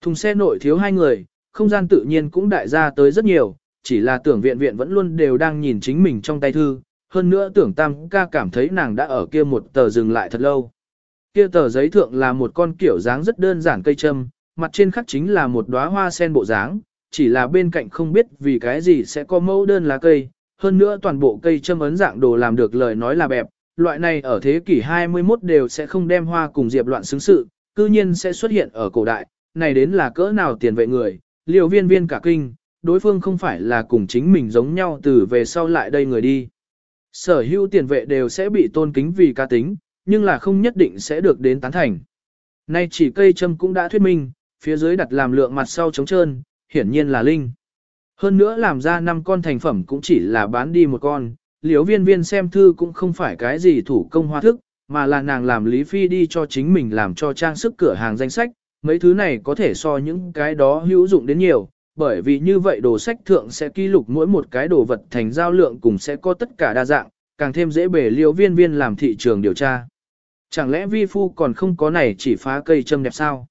Thùng xe nội thiếu hai người, không gian tự nhiên cũng đại ra tới rất nhiều, chỉ là tưởng viện viện vẫn luôn đều đang nhìn chính mình trong tay thư, hơn nữa tưởng tam ca cảm thấy nàng đã ở kia một tờ dừng lại thật lâu. Kia tờ giấy thượng là một con kiểu dáng rất đơn giản cây châm, mặt trên khắc chính là một đóa hoa sen bộ dáng, chỉ là bên cạnh không biết vì cái gì sẽ có mẫu đơn lá cây, hơn nữa toàn bộ cây châm ấn dạng đồ làm được lời nói là bẹp, loại này ở thế kỷ 21 đều sẽ không đem hoa cùng diệp loạn xứng sự, cư nhiên sẽ xuất hiện ở cổ đại, này đến là cỡ nào tiền vệ người, liều viên viên cả kinh, đối phương không phải là cùng chính mình giống nhau từ về sau lại đây người đi. Sở hữu tiền vệ đều sẽ bị tôn kính vì ca tính, nhưng là không nhất định sẽ được đến tán thành. Nay chỉ cây châm cũng đã thuyết minh, phía dưới đặt làm lượng mặt sau trống trơn, hiển nhiên là linh. Hơn nữa làm ra năm con thành phẩm cũng chỉ là bán đi một con, liếu viên viên xem thư cũng không phải cái gì thủ công hoa thức, mà là nàng làm Lý Phi đi cho chính mình làm cho trang sức cửa hàng danh sách, mấy thứ này có thể so những cái đó hữu dụng đến nhiều, bởi vì như vậy đồ sách thượng sẽ ký lục mỗi một cái đồ vật thành giao lượng cùng sẽ có tất cả đa dạng, càng thêm dễ bể Liễu viên viên làm thị trường điều tra. Chẳng lẽ vi phu còn không có này chỉ phá cây châm đẹp sao?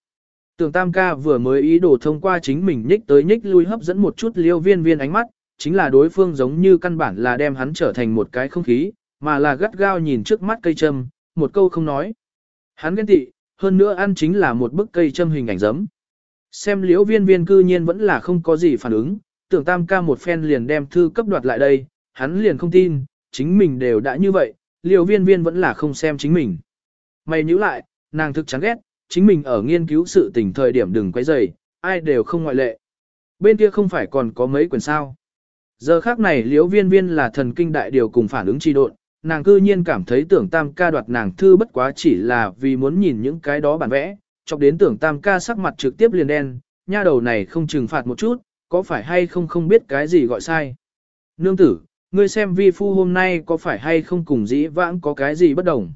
Tưởng tam ca vừa mới ý đồ thông qua chính mình nhích tới nhích lui hấp dẫn một chút liêu viên viên ánh mắt, chính là đối phương giống như căn bản là đem hắn trở thành một cái không khí, mà là gắt gao nhìn trước mắt cây châm, một câu không nói. Hắn ghen tị, hơn nữa ăn chính là một bức cây châm hình ảnh giấm. Xem liễu viên viên cư nhiên vẫn là không có gì phản ứng, tưởng tam ca một phen liền đem thư cấp đoạt lại đây, hắn liền không tin, chính mình đều đã như vậy, liễu viên viên vẫn là không xem chính mình. Mày nhữ lại, nàng thực chán ghét, chính mình ở nghiên cứu sự tình thời điểm đừng quấy rầy, ai đều không ngoại lệ. Bên kia không phải còn có mấy quyển sao. Giờ khác này liễu viên viên là thần kinh đại điều cùng phản ứng chi độn, nàng cư nhiên cảm thấy tưởng tam ca đoạt nàng thư bất quá chỉ là vì muốn nhìn những cái đó bản vẽ, chọc đến tưởng tam ca sắc mặt trực tiếp liền đen, nha đầu này không trừng phạt một chút, có phải hay không không biết cái gì gọi sai. Nương tử, ngươi xem vi phu hôm nay có phải hay không cùng dĩ vãng có cái gì bất đồng.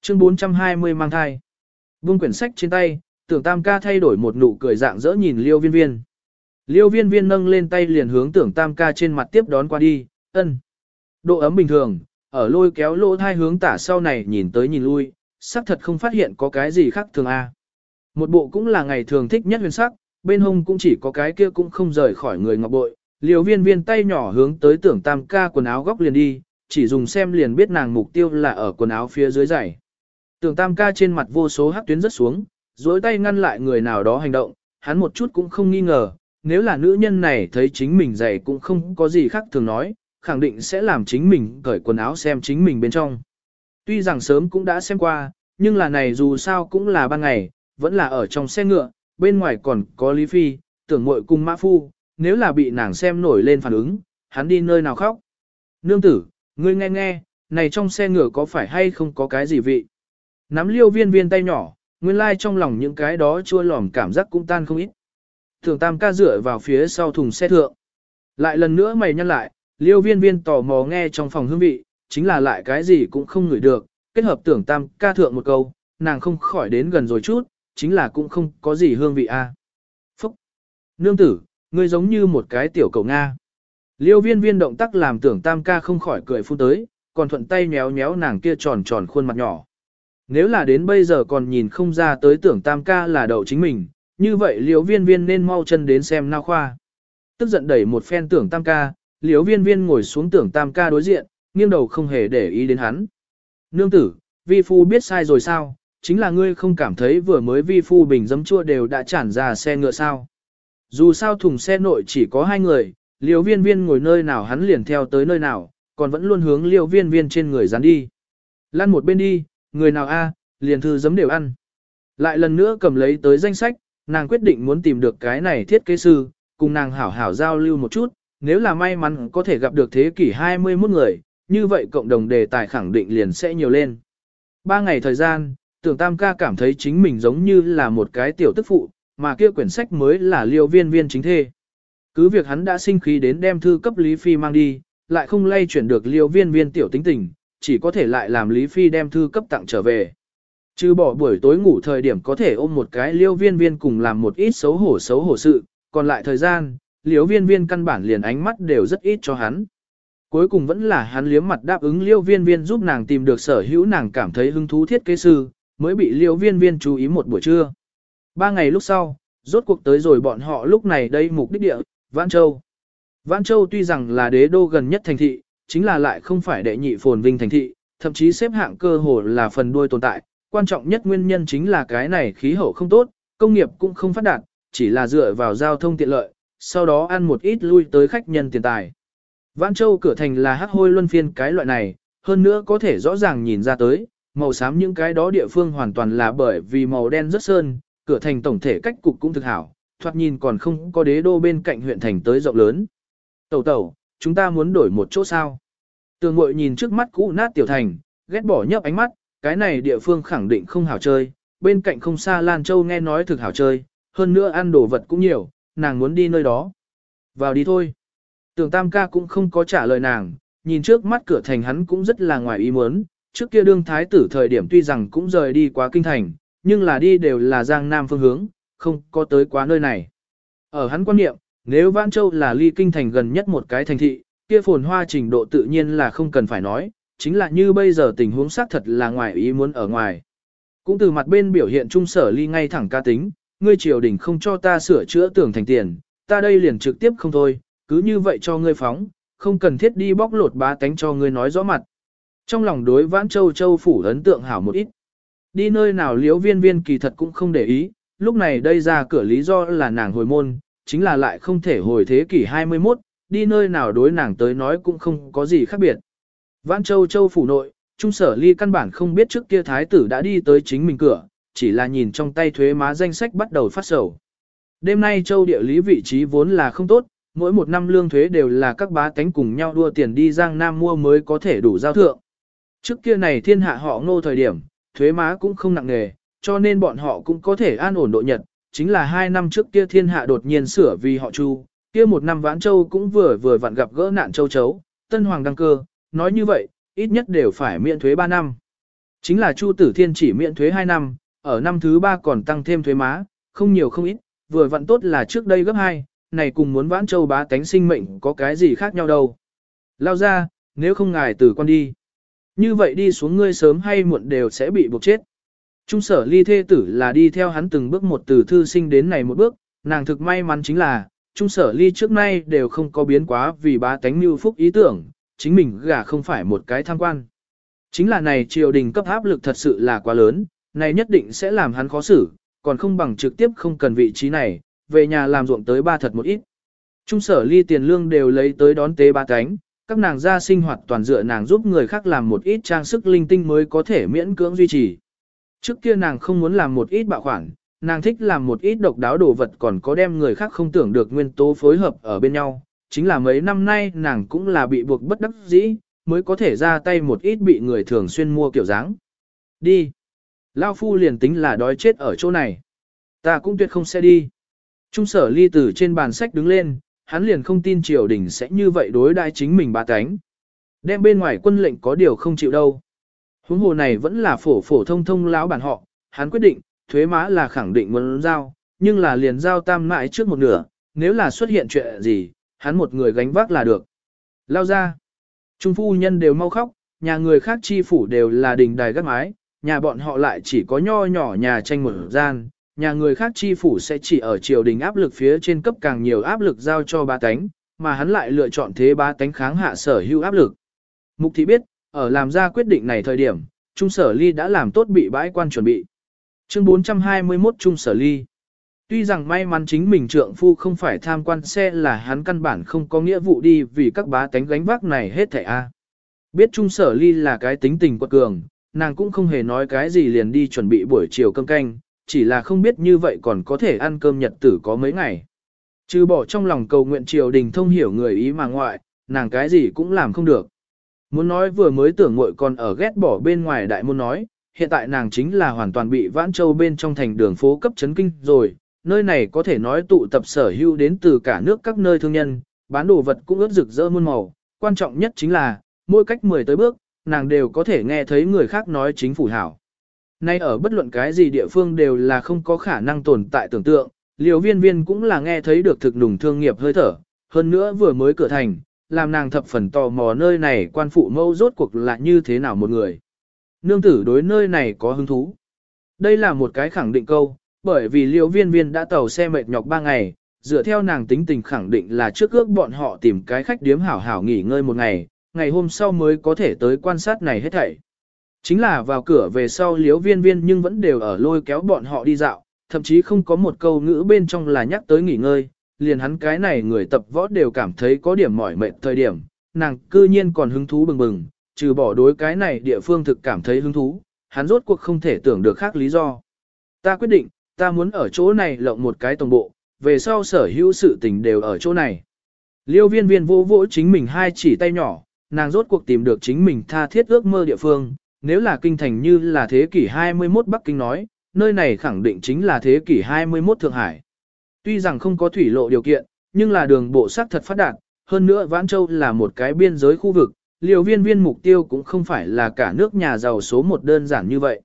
Chương 420 mang thai. Buông quyển sách trên tay, tưởng tam ca thay đổi một nụ cười dạng dỡ nhìn liêu viên viên. Liêu viên viên nâng lên tay liền hướng tưởng tam ca trên mặt tiếp đón qua đi, ân. Độ ấm bình thường, ở lôi kéo lỗ thai hướng tả sau này nhìn tới nhìn lui, sắc thật không phát hiện có cái gì khác thường a. Một bộ cũng là ngày thường thích nhất huyền sắc, bên hông cũng chỉ có cái kia cũng không rời khỏi người ngọc bội. Liêu viên viên tay nhỏ hướng tới tưởng tam ca quần áo góc liền đi, chỉ dùng xem liền biết nàng mục tiêu là ở quần áo phía dưới giày. Tưởng tam ca trên mặt vô số hắc tuyến rất xuống, dối tay ngăn lại người nào đó hành động, hắn một chút cũng không nghi ngờ, nếu là nữ nhân này thấy chính mình dày cũng không có gì khác thường nói, khẳng định sẽ làm chính mình cởi quần áo xem chính mình bên trong. Tuy rằng sớm cũng đã xem qua, nhưng là này dù sao cũng là ban ngày, vẫn là ở trong xe ngựa, bên ngoài còn có Lý Phi, tưởng muội cùng Mã Phu, nếu là bị nàng xem nổi lên phản ứng, hắn đi nơi nào khóc. Nương tử, ngươi nghe nghe, này trong xe ngựa có phải hay không có cái gì vị? Nắm liêu viên viên tay nhỏ, nguyên lai trong lòng những cái đó chua lòm cảm giác cũng tan không ít. Thường tam ca dựa vào phía sau thùng xe thượng. Lại lần nữa mày nhăn lại, liêu viên viên tò mò nghe trong phòng hương vị, chính là lại cái gì cũng không ngửi được, kết hợp tưởng tam ca thượng một câu, nàng không khỏi đến gần rồi chút, chính là cũng không có gì hương vị a. Phúc! Nương tử, ngươi giống như một cái tiểu cầu Nga. Liêu viên viên động tác làm tưởng tam ca không khỏi cười phun tới, còn thuận tay nhéo nhéo nàng kia tròn tròn khuôn mặt nhỏ. Nếu là đến bây giờ còn nhìn không ra tới tưởng tam ca là đậu chính mình, như vậy liễu viên viên nên mau chân đến xem nao khoa. Tức giận đẩy một phen tưởng tam ca, liễu viên viên ngồi xuống tưởng tam ca đối diện, nghiêng đầu không hề để ý đến hắn. Nương tử, vi phu biết sai rồi sao, chính là ngươi không cảm thấy vừa mới vi phu bình dấm chua đều đã tràn ra xe ngựa sao. Dù sao thùng xe nội chỉ có hai người, liều viên viên ngồi nơi nào hắn liền theo tới nơi nào, còn vẫn luôn hướng liều viên viên trên người dán đi. Lăn một bên đi, người nào a, liền thư giấm đều ăn. Lại lần nữa cầm lấy tới danh sách, nàng quyết định muốn tìm được cái này thiết kế sư, cùng nàng hảo hảo giao lưu một chút, nếu là may mắn có thể gặp được thế kỷ 21 người, như vậy cộng đồng đề tài khẳng định liền sẽ nhiều lên. Ba ngày thời gian, tưởng tam ca cảm thấy chính mình giống như là một cái tiểu tức phụ, mà kia quyển sách mới là liêu viên viên chính thê. Cứ việc hắn đã sinh khí đến đem thư cấp Lý Phi mang đi, lại không lay chuyển được liêu viên viên tiểu tính tình, chỉ có thể lại làm Lý Phi đem thư cấp tặng trở về. Chứ bỏ buổi tối ngủ thời điểm có thể ôm một cái liêu viên viên cùng làm một ít xấu hổ xấu hổ sự, còn lại thời gian, liêu viên viên căn bản liền ánh mắt đều rất ít cho hắn. Cuối cùng vẫn là hắn liếm mặt đáp ứng liêu viên viên giúp nàng tìm được sở hữu nàng cảm thấy hứng thú thiết kế sư, mới bị liêu viên viên chú ý một buổi trưa. Ba ngày lúc sau, rốt cuộc tới rồi bọn họ lúc này đây mục đích địa, Vãn Châu. Vãn Châu tuy rằng là đế đô gần nhất thành thị, chính là lại không phải đệ nhị phồn vinh thành thị, thậm chí xếp hạng cơ hồ là phần đuôi tồn tại. Quan trọng nhất nguyên nhân chính là cái này khí hậu không tốt, công nghiệp cũng không phát đạt, chỉ là dựa vào giao thông tiện lợi, sau đó ăn một ít lui tới khách nhân tiền tài. Vãn Châu cửa thành là hắc hôi luân phiên cái loại này, hơn nữa có thể rõ ràng nhìn ra tới, màu xám những cái đó địa phương hoàn toàn là bởi vì màu đen rất sơn, cửa thành tổng thể cách cục cũng thực hảo, thoạt nhìn còn không có đế đô bên cạnh huyện thành tới rộng lớn. Tẩu tẩu, chúng ta muốn đổi một chỗ sao. Tường mội nhìn trước mắt cũ nát tiểu thành, ghét bỏ nhấp ánh mắt, cái này địa phương khẳng định không hảo chơi, bên cạnh không xa Lan Châu nghe nói thực hảo chơi, hơn nữa ăn đồ vật cũng nhiều, nàng muốn đi nơi đó. Vào đi thôi. Tường Tam ca cũng không có trả lời nàng, nhìn trước mắt cửa thành hắn cũng rất là ngoài ý muốn, trước kia đương thái tử thời điểm tuy rằng cũng rời đi quá kinh thành, nhưng là đi đều là giang nam phương hướng, không có tới quá nơi này. Ở hắn quan niệm, nếu Vãn Châu là ly kinh thành gần nhất một cái thành thị, kia phồn hoa trình độ tự nhiên là không cần phải nói, chính là như bây giờ tình huống xác thật là ngoài ý muốn ở ngoài. Cũng từ mặt bên biểu hiện trung sở ly ngay thẳng ca tính, ngươi triều đình không cho ta sửa chữa tưởng thành tiền, ta đây liền trực tiếp không thôi, cứ như vậy cho ngươi phóng, không cần thiết đi bóc lột bá tánh cho ngươi nói rõ mặt. Trong lòng đối Vãn Châu Châu phủ ấn tượng hảo một ít. Đi nơi nào liếu viên viên kỳ thật cũng không để ý, lúc này đây ra cửa lý do là nàng hồi môn, chính là lại không thể hồi thế kỷ 21, đi nơi nào đối nàng tới nói cũng không có gì khác biệt. Vãn Châu Châu phủ nội, Trung sở ly căn bản không biết trước kia thái tử đã đi tới chính mình cửa, chỉ là nhìn trong tay thuế má danh sách bắt đầu phát sầu. Đêm nay Châu địa lý vị trí vốn là không tốt, mỗi một năm lương thuế đều là các bá tánh cùng nhau đua tiền đi Giang Nam mua mới có thể đủ giao thượng. Trước kia này thiên hạ họ ngô thời điểm, thuế má cũng không nặng nề, cho nên bọn họ cũng có thể an ổn độ nhật, chính là hai năm trước kia thiên hạ đột nhiên sửa vì họ chu, kia một năm vãn châu cũng vừa vừa vặn gặp gỡ nạn châu chấu, tân hoàng đăng cơ, nói như vậy, ít nhất đều phải miễn thuế 3 năm. Chính là chu tử thiên chỉ miễn thuế 2 năm, ở năm thứ 3 còn tăng thêm thuế má, không nhiều không ít, vừa vặn tốt là trước đây gấp 2, này cùng muốn vãn châu bá tánh sinh mệnh có cái gì khác nhau đâu. Lao ra, nếu không ngài tử con đi. Như vậy đi xuống ngươi sớm hay muộn đều sẽ bị buộc chết. Trung sở ly thê tử là đi theo hắn từng bước một từ thư sinh đến này một bước, nàng thực may mắn chính là, trung sở ly trước nay đều không có biến quá vì bá tánh mưu phúc ý tưởng, chính mình gả không phải một cái tham quan. Chính là này triều đình cấp áp lực thật sự là quá lớn, này nhất định sẽ làm hắn khó xử, còn không bằng trực tiếp không cần vị trí này, về nhà làm ruộng tới ba thật một ít. Trung sở ly tiền lương đều lấy tới đón tế ba cánh, các nàng gia sinh hoạt toàn dựa nàng giúp người khác làm một ít trang sức linh tinh mới có thể miễn cưỡng duy trì. Trước kia nàng không muốn làm một ít bạo khoản, nàng thích làm một ít độc đáo đồ vật còn có đem người khác không tưởng được nguyên tố phối hợp ở bên nhau. Chính là mấy năm nay nàng cũng là bị buộc bất đắc dĩ, mới có thể ra tay một ít bị người thường xuyên mua kiểu dáng. Đi. Lao phu liền tính là đói chết ở chỗ này. Ta cũng tuyệt không sẽ đi. Trung sở ly từ trên bàn sách đứng lên, hắn liền không tin triều đình sẽ như vậy đối đãi chính mình ba cánh. Đem bên ngoài quân lệnh có điều không chịu đâu. Huống hồ này vẫn là phổ phổ thông thông lão bản họ, hắn quyết định, thuế má là khẳng định muốn giao, nhưng là liền giao tam mại trước một nửa, nếu là xuất hiện chuyện gì, hắn một người gánh vác là được. Lao ra. Trung phu nhân đều mau khóc, nhà người khác chi phủ đều là đình đài gác mái, nhà bọn họ lại chỉ có nho nhỏ nhà tranh một gian, nhà người khác chi phủ sẽ chỉ ở triều đình áp lực phía trên cấp càng nhiều áp lực giao cho ba tánh, mà hắn lại lựa chọn thế ba tánh kháng hạ sở hữu áp lực. Mục thị biết, ở làm ra quyết định này thời điểm, Trung Sở Ly đã làm tốt bị bãi quan chuẩn bị. Chương 421 Trung Sở Ly Tuy rằng may mắn chính mình trượng phu không phải tham quan xe là hắn căn bản không có nghĩa vụ đi vì các bá tánh gánh vác này hết thảy a. Biết Trung Sở Ly là cái tính tình quật cường, nàng cũng không hề nói cái gì liền đi chuẩn bị buổi chiều cơm canh, chỉ là không biết như vậy còn có thể ăn cơm nhật tử có mấy ngày. Trừ bỏ trong lòng cầu nguyện triều đình thông hiểu người ý mà ngoại, nàng cái gì cũng làm không được. Muốn nói vừa mới tưởng muội còn ở ghét bỏ bên ngoài đại môn nói, hiện tại nàng chính là hoàn toàn bị Vãn Châu bên trong thành đường phố cấp chấn kinh rồi, nơi này có thể nói tụ tập sở hữu đến từ cả nước các nơi thương nhân, bán đồ vật cũng ướt rực rỡ muôn màu, quan trọng nhất chính là, mỗi cách 10 tới bước, nàng đều có thể nghe thấy người khác nói chính phủ hảo. Nay ở bất luận cái gì địa phương đều là không có khả năng tồn tại tưởng tượng, liều viên viên cũng là nghe thấy được thực nùng thương nghiệp hơi thở, hơn nữa vừa mới cửa thành, làm nàng thập phần tò mò nơi này quan phụ mâu rốt cuộc là như thế nào một người. Nương tử đối nơi này có hứng thú. Đây là một cái khẳng định câu, bởi vì liễu viên viên đã tàu xe mệt nhọc 3 ngày, dựa theo nàng tính tình khẳng định là trước ước bọn họ tìm cái khách điếm hảo hảo nghỉ ngơi một ngày, ngày hôm sau mới có thể tới quan sát này hết thảy. Chính là vào cửa về sau liếu viên viên nhưng vẫn đều ở lôi kéo bọn họ đi dạo, thậm chí không có một câu ngữ bên trong là nhắc tới nghỉ ngơi, liền hắn cái này người tập võ đều cảm thấy có điểm mỏi mệt thời điểm, nàng cư nhiên còn hứng thú bừng bừng, trừ bỏ đối cái này địa phương thực cảm thấy hứng thú, hắn rốt cuộc không thể tưởng được khác lý do. Ta quyết định, ta muốn ở chỗ này lộng một cái tổng bộ, về sau sở hữu sự tình đều ở chỗ này. Liêu viên viên vô vỗ chính mình hai chỉ tay nhỏ, nàng rốt cuộc tìm được chính mình tha thiết ước mơ địa phương, nếu là kinh thành như là thế kỷ 21 Bắc Kinh nói, nơi này khẳng định chính là thế kỷ 21 Thượng Hải. Tuy rằng không có thủy lộ điều kiện, nhưng là đường bộ sắc thật phát đạt, hơn nữa Vãn Châu là một cái biên giới khu vực, liều viên viên mục tiêu cũng không phải là cả nước nhà giàu số một đơn giản như vậy.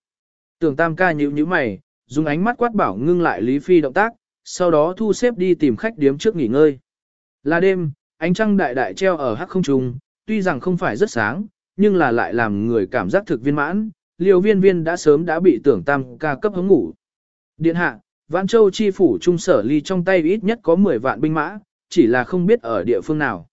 Tưởng tam ca nhíu nhíu mày, dùng ánh mắt quát bảo ngưng lại Lý Phi động tác, sau đó thu xếp đi tìm khách điếm trước nghỉ ngơi. Là đêm, ánh trăng đại đại treo ở hắc không trung, tuy rằng không phải rất sáng, nhưng là lại làm người cảm giác thực viên mãn, liều viên viên đã sớm đã bị tưởng tam ca cấp hứng ngủ. Điện hạ, Vãn Châu chi phủ trung sở ly trong tay ít nhất có 10 vạn binh mã, chỉ là không biết ở địa phương nào.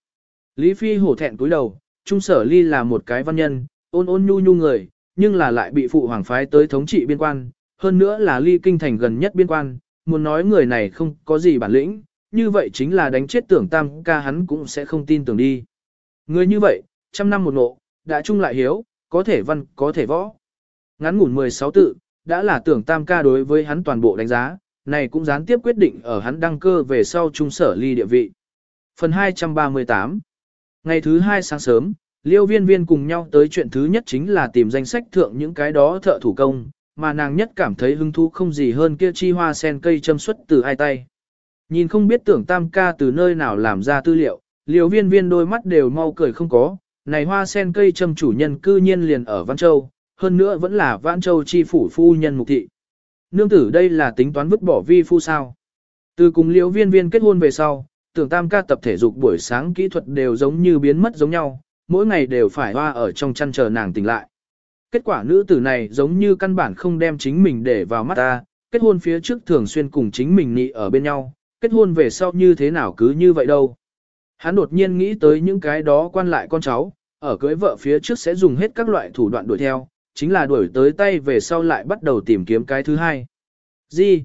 Lý Phi hổ thẹn cúi đầu, trung sở ly là một cái văn nhân, ôn ôn nhu nhu người, nhưng là lại bị phụ hoàng phái tới thống trị biên quan, hơn nữa là ly kinh thành gần nhất biên quan, muốn nói người này không có gì bản lĩnh, như vậy chính là đánh chết tưởng tam ca hắn cũng sẽ không tin tưởng đi. Người như vậy, trăm năm một nộ, đã trung lại hiếu, có thể văn, có thể võ. Ngắn ngủn 16 tự, đã là tưởng tam ca đối với hắn toàn bộ đánh giá, này cũng gián tiếp quyết định ở hắn đăng cơ về sau trung sở ly địa vị. Phần 238 Ngày thứ hai sáng sớm, Liêu viên viên cùng nhau tới chuyện thứ nhất chính là tìm danh sách thượng những cái đó thợ thủ công, mà nàng nhất cảm thấy hứng thú không gì hơn kia chi hoa sen cây châm xuất từ hai tay. Nhìn không biết tưởng tam ca từ nơi nào làm ra tư liệu, Liêu viên viên đôi mắt đều mau cười không có, này hoa sen cây châm chủ nhân cư nhiên liền ở Văn Châu, hơn nữa vẫn là vãn Châu chi phủ phu nhân mục thị. Nương tử đây là tính toán vứt bỏ vi phu sao. Từ cùng liễu viên viên kết hôn về sau, tưởng tam ca tập thể dục buổi sáng kỹ thuật đều giống như biến mất giống nhau, mỗi ngày đều phải hoa ở trong chăn chờ nàng tỉnh lại. Kết quả nữ tử này giống như căn bản không đem chính mình để vào mắt ta, kết hôn phía trước thường xuyên cùng chính mình nị ở bên nhau, kết hôn về sau như thế nào cứ như vậy đâu. Hắn đột nhiên nghĩ tới những cái đó quan lại con cháu, ở cưới vợ phía trước sẽ dùng hết các loại thủ đoạn đuổi theo, chính là đuổi tới tay về sau lại bắt đầu tìm kiếm cái thứ hai. Gì?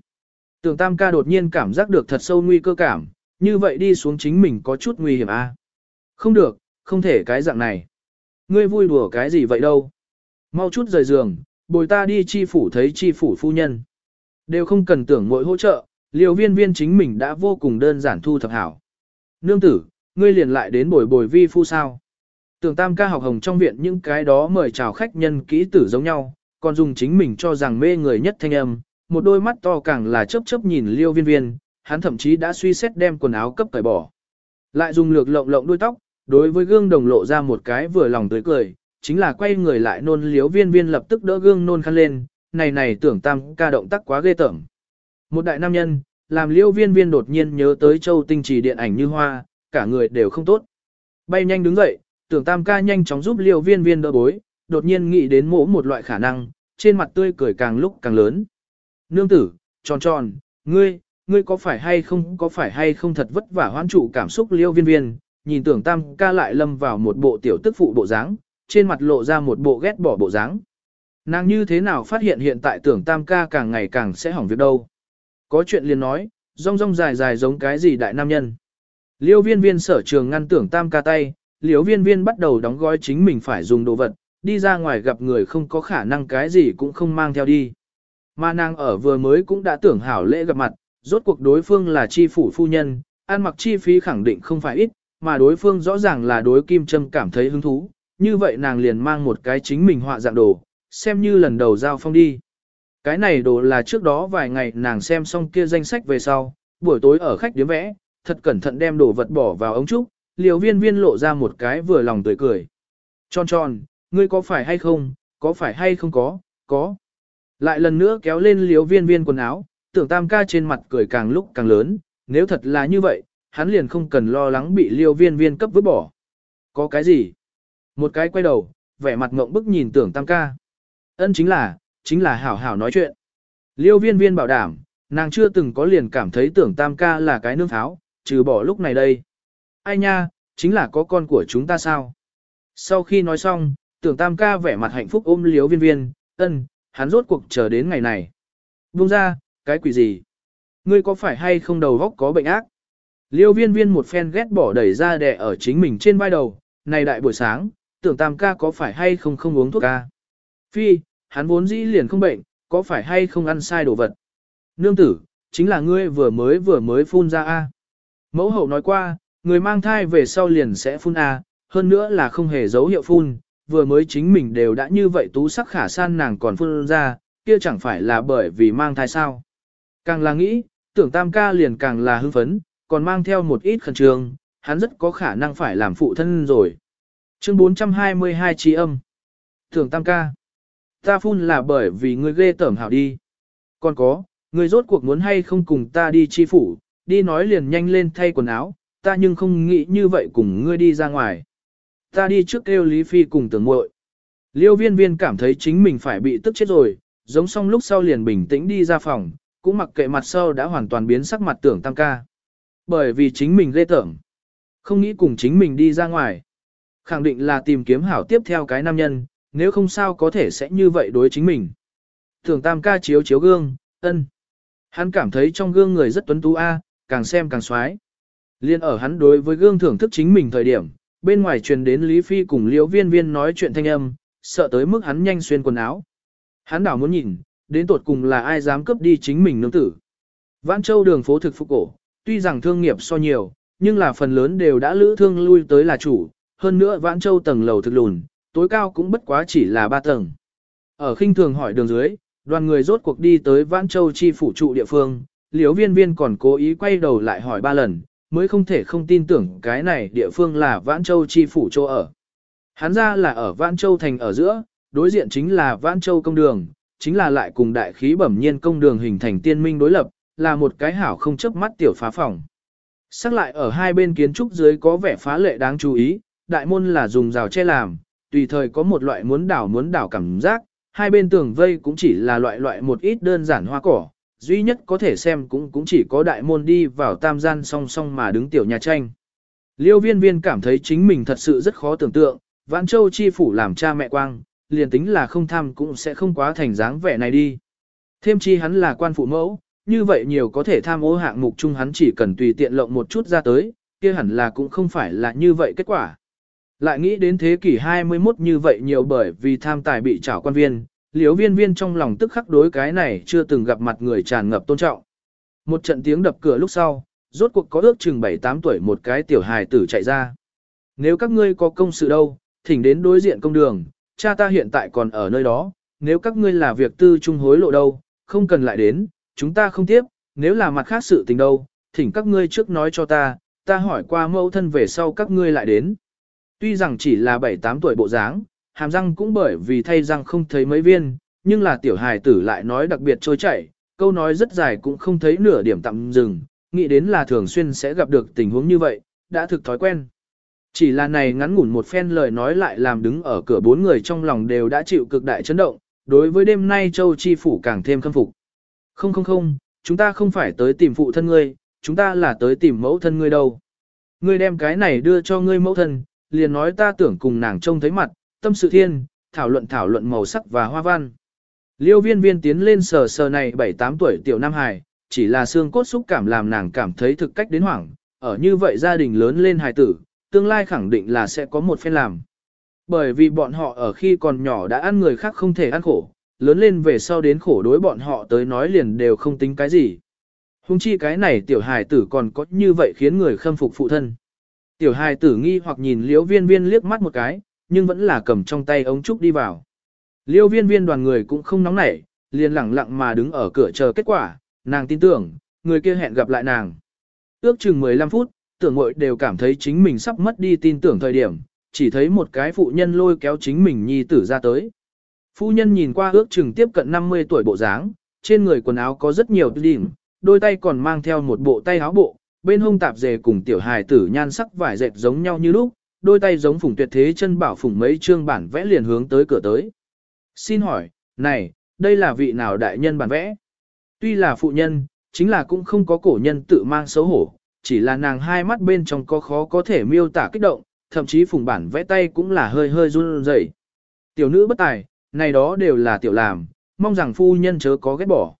Tưởng tam ca đột nhiên cảm giác được thật sâu nguy cơ cảm, như vậy đi xuống chính mình có chút nguy hiểm à? Không được, không thể cái dạng này. Ngươi vui đùa cái gì vậy đâu? Mau chút rời giường, bồi ta đi chi phủ thấy chi phủ phu nhân. Đều không cần tưởng mỗi hỗ trợ, liều viên viên chính mình đã vô cùng đơn giản thu thập hảo. Nương tử, ngươi liền lại đến bồi bồi vi phu sao. Tưởng tam ca học hồng trong viện những cái đó mời chào khách nhân kỹ tử giống nhau, còn dùng chính mình cho rằng mê người nhất thanh âm, một đôi mắt to càng là chớp chớp nhìn liêu viên viên, hắn thậm chí đã suy xét đem quần áo cấp cởi bỏ. Lại dùng lược lộng lộng đuôi tóc, đối với gương đồng lộ ra một cái vừa lòng tươi cười, chính là quay người lại nôn liếu viên viên lập tức đỡ gương nôn khăn lên, này này tưởng tam ca động tác quá ghê tởm. Một đại nam nhân, làm liêu viên viên đột nhiên nhớ tới châu tinh trì điện ảnh như hoa, cả người đều không tốt. Bay nhanh đứng dậy, tưởng tam ca nhanh chóng giúp liêu viên viên đỡ bối, đột nhiên nghĩ đến mỗ một loại khả năng, trên mặt tươi cười càng lúc càng lớn. Nương tử, tròn tròn, ngươi, ngươi có phải hay không có phải hay không thật vất vả hoãn trụ cảm xúc liêu viên viên, nhìn tưởng tam ca lại lâm vào một bộ tiểu tức phụ bộ dáng, trên mặt lộ ra một bộ ghét bỏ bộ dáng. Nàng như thế nào phát hiện hiện tại tưởng tam ca càng ngày càng sẽ hỏng việc đâu. Có chuyện liền nói, rong rong dài dài giống cái gì đại nam nhân. Liêu viên viên sở trường ngăn tưởng tam ca tay, Liễu viên viên bắt đầu đóng gói chính mình phải dùng đồ vật, đi ra ngoài gặp người không có khả năng cái gì cũng không mang theo đi. Mà nàng ở vừa mới cũng đã tưởng hảo lễ gặp mặt, rốt cuộc đối phương là chi phủ phu nhân, ăn mặc chi phí khẳng định không phải ít, mà đối phương rõ ràng là đối kim châm cảm thấy hứng thú, như vậy nàng liền mang một cái chính mình họa dạng đồ, xem như lần đầu giao phong đi. Cái này đồ là trước đó vài ngày nàng xem xong kia danh sách về sau, buổi tối ở khách điếm vẽ, thật cẩn thận đem đồ vật bỏ vào ống trúc, liều viên viên lộ ra một cái vừa lòng tươi cười. Tròn tròn, ngươi có phải hay không, có phải hay không có, có. Lại lần nữa kéo lên liều viên viên quần áo, tưởng tam ca trên mặt cười càng lúc càng lớn, nếu thật là như vậy, hắn liền không cần lo lắng bị liều viên viên cấp vứt bỏ. Có cái gì? Một cái quay đầu, vẻ mặt ngộng bức nhìn tưởng tam ca. Ân chính là, chính là hảo hảo nói chuyện. Liêu viên viên bảo đảm, nàng chưa từng có liền cảm thấy tưởng tam ca là cái nương tháo, trừ bỏ lúc này đây. Ai nha, chính là có con của chúng ta sao? Sau khi nói xong, tưởng tam ca vẻ mặt hạnh phúc ôm liếu viên viên, ân, hắn rốt cuộc chờ đến ngày này. Buông ra, cái quỷ gì? Ngươi có phải hay không đầu góc có bệnh ác? Liêu viên viên một phen ghét bỏ đẩy ra đè ở chính mình trên vai đầu, này đại buổi sáng, tưởng tam ca có phải hay không không uống thuốc ca? Phi, hắn vốn dĩ liền không bệnh, có phải hay không ăn sai đồ vật? Nương tử, chính là ngươi vừa mới vừa mới phun ra A. Mẫu hậu nói qua, người mang thai về sau liền sẽ phun A, hơn nữa là không hề dấu hiệu phun, vừa mới chính mình đều đã như vậy tú sắc khả san nàng còn phun ra, kia chẳng phải là bởi vì mang thai sao. Càng là nghĩ, tưởng tam ca liền càng là hưng phấn, còn mang theo một ít khẩn trương, hắn rất có khả năng phải làm phụ thân rồi. Chương 422 trí âm. Tưởng tam ca. Ta phun là bởi vì ngươi ghê tởm hảo đi. Còn có, ngươi rốt cuộc muốn hay không cùng ta đi chi phủ, đi nói liền nhanh lên thay quần áo, ta nhưng không nghĩ như vậy cùng ngươi đi ra ngoài. Ta đi trước kêu Lý Phi cùng tưởng muội. Liêu viên viên cảm thấy chính mình phải bị tức chết rồi, giống xong lúc sau liền bình tĩnh đi ra phòng, cũng mặc kệ mặt sau đã hoàn toàn biến sắc mặt tưởng tam ca. Bởi vì chính mình ghê tởm. Không nghĩ cùng chính mình đi ra ngoài. Khẳng định là tìm kiếm hảo tiếp theo cái nam nhân, nếu không sao có thể sẽ như vậy đối chính mình. Tưởng tam ca chiếu chiếu gương, ân. Hắn cảm thấy trong gương người rất tuấn tú a, càng xem càng xoái. Liên ở hắn đối với gương thưởng thức chính mình thời điểm, bên ngoài truyền đến Lý Phi cùng Liễu Viên Viên nói chuyện thanh âm, sợ tới mức hắn nhanh xuyên quần áo. Hắn đảo muốn nhìn, đến tột cùng là ai dám cướp đi chính mình nương tử. Vãn Châu đường phố thực phục cổ, tuy rằng thương nghiệp so nhiều, nhưng là phần lớn đều đã lữ thương lui tới là chủ, hơn nữa Vãn Châu tầng lầu thực lùn, tối cao cũng bất quá chỉ là ba tầng. Ở khinh thường hỏi đường dưới, đoàn người rốt cuộc đi tới Vãn Châu chi phủ trụ địa phương, liễu viên viên còn cố ý quay đầu lại hỏi ba lần, mới không thể không tin tưởng cái này địa phương là Vãn Châu chi phủ chỗ ở. Hắn ra là ở Vãn Châu thành ở giữa, đối diện chính là Vãn Châu công đường, chính là lại cùng đại khí bẩm nhiên công đường hình thành tiên minh đối lập, là một cái hảo không chấp mắt tiểu phá phòng. Sắc lại ở hai bên kiến trúc dưới có vẻ phá lệ đáng chú ý, đại môn là dùng rào che làm, tùy thời có một loại muốn đảo muốn đảo cảm giác, hai bên tường vây cũng chỉ là loại loại một ít đơn giản hoa cỏ, duy nhất có thể xem cũng cũng chỉ có đại môn đi vào tam gian song song mà đứng tiểu nhà tranh. Liêu viên viên cảm thấy chính mình thật sự rất khó tưởng tượng, Vãn Châu chi phủ làm cha mẹ quang, liền tính là không tham cũng sẽ không quá thành dáng vẻ này đi. Thêm chi hắn là quan phụ mẫu, như vậy nhiều có thể tham ô hạng mục chung hắn chỉ cần tùy tiện lộng một chút ra tới, kia hẳn là cũng không phải là như vậy kết quả. Lại nghĩ đến thế kỷ 21 như vậy nhiều bởi vì tham tài bị trảo quan viên, Liễu viên viên trong lòng tức khắc đối cái này chưa từng gặp mặt người tràn ngập tôn trọng. Một trận tiếng đập cửa lúc sau, rốt cuộc có ước chừng 7-8 tuổi một cái tiểu hài tử chạy ra. Nếu các ngươi có công sự đâu, thỉnh đến đối diện công đường, cha ta hiện tại còn ở nơi đó, nếu các ngươi là việc tư trung hối lộ đâu, không cần lại đến, chúng ta không tiếp, nếu là mặt khác sự tình đâu, thỉnh các ngươi trước nói cho ta, ta hỏi qua mẫu thân về sau các ngươi lại đến. Tuy rằng chỉ là 7-8 tuổi bộ dáng, hàm răng cũng bởi vì thay răng không thấy mấy viên, nhưng là tiểu hài tử lại nói đặc biệt trôi chảy, câu nói rất dài cũng không thấy nửa điểm tạm dừng, nghĩ đến là thường xuyên sẽ gặp được tình huống như vậy, đã thực thói quen. Chỉ là này ngắn ngủn một phen lời nói lại làm đứng ở cửa bốn người trong lòng đều đã chịu cực đại chấn động, đối với đêm nay Châu Chi Phủ càng thêm khâm phục. Không không không, chúng ta không phải tới tìm phụ thân ngươi, chúng ta là tới tìm mẫu thân ngươi đâu. Ngươi đem cái này đưa cho ngươi mẫu thân, liền nói ta tưởng cùng nàng trông thấy mặt, tâm sự thiên, thảo luận thảo luận màu sắc và hoa văn. Liêu viên viên tiến lên sờ sờ này 7-8 tuổi tiểu Nam Hải, chỉ là xương cốt xúc cảm làm nàng cảm thấy thực cách đến hoảng, ở như vậy gia đình lớn lên hài tử, tương lai khẳng định là sẽ có một phen làm. Bởi vì bọn họ ở khi còn nhỏ đã ăn người khác không thể ăn khổ, lớn lên về sau đến khổ đối bọn họ tới nói liền đều không tính cái gì. Hùng chi cái này tiểu hài tử còn có như vậy khiến người khâm phục phụ thân. Tiểu hài tử nghi hoặc nhìn liễu viên viên liếc mắt một cái, nhưng vẫn là cầm trong tay ống trúc đi vào. Liêu viên viên đoàn người cũng không nóng nảy, liền lẳng lặng mà đứng ở cửa chờ kết quả, nàng tin tưởng, người kia hẹn gặp lại nàng. Ước chừng 15 phút, tưởng mội đều cảm thấy chính mình sắp mất đi tin tưởng thời điểm, chỉ thấy một cái phụ nhân lôi kéo chính mình nhi tử ra tới. Phu nhân nhìn qua ước chừng tiếp cận 50 tuổi bộ dáng, trên người quần áo có rất nhiều điểm, đôi tay còn mang theo một bộ tay áo bộ, bên hông tạp dề cùng tiểu hài tử nhan sắc vải dệt giống nhau như lúc, đôi tay giống phùng tuyệt thế chân bảo phùng mấy chương bản vẽ liền hướng tới cửa tới. Xin hỏi, này, đây là vị nào đại nhân bản vẽ? Tuy là phụ nhân, chính là cũng không có cổ nhân tự mang xấu hổ, chỉ là nàng hai mắt bên trong có khó có thể miêu tả kích động, thậm chí phùng bản vẽ tay cũng là hơi hơi run rẩy. Tiểu nữ bất tài, này đó đều là tiểu làm, mong rằng phu nhân chớ có ghét bỏ.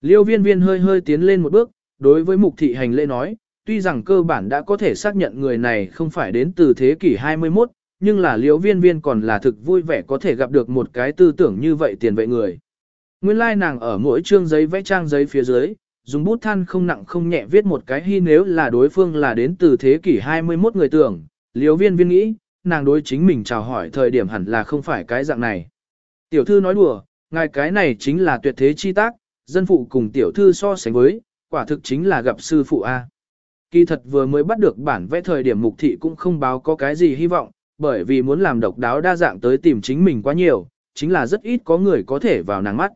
Liêu viên viên hơi hơi tiến lên một bước, đối với mục thị hành lễ nói, tuy rằng cơ bản đã có thể xác nhận người này không phải đến từ thế kỷ 21, nhưng là Liễu viên viên còn là thực vui vẻ có thể gặp được một cái tư tưởng như vậy tiền vệ người. Nguyên lai like nàng ở mỗi chương giấy vẽ trang giấy phía dưới, dùng bút than không nặng không nhẹ viết một cái hy nếu là đối phương là đến từ thế kỷ 21 người tưởng, Liễu viên viên nghĩ, nàng đối chính mình chào hỏi thời điểm hẳn là không phải cái dạng này. Tiểu thư nói đùa, ngài cái này chính là tuyệt thế chi tác, dân phụ cùng tiểu thư so sánh với, quả thực chính là gặp sư phụ A. Kỳ thật vừa mới bắt được bản vẽ thời điểm mục thị cũng không báo có cái gì hy vọng, bởi vì muốn làm độc đáo đa dạng tới tìm chính mình quá nhiều, chính là rất ít có người có thể vào nàng mắt.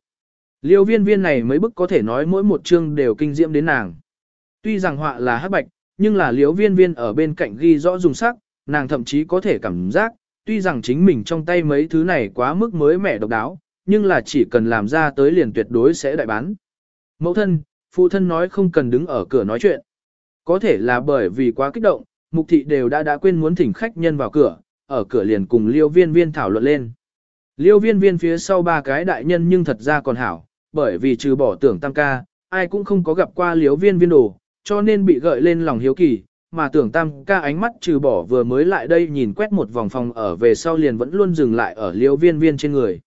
Liêu viên viên này mấy bức có thể nói mỗi một chương đều kinh diễm đến nàng. Tuy rằng họa là hắc bạch, nhưng là liêu viên viên ở bên cạnh ghi rõ dùng sắc, nàng thậm chí có thể cảm giác, tuy rằng chính mình trong tay mấy thứ này quá mức mới mẻ độc đáo, nhưng là chỉ cần làm ra tới liền tuyệt đối sẽ đại bán. Mẫu thân, phụ thân nói không cần đứng ở cửa nói chuyện. Có thể là bởi vì quá kích động, mục thị đều đã đã quên muốn thỉnh khách nhân vào cửa, ở cửa liền cùng liêu viên viên thảo luận lên. Liêu viên viên phía sau ba cái đại nhân nhưng thật ra còn hảo, bởi vì trừ bỏ tưởng tam ca, ai cũng không có gặp qua liêu viên viên đồ, cho nên bị gợi lên lòng hiếu kỳ, mà tưởng tam ca ánh mắt trừ bỏ vừa mới lại đây nhìn quét một vòng phòng ở về sau liền vẫn luôn dừng lại ở liêu viên viên trên người.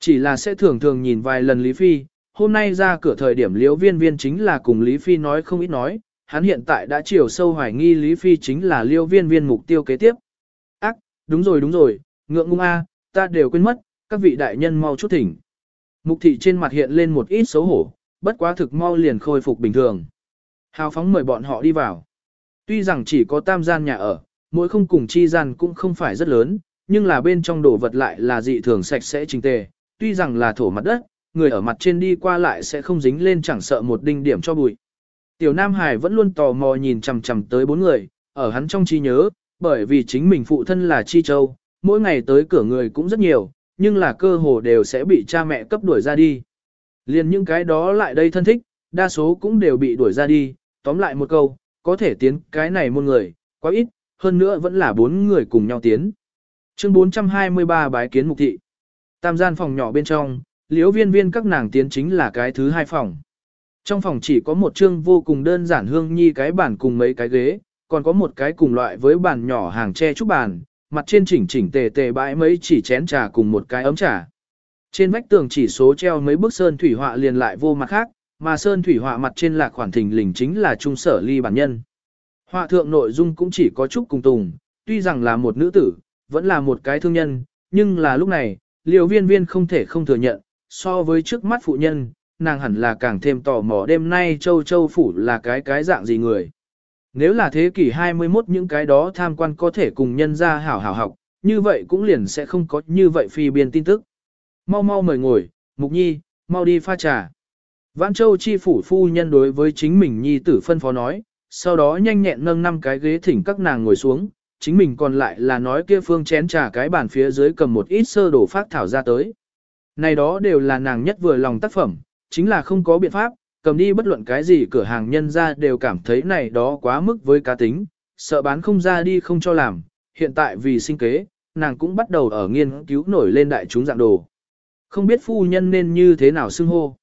Chỉ là sẽ thường thường nhìn vài lần Lý Phi, hôm nay ra cửa thời điểm liêu viên viên chính là cùng Lý Phi nói không ít nói, hắn hiện tại đã chiều sâu hoài nghi Lý Phi chính là liêu viên viên mục tiêu kế tiếp. Ác, đúng rồi đúng rồi, ngượng ngung a, ta đều quên mất, các vị đại nhân mau chút thỉnh. Mục thị trên mặt hiện lên một ít xấu hổ, bất quá thực mau liền khôi phục bình thường. Hào phóng mời bọn họ đi vào. Tuy rằng chỉ có tam gian nhà ở, mỗi không cùng chi gian cũng không phải rất lớn, nhưng là bên trong đồ vật lại là dị thường sạch sẽ trình tề, tuy rằng là thổ mặt đất, người ở mặt trên đi qua lại sẽ không dính lên chẳng sợ một đinh điểm cho bụi. Tiểu Nam Hải vẫn luôn tò mò nhìn chằm chằm tới bốn người, ở hắn trong trí nhớ, bởi vì chính mình phụ thân là Chi Châu, mỗi ngày tới cửa người cũng rất nhiều, nhưng là cơ hồ đều sẽ bị cha mẹ cấp đuổi ra đi. Liên những cái đó lại đây thân thích, đa số cũng đều bị đuổi ra đi, tóm lại một câu, có thể tiến cái này một người, quá ít, hơn nữa vẫn là bốn người cùng nhau tiến. Chương 423 bái kiến mục thị. Tam gian phòng nhỏ bên trong, liễu viên viên các nàng tiến chính là cái thứ hai phòng. Trong phòng chỉ có một chương vô cùng đơn giản hương nhi cái bàn cùng mấy cái ghế, còn có một cái cùng loại với bàn nhỏ hàng tre trúc bàn, mặt trên chỉnh chỉnh tề tề bãi mấy chỉ chén trà cùng một cái ấm trà. Trên vách tường chỉ số treo mấy bức sơn thủy họa liền lại vô mặt khác, mà sơn thủy họa mặt trên là khoản thình lình chính là trung sở ly bản nhân. Họa thượng nội dung cũng chỉ có chút cùng tùng, tuy rằng là một nữ tử, vẫn là một cái thương nhân, nhưng là lúc này, liều viên viên không thể không thừa nhận, so với trước mắt phụ nhân, nàng hẳn là càng thêm tò mò đêm nay châu châu phủ là cái cái dạng gì người. Nếu là thế kỷ 21 những cái đó tham quan có thể cùng nhân ra hảo hảo học, như vậy cũng liền sẽ không có như vậy phi biên tin tức. Mau mau mời ngồi, mục nhi, mau đi pha trà. Vãn châu chi phủ phu nhân đối với chính mình nhi tử phân phó nói, sau đó nhanh nhẹn nâng năm cái ghế thỉnh các nàng ngồi xuống, chính mình còn lại là nói kia phương chén trà cái bàn phía dưới cầm một ít sơ đồ phát thảo ra tới. Này đó đều là nàng nhất vừa lòng tác phẩm, chính là không có biện pháp, cầm đi bất luận cái gì cửa hàng nhân ra đều cảm thấy này đó quá mức với cá tính, sợ bán không ra đi không cho làm, hiện tại vì sinh kế, nàng cũng bắt đầu ở nghiên cứu nổi lên đại chúng dạng đồ. Không biết phu nhân nên như thế nào xưng hô.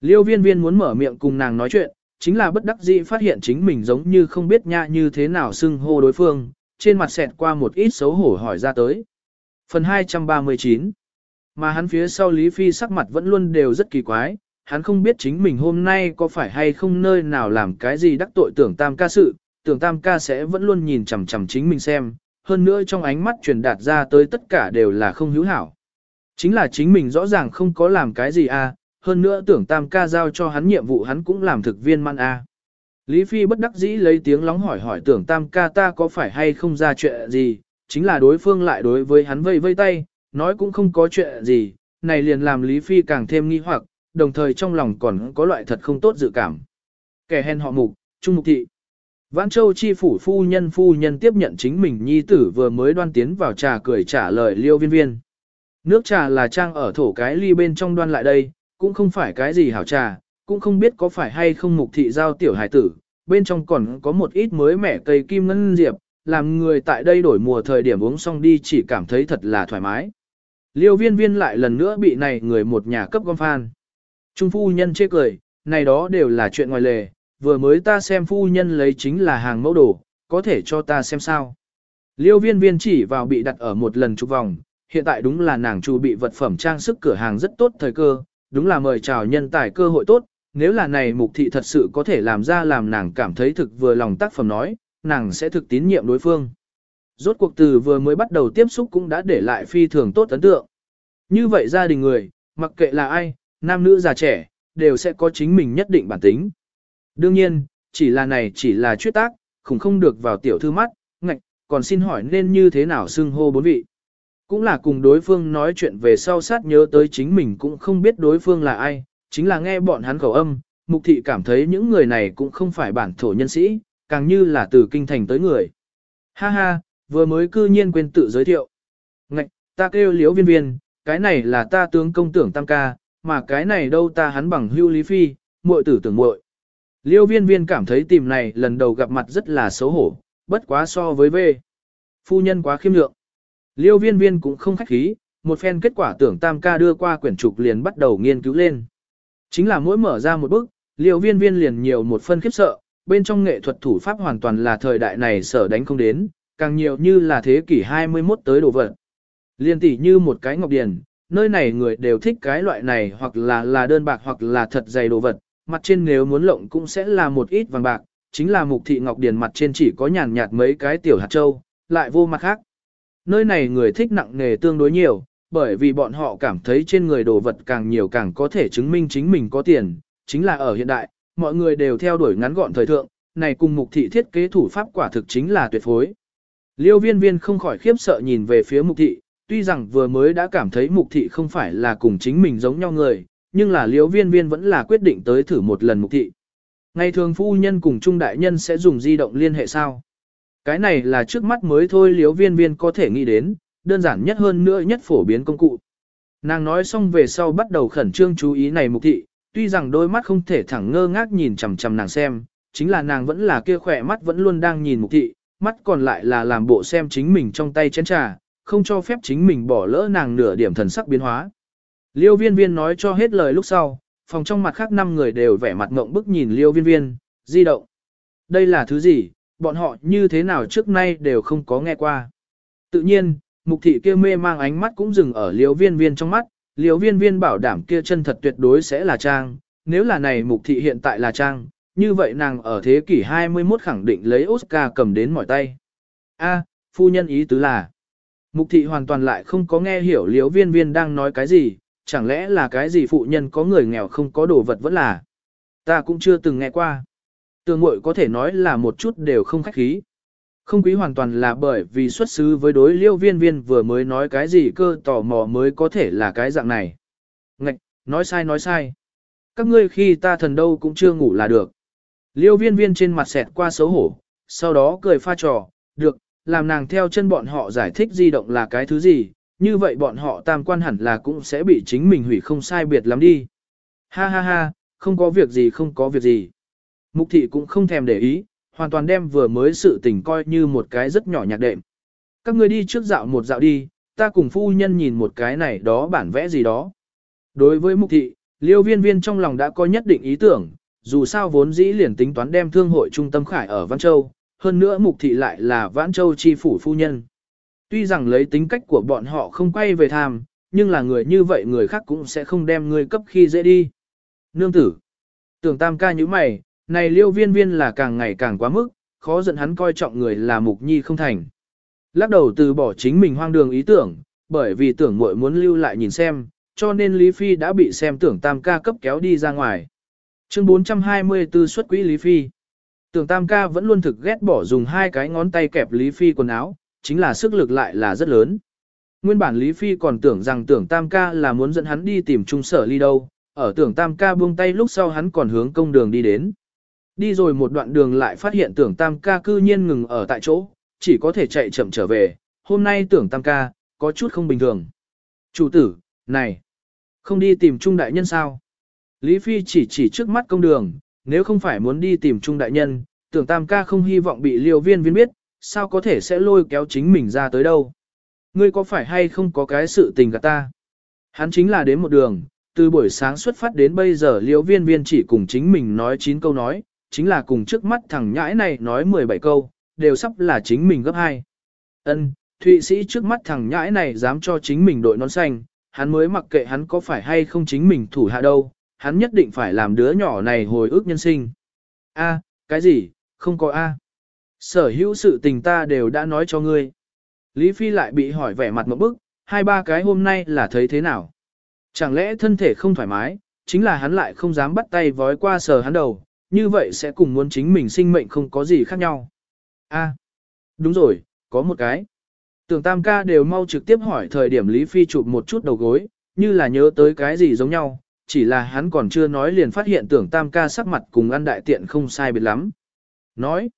Liêu viên viên muốn mở miệng cùng nàng nói chuyện, chính là bất đắc dĩ phát hiện chính mình giống như không biết nha như thế nào xưng hô đối phương, trên mặt xẹt qua một ít xấu hổ hỏi ra tới. Phần 239 Mà hắn phía sau Lý Phi sắc mặt vẫn luôn đều rất kỳ quái, hắn không biết chính mình hôm nay có phải hay không nơi nào làm cái gì đắc tội tưởng tam ca sự, tưởng tam ca sẽ vẫn luôn nhìn chằm chằm chính mình xem, hơn nữa trong ánh mắt truyền đạt ra tới tất cả đều là không hữu hảo. Chính là chính mình rõ ràng không có làm cái gì à, hơn nữa tưởng tam ca giao cho hắn nhiệm vụ hắn cũng làm thực viên man a. À. Lý Phi bất đắc dĩ lấy tiếng lóng hỏi hỏi tưởng tam ca ta có phải hay không ra chuyện gì, chính là đối phương lại đối với hắn vây vây tay, nói cũng không có chuyện gì, này liền làm Lý Phi càng thêm nghi hoặc, đồng thời trong lòng còn có loại thật không tốt dự cảm. Kẻ hèn họ mục, trung mục thị. Vãn Châu chi phủ phu nhân phu nhân tiếp nhận chính mình nhi tử vừa mới đoan tiến vào trà cười trả lời liêu viên viên. Nước trà là trang ở thổ cái ly bên trong đoan lại đây, cũng không phải cái gì hảo trà, cũng không biết có phải hay không mục thị giao tiểu hải tử, bên trong còn có một ít mới mẻ cây kim ngân diệp, làm người tại đây đổi mùa thời điểm uống xong đi chỉ cảm thấy thật là thoải mái. Liêu viên viên lại lần nữa bị này người một nhà cấp gom phan. Trung phu nhân chê cười, này đó đều là chuyện ngoài lề, vừa mới ta xem phu nhân lấy chính là hàng mẫu đồ, có thể cho ta xem sao. Liêu viên viên chỉ vào bị đặt ở một lần chục vòng, hiện tại đúng là nàng chủ bị vật phẩm trang sức cửa hàng rất tốt thời cơ, đúng là mời chào nhân tài cơ hội tốt, nếu là này mục thị thật sự có thể làm ra làm nàng cảm thấy thực vừa lòng tác phẩm nói, nàng sẽ thực tín nhiệm đối phương. Rốt cuộc từ vừa mới bắt đầu tiếp xúc cũng đã để lại phi thường tốt ấn tượng. Như vậy gia đình người, mặc kệ là ai, nam nữ già trẻ, đều sẽ có chính mình nhất định bản tính. Đương nhiên, chỉ là này chỉ là chuyết tác, cũng không được vào tiểu thư mắt, ngạch, còn xin hỏi nên như thế nào xưng hô bốn vị. Cũng là cùng đối phương nói chuyện về sau sát nhớ tới chính mình cũng không biết đối phương là ai, chính là nghe bọn hắn khẩu âm, mục thị cảm thấy những người này cũng không phải bản thổ nhân sĩ, càng như là từ kinh thành tới người. Ha ha, vừa mới cư nhiên quên tự giới thiệu. Ngạch, ta kêu liếu viên viên, cái này là ta tướng công tưởng tam ca, mà cái này đâu ta hắn bằng hưu lý phi, muội tử tưởng muội. Liêu viên viên cảm thấy tìm này lần đầu gặp mặt rất là xấu hổ, bất quá so với về. Phu nhân quá khiêm lượng. Liêu viên viên cũng không khách khí, một phen kết quả tưởng tam ca đưa qua quyển trục liền bắt đầu nghiên cứu lên. Chính là mỗi mở ra một bức, liêu viên viên liền nhiều một phân khiếp sợ, bên trong nghệ thuật thủ pháp hoàn toàn là thời đại này sở đánh không đến, càng nhiều như là thế kỷ 21 tới đồ vật. Liên tỷ như một cái ngọc điền, nơi này người đều thích cái loại này hoặc là là đơn bạc hoặc là thật dày đồ vật, mặt trên nếu muốn lộng cũng sẽ là một ít vàng bạc, chính là mục thị ngọc điền mặt trên chỉ có nhàn nhạt mấy cái tiểu hạt châu, lại vô mặt khác. Nơi này người thích nặng nghề tương đối nhiều, bởi vì bọn họ cảm thấy trên người đồ vật càng nhiều càng có thể chứng minh chính mình có tiền, chính là ở hiện đại, mọi người đều theo đuổi ngắn gọn thời thượng, này cùng mục thị thiết kế thủ pháp quả thực chính là tuyệt phối. Liêu viên viên không khỏi khiếp sợ nhìn về phía mục thị, tuy rằng vừa mới đã cảm thấy mục thị không phải là cùng chính mình giống nhau người, nhưng là Liễu viên viên vẫn là quyết định tới thử một lần mục thị. Ngày thường phu nhân cùng trung đại nhân sẽ dùng di động liên hệ sao? Cái này là trước mắt mới thôi Liễu viên viên có thể nghĩ đến, đơn giản nhất hơn nữa nhất phổ biến công cụ. Nàng nói xong về sau bắt đầu khẩn trương chú ý này mục thị, tuy rằng đôi mắt không thể thẳng ngơ ngác nhìn chằm chằm nàng xem, chính là nàng vẫn là kia khỏe mắt vẫn luôn đang nhìn mục thị, mắt còn lại là làm bộ xem chính mình trong tay chén trà, không cho phép chính mình bỏ lỡ nàng nửa điểm thần sắc biến hóa. Liêu viên viên nói cho hết lời lúc sau, phòng trong mặt khác năm người đều vẻ mặt ngộng bức nhìn liêu viên viên, di động. Đây là thứ gì, bọn họ như thế nào trước nay đều không có nghe qua. Tự nhiên, mục thị kia mê mang ánh mắt cũng dừng ở liêu viên viên trong mắt, liêu viên viên bảo đảm kia chân thật tuyệt đối sẽ là trang, nếu là này mục thị hiện tại là trang, như vậy nàng ở thế kỷ 21 khẳng định lấy Oscar cầm đến mỏi tay. A, phu nhân ý tứ là, mục thị hoàn toàn lại không có nghe hiểu liêu viên viên đang nói cái gì, chẳng lẽ là cái gì phụ nhân có người nghèo không có đồ vật vẫn là. Ta cũng chưa từng nghe qua. Tương mội có thể nói là một chút đều không khách khí. Không quý hoàn toàn là bởi vì xuất xứ với đối liêu viên viên vừa mới nói cái gì cơ tò mò mới có thể là cái dạng này. Ngạch, nói sai nói sai. Các ngươi khi ta thần đâu cũng chưa ngủ là được. Liêu viên viên trên mặt xẹt qua xấu hổ, sau đó cười pha trò, được, làm nàng theo chân bọn họ giải thích di động là cái thứ gì, như vậy bọn họ tam quan hẳn là cũng sẽ bị chính mình hủy không sai biệt lắm đi. Ha ha ha, không có việc gì không có việc gì. Mục thị cũng không thèm để ý, hoàn toàn đem vừa mới sự tình coi như một cái rất nhỏ nhạc đệm. Các ngươi đi trước dạo một dạo đi, ta cùng phu nhân nhìn một cái này đó bản vẽ gì đó. Đối với mục thị, Liêu viên viên trong lòng đã có nhất định ý tưởng, dù sao vốn dĩ liền tính toán đem thương hội trung tâm khải ở Văn Châu, hơn nữa mục thị lại là Vãn Châu chi phủ phu nhân. Tuy rằng lấy tính cách của bọn họ không quay về tham, nhưng là người như vậy người khác cũng sẽ không đem người cấp khi dễ đi. Nương tử. Tưởng tam ca như mày, này liêu viên viên là càng ngày càng quá mức, khó giận hắn coi trọng người là mục nhi không thành. Lắc đầu từ bỏ chính mình hoang đường ý tưởng, bởi vì tưởng muội muốn lưu lại nhìn xem, cho nên Lý Phi đã bị xem tưởng tam ca cấp kéo đi ra ngoài. Chương 424 xuất quỹ Lý Phi. Tưởng tam ca vẫn luôn thực ghét bỏ dùng hai cái ngón tay kẹp Lý Phi quần áo, chính là sức lực lại là rất lớn. Nguyên bản Lý Phi còn tưởng rằng tưởng tam ca là muốn dẫn hắn đi tìm trung sở ly đâu, ở tưởng tam ca buông tay lúc sau hắn còn hướng công đường đi đến. Đi rồi một đoạn đường lại phát hiện tưởng tam ca cư nhiên ngừng ở tại chỗ, chỉ có thể chạy chậm trở về, hôm nay tưởng tam ca, có chút không bình thường. Chủ tử, này, không đi tìm trung đại nhân sao? Lý Phi chỉ chỉ trước mắt công đường, nếu không phải muốn đi tìm trung đại nhân, tưởng tam ca không hy vọng bị liều viên viên biết, sao có thể sẽ lôi kéo chính mình ra tới đâu. Ngươi có phải hay không có cái sự tình gạt ta? Hắn chính là đến một đường, từ buổi sáng xuất phát đến bây giờ liêu viên viên chỉ cùng chính mình nói 9 câu nói, chính là cùng trước mắt thằng nhãi này nói 17 câu, đều sắp là chính mình gấp hai. Ân, Thụy Sĩ trước mắt thằng nhãi này dám cho chính mình đội nón xanh, hắn mới mặc kệ hắn có phải hay không chính mình thủ hạ đâu, hắn nhất định phải làm đứa nhỏ này hồi ức nhân sinh. A, cái gì, không có A. Sở hữu sự tình ta đều đã nói cho ngươi. Lý Phi lại bị hỏi vẻ mặt một bức, hai ba cái hôm nay là thấy thế nào. Chẳng lẽ thân thể không thoải mái, chính là hắn lại không dám bắt tay vói qua sờ hắn đầu, như vậy sẽ cùng muốn chính mình sinh mệnh không có gì khác nhau. A, đúng rồi, có một cái. Tưởng tam ca đều mau trực tiếp hỏi thời điểm Lý Phi chụp một chút đầu gối, như là nhớ tới cái gì giống nhau, chỉ là hắn còn chưa nói liền phát hiện tưởng tam ca sắc mặt cùng ăn đại tiện không sai biệt lắm. Nói,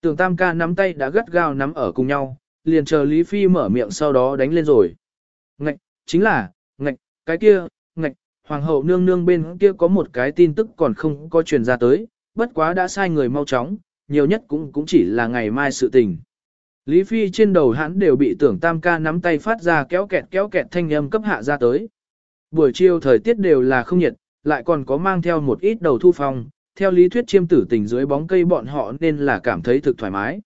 tưởng tam ca nắm tay đã gắt gao nắm ở cùng nhau, liền chờ Lý Phi mở miệng sau đó đánh lên rồi. Ngạch, chính là, ngạch, cái kia, ngạch, hoàng hậu nương nương bên kia có một cái tin tức còn không có truyền ra tới, bất quá đã sai người mau chóng, nhiều nhất cũng cũng chỉ là ngày mai sự tình. Lý Phi trên đầu hắn đều bị tưởng tam ca nắm tay phát ra kéo kẹt kéo kẹt thanh âm cấp hạ ra tới. Buổi chiều thời tiết đều là không nhiệt, lại còn có mang theo một ít đầu thu phong, theo lý thuyết chiêm tử tình dưới bóng cây bọn họ nên là cảm thấy thực thoải mái.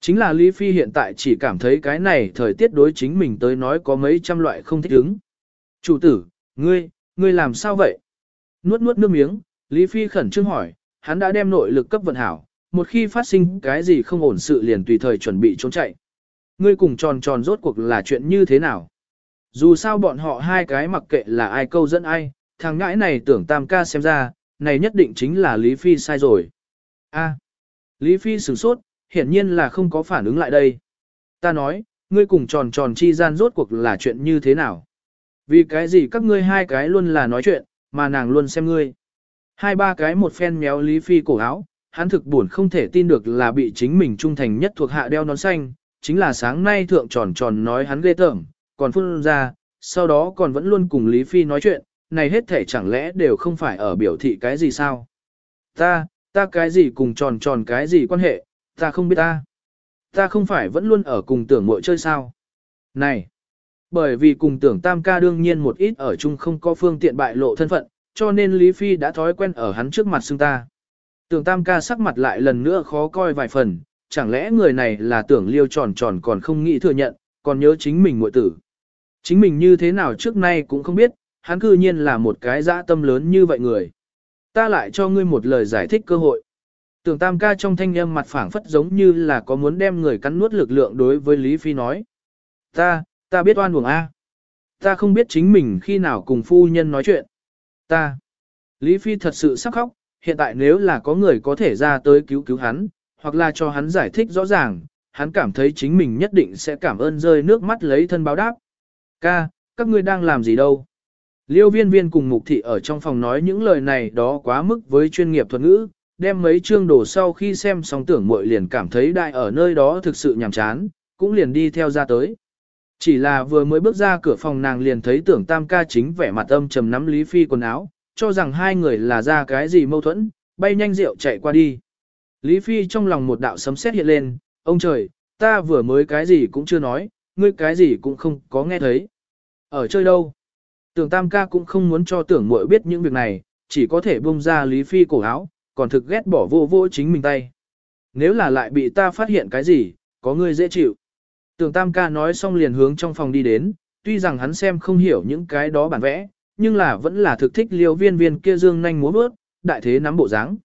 Chính là Lý Phi hiện tại chỉ cảm thấy cái này thời tiết đối chính mình tới nói có mấy trăm loại không thích ứng. Chủ tử, ngươi, ngươi làm sao vậy? Nuốt nuốt nước miếng, Lý Phi khẩn trương hỏi, hắn đã đem nội lực cấp vận hảo, một khi phát sinh cái gì không ổn sự liền tùy thời chuẩn bị trốn chạy. Ngươi cùng tròn tròn rốt cuộc là chuyện như thế nào? Dù sao bọn họ hai cái mặc kệ là ai câu dẫn ai, thằng ngãi này tưởng tam ca xem ra, này nhất định chính là Lý Phi sai rồi. A. Lý Phi sửng sốt, hiển nhiên là không có phản ứng lại đây. Ta nói, ngươi cùng tròn tròn chi gian rốt cuộc là chuyện như thế nào? Vì cái gì các ngươi hai cái luôn là nói chuyện, mà nàng luôn xem ngươi. Hai ba cái một phen méo Lý Phi cổ áo, hắn thực buồn không thể tin được là bị chính mình trung thành nhất thuộc hạ đeo nón xanh, chính là sáng nay thượng tròn tròn nói hắn ghê tởm, còn phun ra, sau đó còn vẫn luôn cùng Lý Phi nói chuyện, này hết thể chẳng lẽ đều không phải ở biểu thị cái gì sao? Ta, ta cái gì cùng tròn tròn cái gì quan hệ, ta không biết ta. Ta không phải vẫn luôn ở cùng tưởng mội chơi sao? Này! Bởi vì cùng tưởng tam ca đương nhiên một ít ở chung không có phương tiện bại lộ thân phận, cho nên Lý Phi đã thói quen ở hắn trước mặt xưng ta. Tưởng tam ca sắc mặt lại lần nữa khó coi vài phần, chẳng lẽ người này là tưởng liêu tròn tròn còn không nghĩ thừa nhận, còn nhớ chính mình muội tử. Chính mình như thế nào trước nay cũng không biết, hắn cư nhiên là một cái dã tâm lớn như vậy người. Ta lại cho ngươi một lời giải thích cơ hội. Tưởng tam ca trong thanh âm mặt phảng phất giống như là có muốn đem người cắn nuốt lực lượng đối với Lý Phi nói. Ta, ta biết oan uổng A. Ta không biết chính mình khi nào cùng phu nhân nói chuyện. Ta. Lý Phi thật sự sắc khóc, hiện tại nếu là có người có thể ra tới cứu cứu hắn, hoặc là cho hắn giải thích rõ ràng, hắn cảm thấy chính mình nhất định sẽ cảm ơn rơi nước mắt lấy thân báo đáp. Ca, các ngươi đang làm gì đâu? Liêu viên viên cùng mục thị ở trong phòng nói những lời này đó quá mức với chuyên nghiệp thuật ngữ, đem mấy chương đồ sau khi xem xong tưởng muội liền cảm thấy đại ở nơi đó thực sự nhàm chán, cũng liền đi theo ra tới. Chỉ là vừa mới bước ra cửa phòng nàng liền thấy tưởng tam ca chính vẻ mặt âm trầm nắm Lý Phi quần áo, cho rằng hai người là ra cái gì mâu thuẫn, bay nhanh rượu chạy qua đi. Lý Phi trong lòng một đạo sấm sét hiện lên, ông trời, ta vừa mới cái gì cũng chưa nói, ngươi cái gì cũng không có nghe thấy. Ở chơi đâu? Tưởng tam ca cũng không muốn cho tưởng muội biết những việc này, chỉ có thể bông ra Lý Phi cổ áo, còn thực ghét bỏ vô vô chính mình tay. Nếu là lại bị ta phát hiện cái gì, có ngươi dễ chịu. Tưởng tam ca nói xong liền hướng trong phòng đi đến, tuy rằng hắn xem không hiểu những cái đó bản vẽ, nhưng là vẫn là thực thích liêu viên viên kia dương nhanh múa bước, đại thế nắm bộ dáng.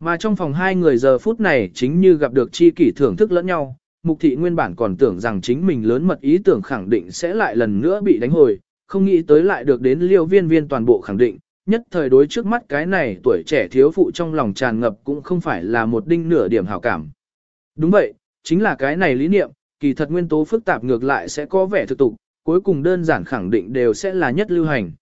Mà trong phòng hai người giờ phút này chính như gặp được chi kỷ thưởng thức lẫn nhau, mục thị nguyên bản còn tưởng rằng chính mình lớn mật ý tưởng khẳng định sẽ lại lần nữa bị đánh hồi, không nghĩ tới lại được đến liêu viên viên toàn bộ khẳng định, nhất thời đối trước mắt cái này tuổi trẻ thiếu phụ trong lòng tràn ngập cũng không phải là một đinh nửa điểm hảo cảm. Đúng vậy, chính là cái này lý niệm, kỳ thật nguyên tố phức tạp ngược lại sẽ có vẻ thực tục, cuối cùng đơn giản khẳng định đều sẽ là nhất lưu hành.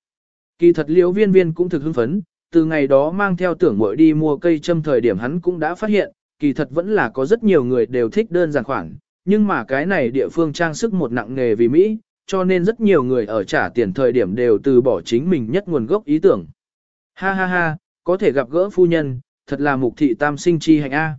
Kỳ thật liêu viên viên cũng thực hưng phấn, từ ngày đó mang theo tưởng mội đi mua cây châm thời điểm hắn cũng đã phát hiện, kỳ thật vẫn là có rất nhiều người đều thích đơn giản khoản, nhưng mà cái này địa phương trang sức một nặng nghề vì Mỹ, cho nên rất nhiều người ở trả tiền thời điểm đều từ bỏ chính mình nhất nguồn gốc ý tưởng. Ha ha ha, có thể gặp gỡ phu nhân, thật là mục thị tam sinh chi hạnh A.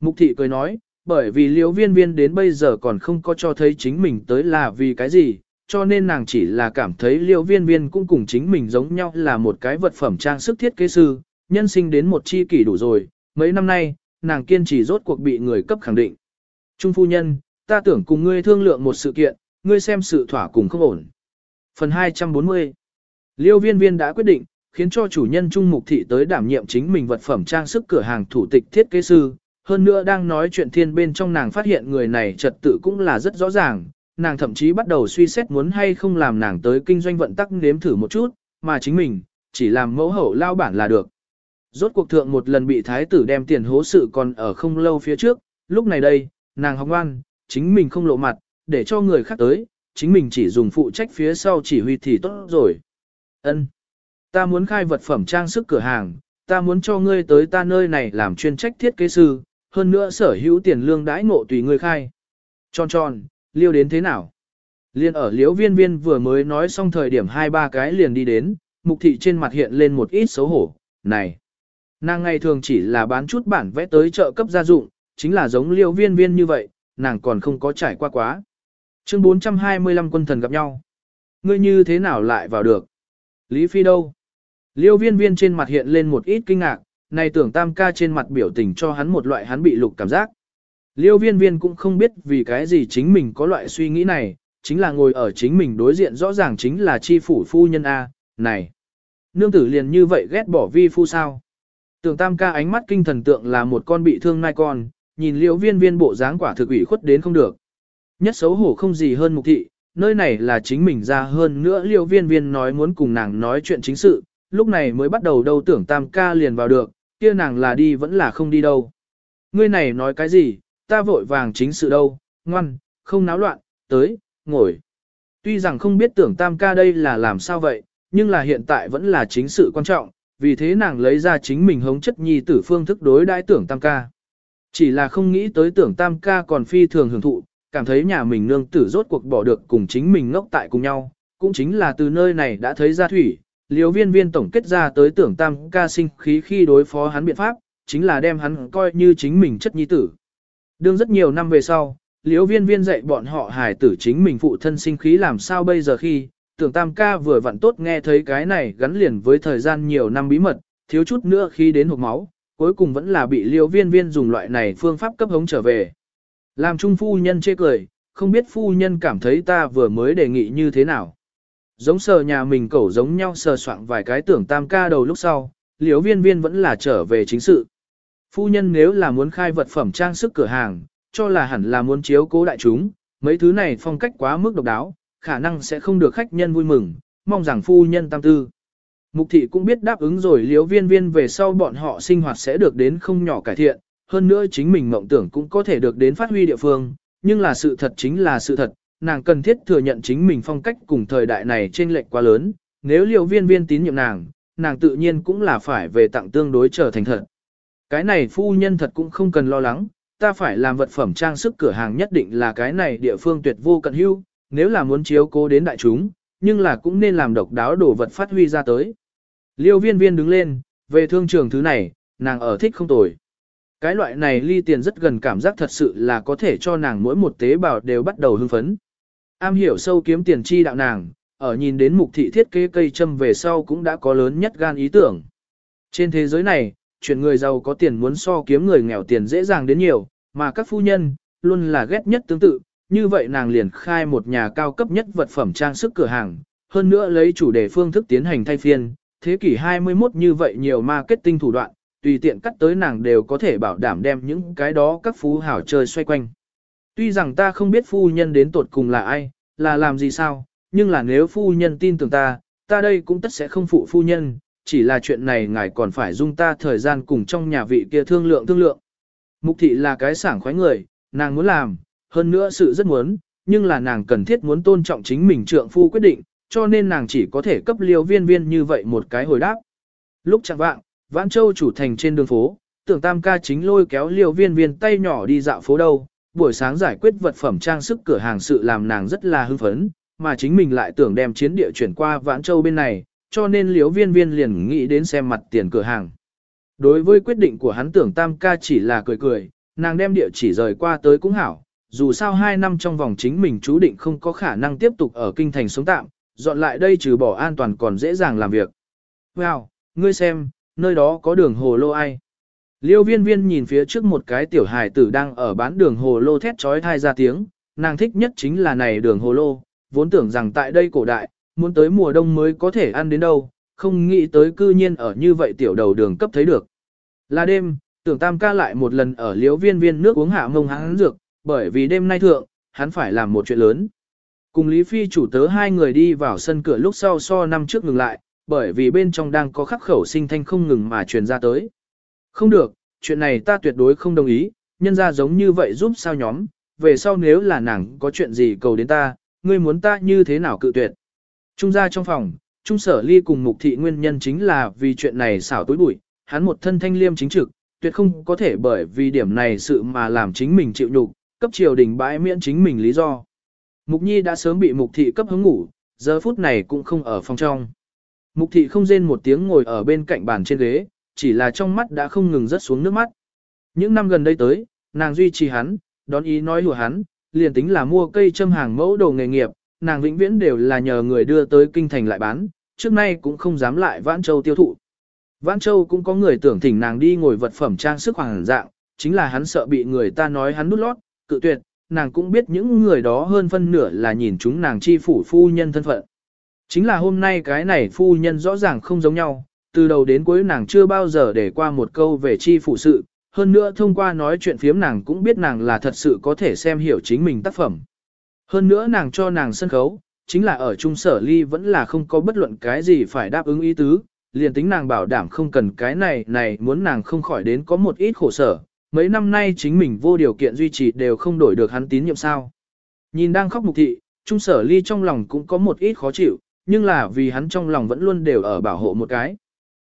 Mục thị cười nói, bởi vì liễu viên viên đến bây giờ còn không có cho thấy chính mình tới là vì cái gì, cho nên nàng chỉ là cảm thấy liễu viên viên cũng cùng chính mình giống nhau là một cái vật phẩm trang sức thiết kế sư, nhân sinh đến một chi kỷ đủ rồi, mấy năm nay, nàng kiên trì rốt cuộc bị người cấp khẳng định. Trung phu nhân, ta tưởng cùng ngươi thương lượng một sự kiện, ngươi xem sự thỏa cùng không ổn. Phần 240 Liêu viên viên đã quyết định, khiến cho chủ nhân Trung Mục Thị tới đảm nhiệm chính mình vật phẩm trang sức cửa hàng thủ tịch thiết kế sư. Hơn nữa đang nói chuyện thiên bên trong nàng phát hiện người này trật tự cũng là rất rõ ràng, nàng thậm chí bắt đầu suy xét muốn hay không làm nàng tới kinh doanh vận tắc nếm thử một chút, mà chính mình, chỉ làm mẫu hậu lao bản là được. Rốt cuộc thượng một lần bị thái tử đem tiền hố sự còn ở không lâu phía trước, lúc này đây, nàng học ngoan, chính mình không lộ mặt, để cho người khác tới, chính mình chỉ dùng phụ trách phía sau chỉ huy thì tốt rồi. Ân, Ta muốn khai vật phẩm trang sức cửa hàng, ta muốn cho ngươi tới ta nơi này làm chuyên trách thiết kế sư, hơn nữa sở hữu tiền lương đãi ngộ tùy ngươi khai. Tròn tròn, liêu đến thế nào? Liên ở liễu viên viên vừa mới nói xong thời điểm hai ba cái liền đi đến, mục thị trên mặt hiện lên một ít xấu hổ, này. Nàng ngày thường chỉ là bán chút bản vẽ tới chợ cấp gia dụng, chính là giống Liêu viên viên như vậy, nàng còn không có trải qua quá. Chương 425 quân thần gặp nhau. Ngươi như thế nào lại vào được? Lý Phi đâu? Liêu viên viên trên mặt hiện lên một ít kinh ngạc, này tưởng tam ca trên mặt biểu tình cho hắn một loại hắn bị lục cảm giác. Liêu viên viên cũng không biết vì cái gì chính mình có loại suy nghĩ này, chính là ngồi ở chính mình đối diện rõ ràng chính là chi phủ phu nhân A, này. Nương tử liền như vậy ghét bỏ vi phu sao. Tưởng tam ca ánh mắt kinh thần tượng là một con bị thương nai con, nhìn liêu viên viên bộ dáng quả thực ủy khuất đến không được. Nhất xấu hổ không gì hơn mục thị, nơi này là chính mình ra hơn nữa liêu viên viên nói muốn cùng nàng nói chuyện chính sự, lúc này mới bắt đầu đâu tưởng tam ca liền vào được, kia nàng là đi vẫn là không đi đâu. Ngươi này nói cái gì, ta vội vàng chính sự đâu, ngoan, không náo loạn, tới, ngồi. Tuy rằng không biết tưởng tam ca đây là làm sao vậy, nhưng là hiện tại vẫn là chính sự quan trọng, vì thế nàng lấy ra chính mình hống chất nhi tử phương thức đối đãi tưởng tam ca. Chỉ là không nghĩ tới tưởng tam ca còn phi thường hưởng thụ, cảm thấy nhà mình nương tử rốt cuộc bỏ được cùng chính mình ngốc tại cùng nhau, cũng chính là từ nơi này đã thấy ra thủy, liều viên viên tổng kết ra tới tưởng tam ca sinh khí khi đối phó hắn biện pháp, chính là đem hắn coi như chính mình chất nhi tử. Đương rất nhiều năm về sau, liều viên viên dạy bọn họ hài tử chính mình phụ thân sinh khí làm sao bây giờ khi, tưởng tam ca vừa vặn tốt nghe thấy cái này gắn liền với thời gian nhiều năm bí mật, thiếu chút nữa khi đến hộp máu, cuối cùng vẫn là bị Liêu viên viên dùng loại này phương pháp cấp hống trở về. Làm trung phu nhân chê cười, không biết phu nhân cảm thấy ta vừa mới đề nghị như thế nào. Giống sờ nhà mình cẩu giống nhau sờ soạn vài cái tưởng tam ca đầu lúc sau, Liêu viên viên vẫn là trở về chính sự. Phu nhân nếu là muốn khai vật phẩm trang sức cửa hàng, cho là hẳn là muốn chiếu cố đại chúng, mấy thứ này phong cách quá mức độc đáo, khả năng sẽ không được khách nhân vui mừng, mong rằng phu nhân tam tư. Mục thị cũng biết đáp ứng rồi liếu viên viên về sau bọn họ sinh hoạt sẽ được đến không nhỏ cải thiện, hơn nữa chính mình mộng tưởng cũng có thể được đến phát huy địa phương, nhưng là sự thật chính là sự thật, nàng cần thiết thừa nhận chính mình phong cách cùng thời đại này trên lệch quá lớn, nếu liều viên viên tín nhiệm nàng, nàng tự nhiên cũng là phải về tặng tương đối trở thành thật. Cái này phu nhân thật cũng không cần lo lắng, ta phải làm vật phẩm trang sức cửa hàng nhất định là cái này địa phương tuyệt vô cận hưu, nếu là muốn chiếu cố đến đại chúng, nhưng là cũng nên làm độc đáo đồ vật phát huy ra tới. Liêu viên viên đứng lên, về thương trường thứ này, nàng ở thích không tồi. Cái loại này ly tiền rất gần cảm giác thật sự là có thể cho nàng mỗi một tế bào đều bắt đầu hưng phấn. Am hiểu sâu kiếm tiền chi đạo nàng, ở nhìn đến mục thị thiết kế cây châm về sau cũng đã có lớn nhất gan ý tưởng. Trên thế giới này, chuyện người giàu có tiền muốn so kiếm người nghèo tiền dễ dàng đến nhiều, mà các phu nhân, luôn là ghét nhất tương tự, như vậy nàng liền khai một nhà cao cấp nhất vật phẩm trang sức cửa hàng, hơn nữa lấy chủ đề phương thức tiến hành thay phiên, thế kỷ 21 như vậy nhiều marketing thủ đoạn, tùy tiện cắt tới nàng đều có thể bảo đảm đem những cái đó các phú hảo chơi xoay quanh. Tuy rằng ta không biết phu nhân đến tột cùng là ai, là làm gì sao, nhưng là nếu phu nhân tin tưởng ta, ta đây cũng tất sẽ không phụ phu nhân, chỉ là chuyện này ngài còn phải dung ta thời gian cùng trong nhà vị kia thương lượng thương lượng. Mục thị là cái sảng khoái người, nàng muốn làm, hơn nữa sự rất muốn, nhưng là nàng cần thiết muốn tôn trọng chính mình trượng phu quyết định, cho nên nàng chỉ có thể cấp liêu viên viên như vậy một cái hồi đáp. Lúc chẳng vạng, Vãn Châu chủ thành trên đường phố, tưởng tam ca chính lôi kéo liêu viên viên tay nhỏ đi dạo phố đâu, buổi sáng giải quyết vật phẩm trang sức cửa hàng sự làm nàng rất là hưng phấn, mà chính mình lại tưởng đem chiến địa chuyển qua Vãn Châu bên này, cho nên liêu viên viên liền nghĩ đến xem mặt tiền cửa hàng. Đối với quyết định của hắn tưởng tam ca chỉ là cười cười, nàng đem địa chỉ rời qua tới cũng hảo, dù sao hai năm trong vòng chính mình chú định không có khả năng tiếp tục ở kinh thành sống tạm, dọn lại đây trừ bỏ an toàn còn dễ dàng làm việc. Wow, ngươi xem, nơi đó có đường hồ lô ai. Liêu viên viên nhìn phía trước một cái tiểu hài tử đang ở bán đường hồ lô thét trói thai ra tiếng, nàng thích nhất chính là này đường hồ lô, vốn tưởng rằng tại đây cổ đại, muốn tới mùa đông mới có thể ăn đến đâu, không nghĩ tới cư nhiên ở như vậy tiểu đầu đường cấp thấy được. Là đêm, tưởng tam ca lại một lần ở Liêu viên viên nước uống hạ mông hắn dược, bởi vì đêm nay thượng, hắn phải làm một chuyện lớn. Cùng Lý Phi chủ tớ hai người đi vào sân cửa lúc sau so năm trước ngừng lại, bởi vì bên trong đang có khắc khẩu sinh thanh không ngừng mà truyền ra tới. Không được, chuyện này ta tuyệt đối không đồng ý, nhân ra giống như vậy giúp sao nhóm, về sau nếu là nàng có chuyện gì cầu đến ta, ngươi muốn ta như thế nào cự tuyệt. Trung ra trong phòng, Trung sở ly cùng mục thị nguyên nhân chính là vì chuyện này xảo tối bụi, hắn một thân thanh liêm chính trực, tuyệt không có thể bởi vì điểm này sự mà làm chính mình chịu nhục, cấp triều đình bãi miễn chính mình lý do. Mục Nhi đã sớm bị Mục Thị cấp hứng ngủ, giờ phút này cũng không ở phòng trong. Mục Thị không rên một tiếng ngồi ở bên cạnh bàn trên ghế, chỉ là trong mắt đã không ngừng rớt xuống nước mắt. Những năm gần đây tới, nàng duy trì hắn, đón ý nói hùa hắn, liền tính là mua cây châm hàng mẫu đồ nghề nghiệp, nàng vĩnh viễn đều là nhờ người đưa tới kinh thành lại bán, trước nay cũng không dám lại Vãn Châu tiêu thụ. Vãn Châu cũng có người tưởng thỉnh nàng đi ngồi vật phẩm trang sức hoàng dạng, chính là hắn sợ bị người ta nói hắn nút lót, cự tuyệt, nàng cũng biết những người đó hơn phân nửa là nhìn chúng nàng chi phủ phu nhân thân phận. Chính là hôm nay cái này phu nhân rõ ràng không giống nhau, từ đầu đến cuối nàng chưa bao giờ để qua một câu về chi phủ sự, hơn nữa thông qua nói chuyện phiếm nàng cũng biết nàng là thật sự có thể xem hiểu chính mình tác phẩm. Hơn nữa nàng cho nàng sân khấu, chính là ở trung sở ly vẫn là không có bất luận cái gì phải đáp ứng ý tứ, liền tính nàng bảo đảm không cần cái này này muốn nàng không khỏi đến có một ít khổ sở, mấy năm nay chính mình vô điều kiện duy trì đều không đổi được hắn tín nhiệm sao. Nhìn đang khóc mục thị, trung sở ly trong lòng cũng có một ít khó chịu, nhưng là vì hắn trong lòng vẫn luôn đều ở bảo hộ một cái.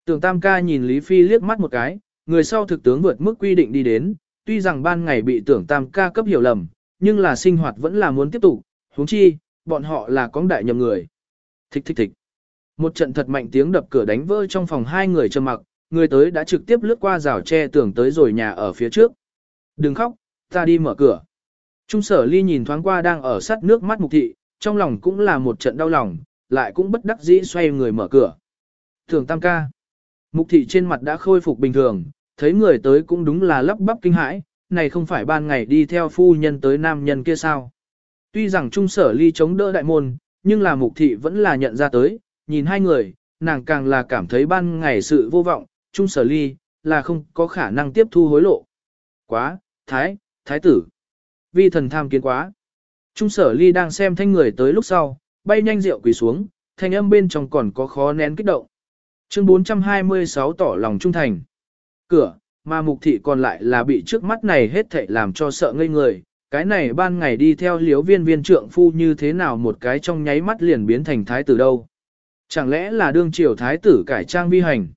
Tưởng tam ca nhìn Lý Phi liếc mắt một cái, người sau thực tướng vượt mức quy định đi đến, tuy rằng ban ngày bị tưởng tam ca cấp hiểu lầm, nhưng là sinh hoạt vẫn là muốn tiếp tục, huống chi, bọn họ là con đại nhầm người. Thích thích thích. Một trận thật mạnh tiếng đập cửa đánh vỡ trong phòng hai người trầm mặc, người tới đã trực tiếp lướt qua rào tre tưởng tới rồi nhà ở phía trước. Đừng khóc, ta đi mở cửa. Trung sở ly nhìn thoáng qua đang ở sắt nước mắt mục thị, trong lòng cũng là một trận đau lòng, lại cũng bất đắc dĩ xoay người mở cửa. Thường tam ca. Mục thị trên mặt đã khôi phục bình thường, thấy người tới cũng đúng là lắp bắp kinh hãi, này không phải ban ngày đi theo phu nhân tới nam nhân kia sao. Tuy rằng trung sở ly chống đỡ đại môn, nhưng là mục thị vẫn là nhận ra tới, nhìn hai người, nàng càng là cảm thấy ban ngày sự vô vọng, Trung sở ly, là không có khả năng tiếp thu hối lộ. Quá, thái, thái tử. Vi thần tham kiến quá. Trung sở ly đang xem thanh người tới lúc sau, bay nhanh rượu quỳ xuống, thanh âm bên trong còn có khó nén kích động. Chương 426 tỏ lòng trung thành. Cửa, mà mục thị còn lại là bị trước mắt này hết thảy làm cho sợ ngây người. Cái này ban ngày đi theo liếu viên viên trượng phu như thế nào một cái trong nháy mắt liền biến thành thái tử đâu. Chẳng lẽ là đương triều thái tử cải trang vi hành.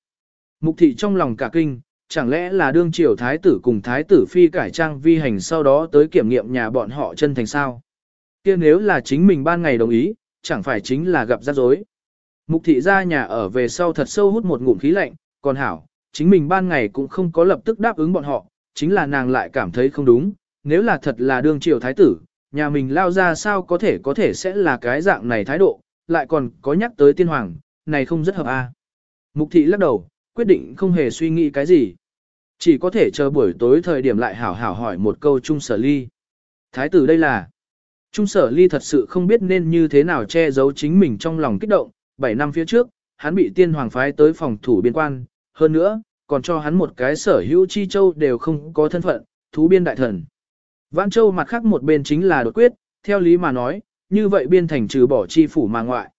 Mục thị trong lòng cả kinh, chẳng lẽ là đương triều thái tử cùng thái tử phi cải trang vi hành sau đó tới kiểm nghiệm nhà bọn họ chân thành sao? kia nếu là chính mình ban ngày đồng ý, chẳng phải chính là gặp rắc rối. Mục thị ra nhà ở về sau thật sâu hút một ngụm khí lạnh, còn hảo, chính mình ban ngày cũng không có lập tức đáp ứng bọn họ, chính là nàng lại cảm thấy không đúng, nếu là thật là đương triều thái tử, nhà mình lao ra sao có thể có thể sẽ là cái dạng này thái độ, lại còn có nhắc tới tiên hoàng, này không rất hợp a. Mục thị lắc đầu, quyết định không hề suy nghĩ cái gì. Chỉ có thể chờ buổi tối thời điểm lại hảo hảo hỏi một câu Trung Sở Ly. Thái tử đây là... Trung Sở Ly thật sự không biết nên như thế nào che giấu chính mình trong lòng kích động. 7 năm phía trước, hắn bị tiên hoàng phái tới phòng thủ biên quan. Hơn nữa, còn cho hắn một cái sở hữu chi châu đều không có thân phận, thú biên đại thần. Vãn Châu mặt khác một bên chính là đột quyết, theo lý mà nói, như vậy biên thành trừ bỏ chi phủ mà ngoại.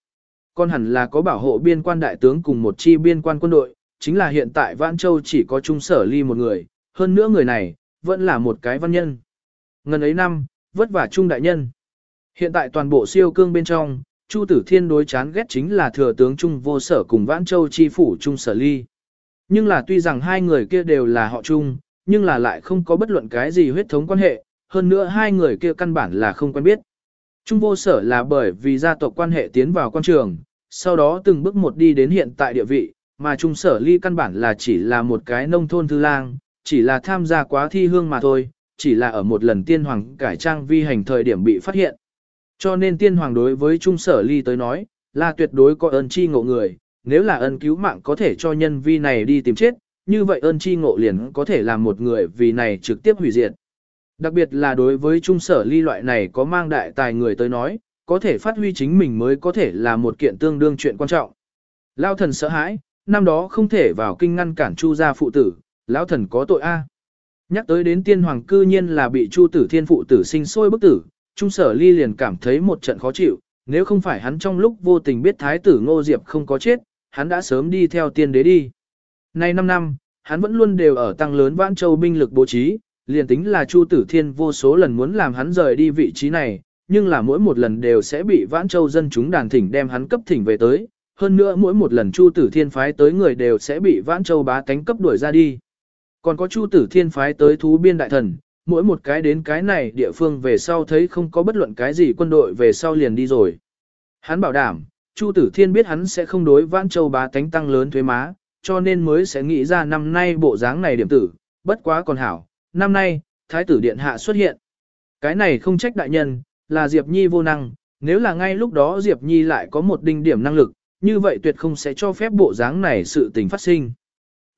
Còn hẳn là có bảo hộ biên quan đại tướng cùng một chi biên quan quân đội, chính là hiện tại Vãn Châu chỉ có trung sở ly một người, hơn nữa người này, vẫn là một cái văn nhân. Ngần ấy năm, vất vả trung đại nhân. Hiện tại toàn bộ siêu cương bên trong, Chu Tử Thiên đối chán ghét chính là thừa tướng Trung vô sở cùng Vãn Châu chi phủ Trung sở ly. Nhưng là tuy rằng hai người kia đều là họ Trung, nhưng là lại không có bất luận cái gì huyết thống quan hệ, hơn nữa hai người kia căn bản là không quen biết. Trung vô sở là bởi vì gia tộc quan hệ tiến vào quan trường, sau đó từng bước một đi đến hiện tại địa vị, mà Trung sở ly căn bản là chỉ là một cái nông thôn thư lang, chỉ là tham gia quá thi hương mà thôi, chỉ là ở một lần tiên hoàng cải trang vi hành thời điểm bị phát hiện. Cho nên tiên hoàng đối với Trung sở ly tới nói, là tuyệt đối có ơn chi ngộ người, nếu là ơn cứu mạng có thể cho nhân vi này đi tìm chết, như vậy ơn chi ngộ liền có thể làm một người vì này trực tiếp hủy diệt. Đặc biệt là đối với trung sở ly loại này có mang đại tài người tới nói, có thể phát huy chính mình mới có thể là một kiện tương đương chuyện quan trọng. Lao thần sợ hãi, năm đó không thể vào kinh ngăn cản chu gia phụ tử, lão thần có tội a. Nhắc tới đến tiên hoàng cư nhiên là bị chu tử thiên phụ tử sinh sôi bức tử, trung sở ly liền cảm thấy một trận khó chịu, nếu không phải hắn trong lúc vô tình biết thái tử ngô diệp không có chết, hắn đã sớm đi theo tiên đế đi. Nay 5 năm, hắn vẫn luôn đều ở tăng lớn vãn châu binh lực bố trí, liền tính là Chu Tử Thiên vô số lần muốn làm hắn rời đi vị trí này, nhưng là mỗi một lần đều sẽ bị Vãn Châu dân chúng đàn thỉnh đem hắn cấp thỉnh về tới, hơn nữa mỗi một lần Chu Tử Thiên phái tới người đều sẽ bị Vãn Châu bá tánh cấp đuổi ra đi. Còn có Chu Tử Thiên phái tới thú biên đại thần, mỗi một cái đến cái này địa phương về sau thấy không có bất luận cái gì quân đội về sau liền đi rồi. Hắn bảo đảm, Chu Tử Thiên biết hắn sẽ không đối Vãn Châu bá tánh tăng lớn thuế má, cho nên mới sẽ nghĩ ra năm nay bộ dáng này điểm tử, bất quá còn hảo, năm nay, Thái tử Điện Hạ xuất hiện. Cái này không trách đại nhân, là Diệp Nhi vô năng, nếu là ngay lúc đó Diệp Nhi lại có một đinh điểm năng lực, như vậy tuyệt không sẽ cho phép bộ dáng này sự tình phát sinh.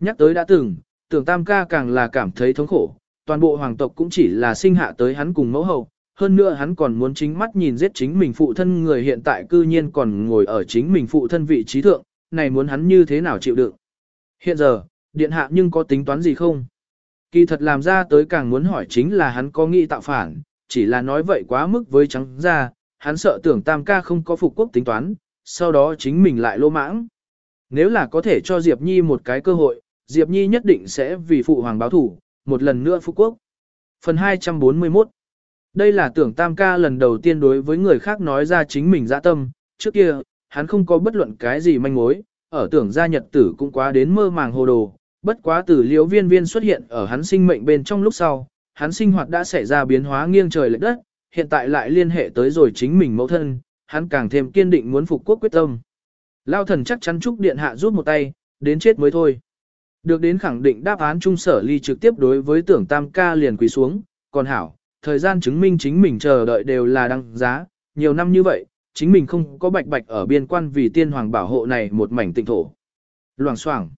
Nhắc tới đã từng, tưởng tam ca càng là cảm thấy thống khổ, toàn bộ hoàng tộc cũng chỉ là sinh hạ tới hắn cùng mẫu hậu, hơn nữa hắn còn muốn chính mắt nhìn giết chính mình phụ thân người hiện tại cư nhiên còn ngồi ở chính mình phụ thân vị trí thượng, này muốn hắn như thế nào chịu đựng. Hiện giờ, điện hạ nhưng có tính toán gì không? Kỳ thật làm ra tới càng muốn hỏi chính là hắn có nghĩ tạo phản, chỉ là nói vậy quá mức với trắng ra, hắn sợ tưởng tam ca không có phục quốc tính toán, sau đó chính mình lại lô mãng. Nếu là có thể cho Diệp Nhi một cái cơ hội, Diệp Nhi nhất định sẽ vì phụ hoàng báo thủ, một lần nữa phục quốc. Phần 241 Đây là tưởng tam ca lần đầu tiên đối với người khác nói ra chính mình dạ tâm, trước kia, hắn không có bất luận cái gì manh mối, ở tưởng gia nhật tử cũng quá đến mơ màng hồ đồ, bất quá từ liễu viên viên xuất hiện ở hắn sinh mệnh bên trong lúc sau, hắn sinh hoạt đã xảy ra biến hóa nghiêng trời lệch đất, hiện tại lại liên hệ tới rồi chính mình mẫu thân, hắn càng thêm kiên định muốn phục quốc quyết tâm. Lao thần chắc chắn chúc điện hạ rút một tay, đến chết mới thôi. Được đến khẳng định đáp án trung sở ly trực tiếp đối với tưởng tam ca liền quỳ xuống, còn hảo, thời gian chứng minh chính mình chờ đợi đều là đăng giá, nhiều năm như vậy, chính mình không có bạch bạch ở biên quan vì tiên hoàng bảo hộ này một mảnh tịnh thổ. Loảng xoảng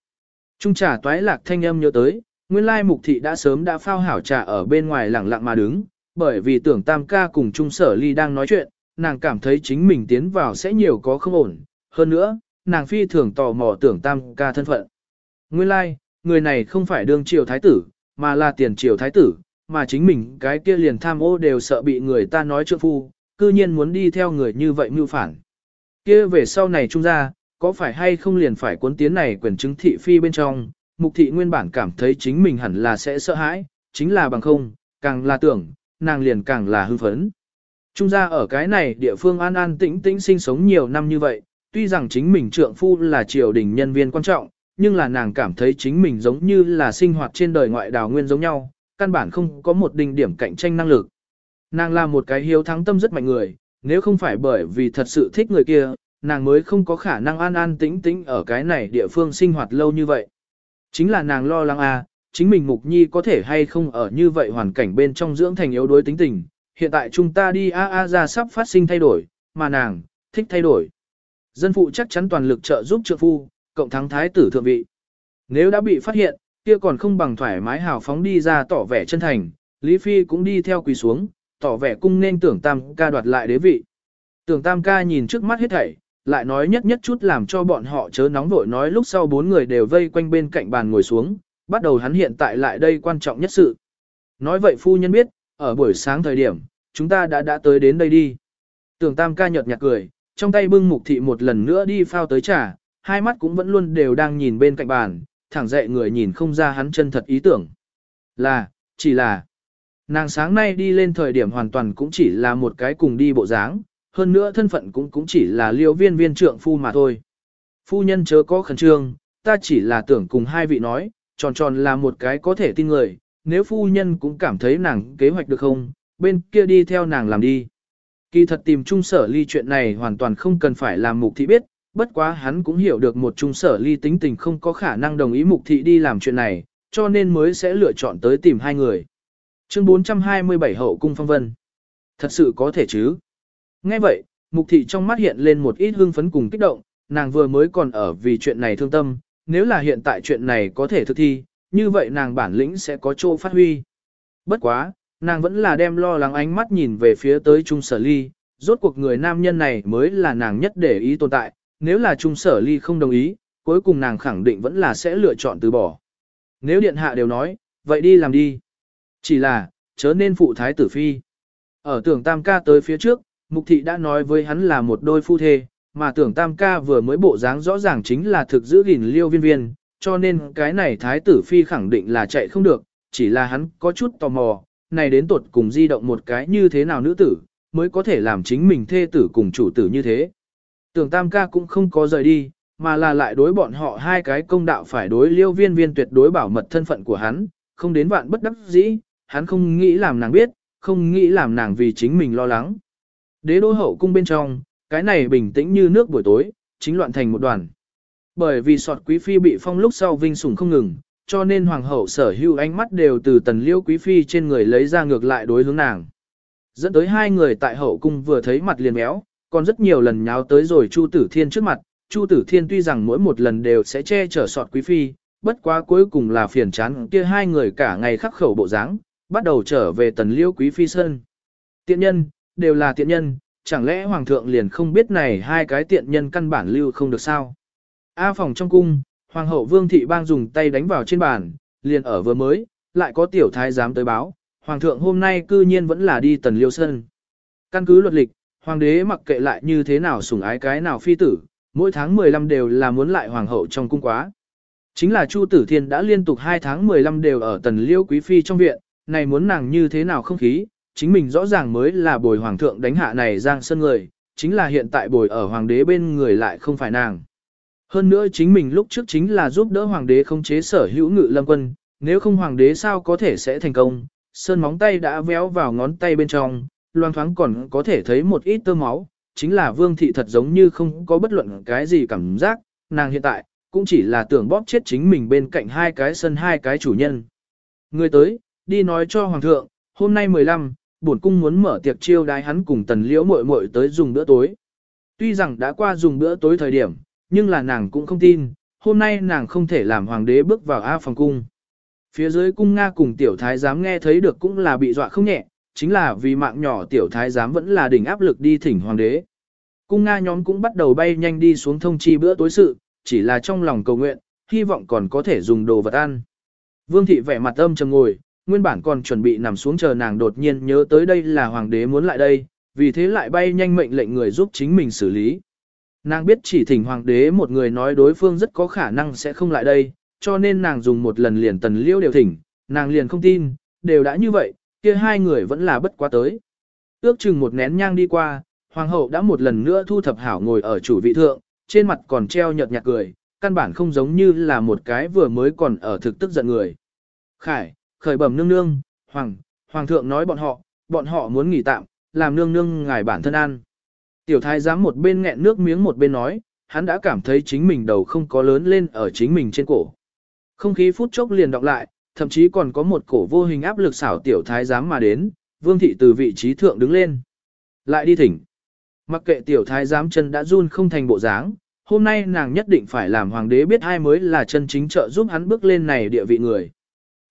Trung trà toái lạc thanh âm nhớ tới, nguyên lai mục thị đã sớm đã phao hảo trà ở bên ngoài lẳng lặng mà đứng, bởi vì tưởng tam ca cùng trung sở ly đang nói chuyện, nàng cảm thấy chính mình tiến vào sẽ nhiều có không ổn, hơn nữa, nàng phi thường tò mò tưởng tam ca thân phận. Nguyên lai, người này không phải đương triều thái tử, mà là tiền triều thái tử, mà chính mình cái kia liền tham ô đều sợ bị người ta nói trượng phu, cư nhiên muốn đi theo người như vậy mưu phản. Kia về sau này trung ra, có phải hay không liền phải cuốn tiến này quyền chứng thị phi bên trong, mục thị nguyên bản cảm thấy chính mình hẳn là sẽ sợ hãi, chính là bằng không, càng là tưởng, nàng liền càng là hư phấn. Trung gia ở cái này địa phương an an tĩnh tĩnh sinh sống nhiều năm như vậy, tuy rằng chính mình trượng phu là triều đình nhân viên quan trọng, nhưng là nàng cảm thấy chính mình giống như là sinh hoạt trên đời ngoại đào nguyên giống nhau, căn bản không có một đỉnh điểm cạnh tranh năng lực. Nàng là một cái hiếu thắng tâm rất mạnh người, nếu không phải bởi vì thật sự thích người kia, nàng mới không có khả năng an an tĩnh tĩnh ở cái này địa phương sinh hoạt lâu như vậy. Chính là nàng lo lắng à, chính mình mục nhi có thể hay không ở như vậy hoàn cảnh bên trong dưỡng thành yếu đuối tính tình. Hiện tại chúng ta đi a a ra sắp phát sinh thay đổi, mà nàng, thích thay đổi. Dân phụ chắc chắn toàn lực trợ giúp trượng phu, cộng thắng thái tử thượng vị. Nếu đã bị phát hiện, kia còn không bằng thoải mái hào phóng đi ra tỏ vẻ chân thành, Lý Phi cũng đi theo quỳ xuống, tỏ vẻ cung nên tưởng tam ca đoạt lại đế vị. Tưởng tam ca nhìn trước mắt hết thảy, lại nói nhất nhất chút làm cho bọn họ chớ nóng vội nói lúc sau bốn người đều vây quanh bên cạnh bàn ngồi xuống, bắt đầu hắn hiện tại lại đây quan trọng nhất sự. Nói vậy phu nhân biết, ở buổi sáng thời điểm, chúng ta đã đã tới đến đây đi. Tưởng tam ca nhợt nhạt cười, trong tay bưng mục thị một lần nữa đi phao tới trà, hai mắt cũng vẫn luôn đều đang nhìn bên cạnh bàn, thẳng dậy người nhìn không ra hắn chân thật ý tưởng. Là, chỉ là, nàng sáng nay đi lên thời điểm hoàn toàn cũng chỉ là một cái cùng đi bộ dáng, hơn nữa thân phận cũng cũng chỉ là liêu viên viên trượng phu mà thôi. Phu nhân chớ có khẩn trương, ta chỉ là tưởng cùng hai vị nói, tròn tròn là một cái có thể tin người, nếu phu nhân cũng cảm thấy nàng kế hoạch được không, bên kia đi theo nàng làm đi. Kỳ thật tìm trung sở ly chuyện này hoàn toàn không cần phải làm mục thị biết, bất quá hắn cũng hiểu được một trung sở ly tính tình không có khả năng đồng ý mục thị đi làm chuyện này, cho nên mới sẽ lựa chọn tới tìm hai người. Chương 427 Hậu Cung Phong Vân Thật sự có thể chứ? Nghe vậy, mục thị trong mắt hiện lên một ít hương phấn cùng kích động, nàng vừa mới còn ở vì chuyện này thương tâm, nếu là hiện tại chuyện này có thể thực thi, như vậy nàng bản lĩnh sẽ có chỗ phát huy. Bất quá, nàng vẫn là đem lo lắng ánh mắt nhìn về phía tới Trung Sở Ly, rốt cuộc người nam nhân này mới là nàng nhất để ý tồn tại, nếu là Trung Sở Ly không đồng ý, cuối cùng nàng khẳng định vẫn là sẽ lựa chọn từ bỏ. Nếu điện hạ đều nói, vậy đi làm đi. Chỉ là, chớ nên phụ thái tử phi. Ở tưởng tam ca tới phía trước, mục thị đã nói với hắn là một đôi phu thê, mà tưởng tam ca vừa mới bộ dáng rõ ràng chính là thực giữ gìn liêu viên viên, cho nên cái này thái tử phi khẳng định là chạy không được, chỉ là hắn có chút tò mò, này đến tột cùng di động một cái như thế nào nữ tử, mới có thể làm chính mình thê tử cùng chủ tử như thế. Tưởng tam ca cũng không có rời đi, mà là lại đối bọn họ hai cái công đạo phải đối liêu viên viên tuyệt đối bảo mật thân phận của hắn, không đến vạn bất đắc dĩ, hắn không nghĩ làm nàng biết, không nghĩ làm nàng vì chính mình lo lắng. Đế đô hậu cung bên trong, cái này bình tĩnh như nước buổi tối, chính loạn thành một đoàn. Bởi vì sọt quý phi bị phong lúc sau vinh sủng không ngừng, cho nên hoàng hậu sở hữu ánh mắt đều từ tần liêu quý phi trên người lấy ra ngược lại đối hướng nàng. Dẫn tới hai người tại hậu cung vừa thấy mặt liền méo, còn rất nhiều lần nháo tới rồi Chu Tử Thiên trước mặt, Chu Tử Thiên tuy rằng mỗi một lần đều sẽ che chở sọt quý phi, bất quá cuối cùng là phiền chán kia hai người cả ngày khắc khẩu bộ dáng, bắt đầu trở về tần liêu quý phi sơn. Tiện nhân, đều là tiện nhân, chẳng lẽ hoàng thượng liền không biết này hai cái tiện nhân căn bản lưu không được sao? A phòng trong cung, hoàng hậu vương thị bang dùng tay đánh vào trên bàn, liền ở vừa mới, lại có tiểu thái giám tới báo, hoàng thượng hôm nay cư nhiên vẫn là đi tần liêu sơn. Căn cứ luật lịch, hoàng đế mặc kệ lại như thế nào sủng ái cái nào phi tử, mỗi tháng 15 đều là muốn lại hoàng hậu trong cung quá. Chính là Chu Tử Thiên đã liên tục 2 tháng 15 đều ở tần liêu quý phi trong viện, này muốn nàng như thế nào không khí, chính mình rõ ràng mới là bồi hoàng thượng đánh hạ này giang sân người, chính là hiện tại bồi ở hoàng đế bên người lại không phải nàng. Hơn nữa chính mình lúc trước chính là giúp đỡ hoàng đế khống chế sở hữu ngự lâm quân, nếu không hoàng đế sao có thể sẽ thành công, sơn móng tay đã véo vào ngón tay bên trong, loang thoáng còn có thể thấy một ít tơ máu, chính là vương thị thật giống như không có bất luận cái gì cảm giác, nàng hiện tại, cũng chỉ là tưởng bóp chết chính mình bên cạnh hai cái sân hai cái chủ nhân. Người tới, đi nói cho hoàng thượng, hôm nay 15, bổn cung muốn mở tiệc chiêu đái hắn cùng tần liễu muội muội tới dùng bữa tối. Tuy rằng đã qua dùng bữa tối thời điểm, nhưng là nàng cũng không tin, hôm nay nàng không thể làm hoàng đế bước vào A phòng cung. Phía dưới cung Nga cùng tiểu thái giám nghe thấy được cũng là bị dọa không nhẹ, chính là vì mạng nhỏ tiểu thái giám vẫn là đỉnh áp lực đi thỉnh hoàng đế. Cung Nga nhóm cũng bắt đầu bay nhanh đi xuống thông chi bữa tối sự, chỉ là trong lòng cầu nguyện, hy vọng còn có thể dùng đồ vật ăn. Vương thị vẻ mặt âm trầm ngồi, nguyên bản còn chuẩn bị nằm xuống chờ nàng đột nhiên nhớ tới đây là hoàng đế muốn lại đây, vì thế lại bay nhanh mệnh lệnh người giúp chính mình xử lý. Nàng biết chỉ thỉnh hoàng đế một người nói đối phương rất có khả năng sẽ không lại đây, cho nên nàng dùng một lần liền tần liêu đều thỉnh, nàng liền không tin, đều đã như vậy, kia hai người vẫn là bất quá tới. Ước chừng một nén nhang đi qua, hoàng hậu đã một lần nữa thu thập hảo ngồi ở chủ vị thượng, trên mặt còn treo nhợt nhạt cười, căn bản không giống như là một cái vừa mới còn ở thực tức giận người. Khải, khởi bẩm nương nương, hoàng, hoàng thượng nói bọn họ, bọn họ muốn nghỉ tạm, làm nương nương ngài bản thân ăn. Tiểu thái giám một bên nghẹn nước miếng một bên nói, hắn đã cảm thấy chính mình đầu không có lớn lên ở chính mình trên cổ. Không khí phút chốc liền đọc lại, thậm chí còn có một cổ vô hình áp lực xảo tiểu thái giám mà đến, vương thị từ vị trí thượng đứng lên. Lại đi thỉnh. mặc kệ tiểu thái giám chân đã run không thành bộ dáng, hôm nay nàng nhất định phải làm hoàng đế biết ai mới là chân chính trợ giúp hắn bước lên này địa vị người.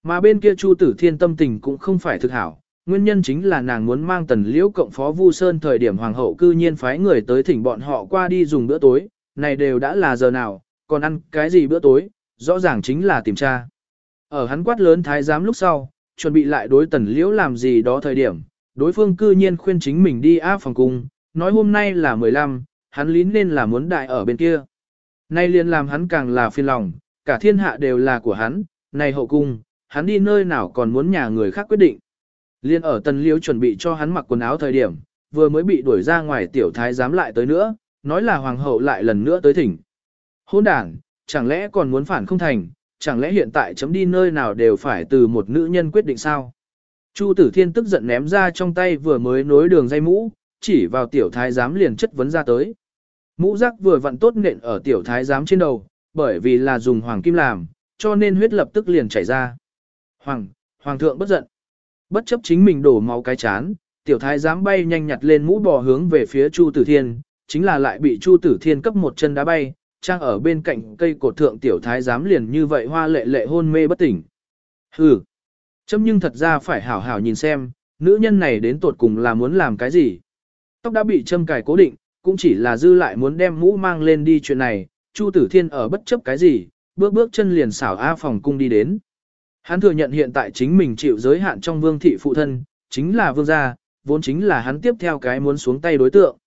Mà bên kia Chu Tử Thiên tâm tình cũng không phải thực hảo, nguyên nhân chính là nàng muốn mang tần liễu cộng phó Vu Sơn thời điểm hoàng hậu cư nhiên phái người tới thỉnh bọn họ qua đi dùng bữa tối, này đều đã là giờ nào, còn ăn cái gì bữa tối, rõ ràng chính là tìm tra. Ở hắn quát lớn thái giám lúc sau, chuẩn bị lại đối tần liễu làm gì đó thời điểm, đối phương cư nhiên khuyên chính mình đi áp phòng cung, nói hôm nay là 15, hắn lín nên là muốn đại ở bên kia. Nay liền làm hắn càng là phiền lòng, cả thiên hạ đều là của hắn, này hậu cung, hắn đi nơi nào còn muốn nhà người khác quyết định. Liên ở tần liễu chuẩn bị cho hắn mặc quần áo thời điểm, vừa mới bị đuổi ra ngoài tiểu thái giám lại tới nữa, nói là hoàng hậu lại lần nữa tới thỉnh. Hôn đảng, chẳng lẽ còn muốn phản không thành, chẳng lẽ hiện tại chấm đi nơi nào đều phải từ một nữ nhân quyết định sao? Chu tử thiên tức giận ném ra trong tay vừa mới nối đường dây mũ, chỉ vào tiểu thái giám liền chất vấn ra tới. Mũ rắc vừa vặn tốt nện ở tiểu thái giám trên đầu, bởi vì là dùng hoàng kim làm, cho nên huyết lập tức liền chảy ra. Hoàng, hoàng thượng bất giận. Bất chấp chính mình đổ máu cái chán, tiểu thái Dám bay nhanh nhặt lên mũ bò hướng về phía Chu Tử Thiên, chính là lại bị Chu Tử Thiên cấp một chân đá bay, trang ở bên cạnh cây cột thượng tiểu thái Dám liền như vậy hoa lệ lệ hôn mê bất tỉnh. Hừ, chấm nhưng thật ra phải hảo hảo nhìn xem, nữ nhân này đến tột cùng là muốn làm cái gì. Tóc đã bị châm cài cố định, cũng chỉ là dư lại muốn đem mũ mang lên đi chuyện này, Chu Tử Thiên ở bất chấp cái gì, bước bước chân liền xảo A phòng cung đi đến. Hắn thừa nhận hiện tại chính mình chịu giới hạn trong vương thị phụ thân, chính là vương gia, vốn chính là hắn tiếp theo cái muốn xuống tay đối tượng.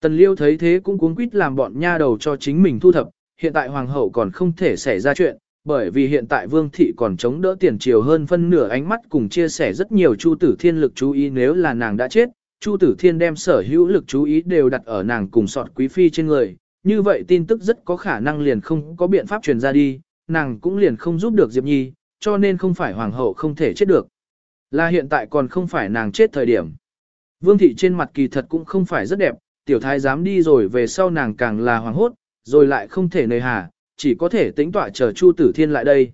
Tần Liêu thấy thế cũng cuống quýt làm bọn nha đầu cho chính mình thu thập, hiện tại hoàng hậu còn không thể xảy ra chuyện, bởi vì hiện tại vương thị còn chống đỡ tiền triều hơn phân nửa ánh mắt cùng chia sẻ rất nhiều Chu Tử Thiên lực chú ý nếu là nàng đã chết, Chu Tử Thiên đem sở hữu lực chú ý đều đặt ở nàng cùng sọt quý phi trên người, như vậy tin tức rất có khả năng liền không có biện pháp truyền ra đi, nàng cũng liền không giúp được Diệp Nhi, cho nên không phải hoàng hậu không thể chết được. Là hiện tại còn không phải nàng chết thời điểm. Vương thị trên mặt kỳ thật cũng không phải rất đẹp, tiểu thái dám đi rồi về sau nàng càng là hoàng hốt, rồi lại không thể nề hà, chỉ có thể tính tọa chờ Chu Tử Thiên lại đây.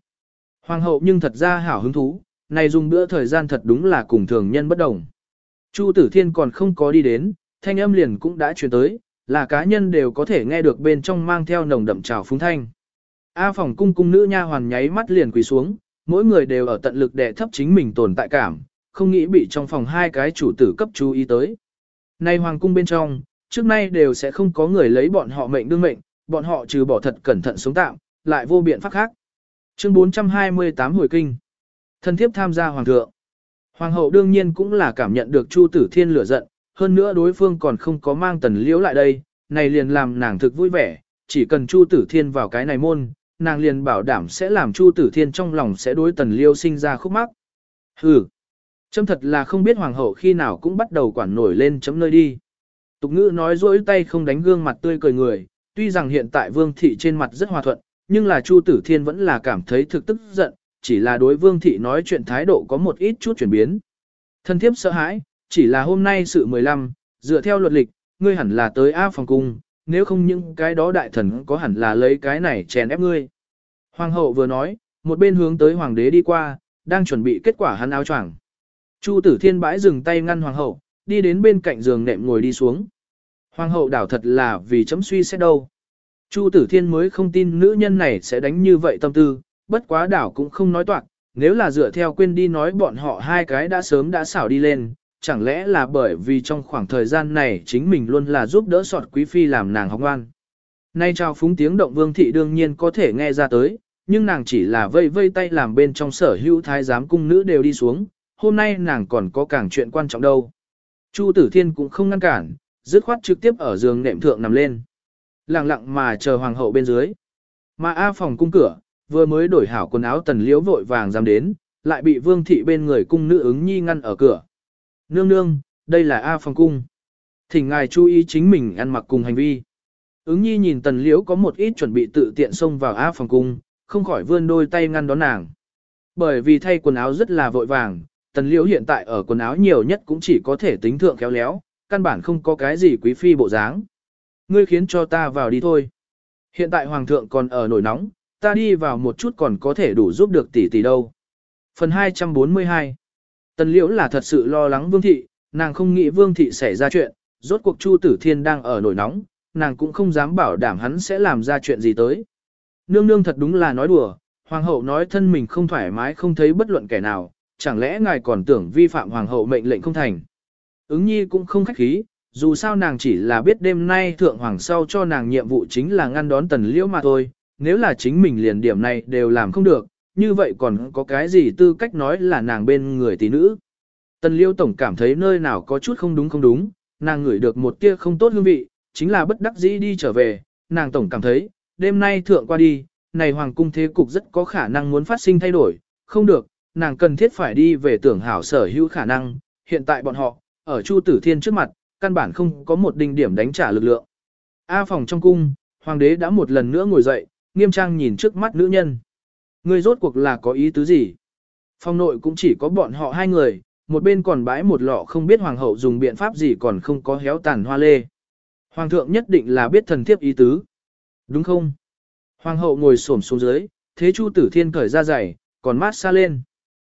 Hoàng hậu nhưng thật ra hảo hứng thú, này dùng bữa thời gian thật đúng là cùng thường nhân bất đồng. Chu Tử Thiên còn không có đi đến, thanh âm liền cũng đã truyền tới, là cá nhân đều có thể nghe được bên trong mang theo nồng đậm trào phúng thanh. A phòng cung cung nữ nha hoàn nháy mắt liền quỳ xuống, mỗi người đều ở tận lực đè thấp chính mình tồn tại cảm, không nghĩ bị trong phòng hai cái chủ tử cấp chú ý tới. Nay hoàng cung bên trong, trước nay đều sẽ không có người lấy bọn họ mệnh đương mệnh, bọn họ trừ bỏ thật cẩn thận sống tạm, lại vô biện pháp khác. Chương 428 hồi kinh. Thân thiếp tham gia hoàng thượng. Hoàng hậu đương nhiên cũng là cảm nhận được Chu Tử Thiên lửa giận, hơn nữa đối phương còn không có mang tần liễu lại đây, này liền làm nàng thực vui vẻ, chỉ cần Chu Tử Thiên vào cái này môn, nàng liền bảo đảm sẽ làm Chu Tử Thiên trong lòng sẽ đối tần liêu sinh ra khúc mắc. Hừ, chấm thật là không biết hoàng hậu khi nào cũng bắt đầu quản nổi lên chấm nơi đi. Tục ngữ nói dỗi tay không đánh gương mặt tươi cười người, tuy rằng hiện tại vương thị trên mặt rất hòa thuận, nhưng là Chu Tử Thiên vẫn là cảm thấy thực tức giận, chỉ là đối vương thị nói chuyện thái độ có một ít chút chuyển biến. Thân thiếp sợ hãi, chỉ là hôm nay sự 15, dựa theo luật lịch, ngươi hẳn là tới A phòng cung, nếu không những cái đó đại thần có hẳn là lấy cái này chèn ép ngươi. Hoàng hậu vừa nói, một bên hướng tới hoàng đế đi qua, đang chuẩn bị kết quả hắn áo choàng. Chu tử thiên bãi dừng tay ngăn hoàng hậu, đi đến bên cạnh giường nệm ngồi đi xuống. Hoàng hậu đảo thật là vì chấm suy xét đâu. Chu tử thiên mới không tin nữ nhân này sẽ đánh như vậy tâm tư, bất quá đảo cũng không nói toạc, nếu là dựa theo quên đi nói bọn họ hai cái đã sớm đã xảo đi lên, chẳng lẽ là bởi vì trong khoảng thời gian này chính mình luôn là giúp đỡ sọt quý phi làm nàng học ngoan. Nay trao phúng tiếng động vương thị đương nhiên có thể nghe ra tới, nhưng nàng chỉ là vây vây tay làm bên trong sở hữu thái giám cung nữ đều đi xuống, hôm nay nàng còn có càng chuyện quan trọng đâu. Chu tử thiên cũng không ngăn cản, dứt khoát trực tiếp ở giường nệm thượng nằm lên. Lặng lặng mà chờ hoàng hậu bên dưới. Mà A phòng cung cửa, vừa mới đổi hảo quần áo tần liễu vội vàng dám đến, lại bị vương thị bên người cung nữ ứng nhi ngăn ở cửa. Nương nương, đây là A phòng cung. Thỉnh ngài chú ý chính mình ăn mặc cùng hành vi. Ứng nhi nhìn tần liễu có một ít chuẩn bị tự tiện xông vào A phòng cung, không khỏi vươn đôi tay ngăn đón nàng. Bởi vì thay quần áo rất là vội vàng, tần liễu hiện tại ở quần áo nhiều nhất cũng chỉ có thể tính thượng khéo léo, căn bản không có cái gì quý phi bộ dáng. Ngươi khiến cho ta vào đi thôi. Hiện tại hoàng thượng còn ở nổi nóng, ta đi vào một chút còn có thể đủ giúp được tỷ tỷ đâu. Phần 242 Tần liễu là thật sự lo lắng vương thị, nàng không nghĩ vương thị xảy ra chuyện, rốt cuộc Chu Tử Thiên đang ở nổi nóng, nàng cũng không dám bảo đảm hắn sẽ làm ra chuyện gì tới. Nương nương thật đúng là nói đùa, hoàng hậu nói thân mình không thoải mái không thấy bất luận kẻ nào, chẳng lẽ ngài còn tưởng vi phạm hoàng hậu mệnh lệnh không thành. Ứng nhi cũng không khách khí, dù sao nàng chỉ là biết đêm nay thượng hoàng sau cho nàng nhiệm vụ chính là ngăn đón tần liễu mà thôi, nếu là chính mình liền điểm này đều làm không được, như vậy còn có cái gì tư cách nói là nàng bên người tỷ nữ. Tần Liêu tổng cảm thấy nơi nào có chút không đúng không đúng, nàng ngửi được một tia không tốt hương vị, chính là bất đắc dĩ đi trở về, nàng tổng cảm thấy, đêm nay thượng qua đi, này hoàng cung thế cục rất có khả năng muốn phát sinh thay đổi, không được, nàng cần thiết phải đi về tưởng hảo sở hữu khả năng, hiện tại bọn họ, ở Chu Tử Thiên trước mặt, căn bản không có một đinh điểm đánh trả lực lượng. A phòng trong cung, hoàng đế đã một lần nữa ngồi dậy, nghiêm trang nhìn trước mắt nữ nhân. Ngươi rốt cuộc là có ý tứ gì? Phòng nội cũng chỉ có bọn họ hai người, một bên còn bãi một lọ không biết hoàng hậu dùng biện pháp gì còn không có héo tàn hoa lê. Hoàng thượng nhất định là biết thần thiếp ý tứ. Đúng không? Hoàng hậu ngồi xổm xuống dưới, thế Chu Tử Thiên cởi ra giày, còn mát xa lên.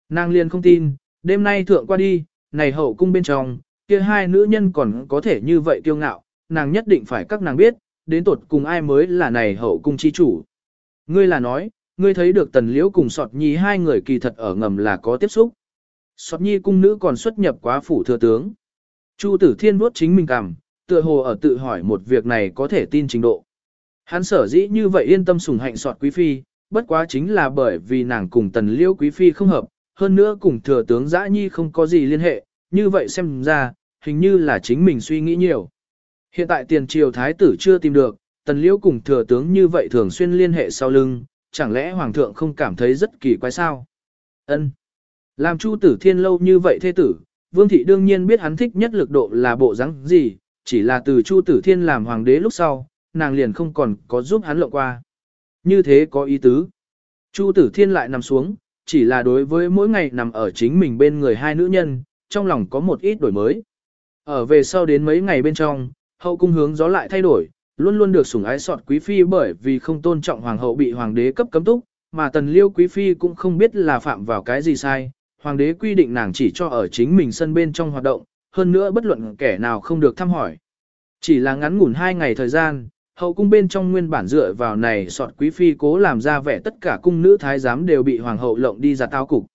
Nàng liền không tin, đêm nay thượng qua đi, này hậu cung bên trong, kia hai nữ nhân còn có thể như vậy kiêu ngạo, nàng nhất định phải các nàng biết, đến tột cùng ai mới là này hậu cung chi chủ. Ngươi là nói, ngươi thấy được tần liễu cùng sọt nhi hai người kỳ thật ở ngầm là có tiếp xúc. Sọt nhi cung nữ còn xuất nhập quá phủ thừa tướng. Chu tử thiên vuốt chính mình cảm, tựa hồ ở tự hỏi một việc này có thể tin trình độ. Hắn sở dĩ như vậy yên tâm sủng hạnh sọt quý phi, bất quá chính là bởi vì nàng cùng tần liễu quý phi không hợp, hơn nữa cùng thừa tướng dã nhi không có gì liên hệ, như vậy xem ra, hình như là chính mình suy nghĩ nhiều. Hiện tại tiền triều thái tử chưa tìm được, tần liễu cùng thừa tướng như vậy thường xuyên liên hệ sau lưng, chẳng lẽ hoàng thượng không cảm thấy rất kỳ quái sao? Ân, Làm chu tử thiên lâu như vậy thế tử, vương thị đương nhiên biết hắn thích nhất lực độ là bộ dáng gì, chỉ là từ chu tử thiên làm hoàng đế lúc sau, nàng liền không còn có giúp hắn lộ qua. Như thế có ý tứ. Chu tử thiên lại nằm xuống, chỉ là đối với mỗi ngày nằm ở chính mình bên người hai nữ nhân, trong lòng có một ít đổi mới. Ở về sau đến mấy ngày bên trong, hậu cung hướng gió lại thay đổi, luôn luôn được sủng ái sọt quý phi bởi vì không tôn trọng hoàng hậu bị hoàng đế cấp cấm túc, mà tần liêu quý phi cũng không biết là phạm vào cái gì sai, hoàng đế quy định nàng chỉ cho ở chính mình sân bên trong hoạt động, hơn nữa bất luận kẻ nào không được thăm hỏi. Chỉ là ngắn ngủn hai ngày thời gian, hậu cung bên trong nguyên bản dựa vào này sọt quý phi cố làm ra vẻ tất cả cung nữ thái giám đều bị hoàng hậu lộng đi ra tao cục.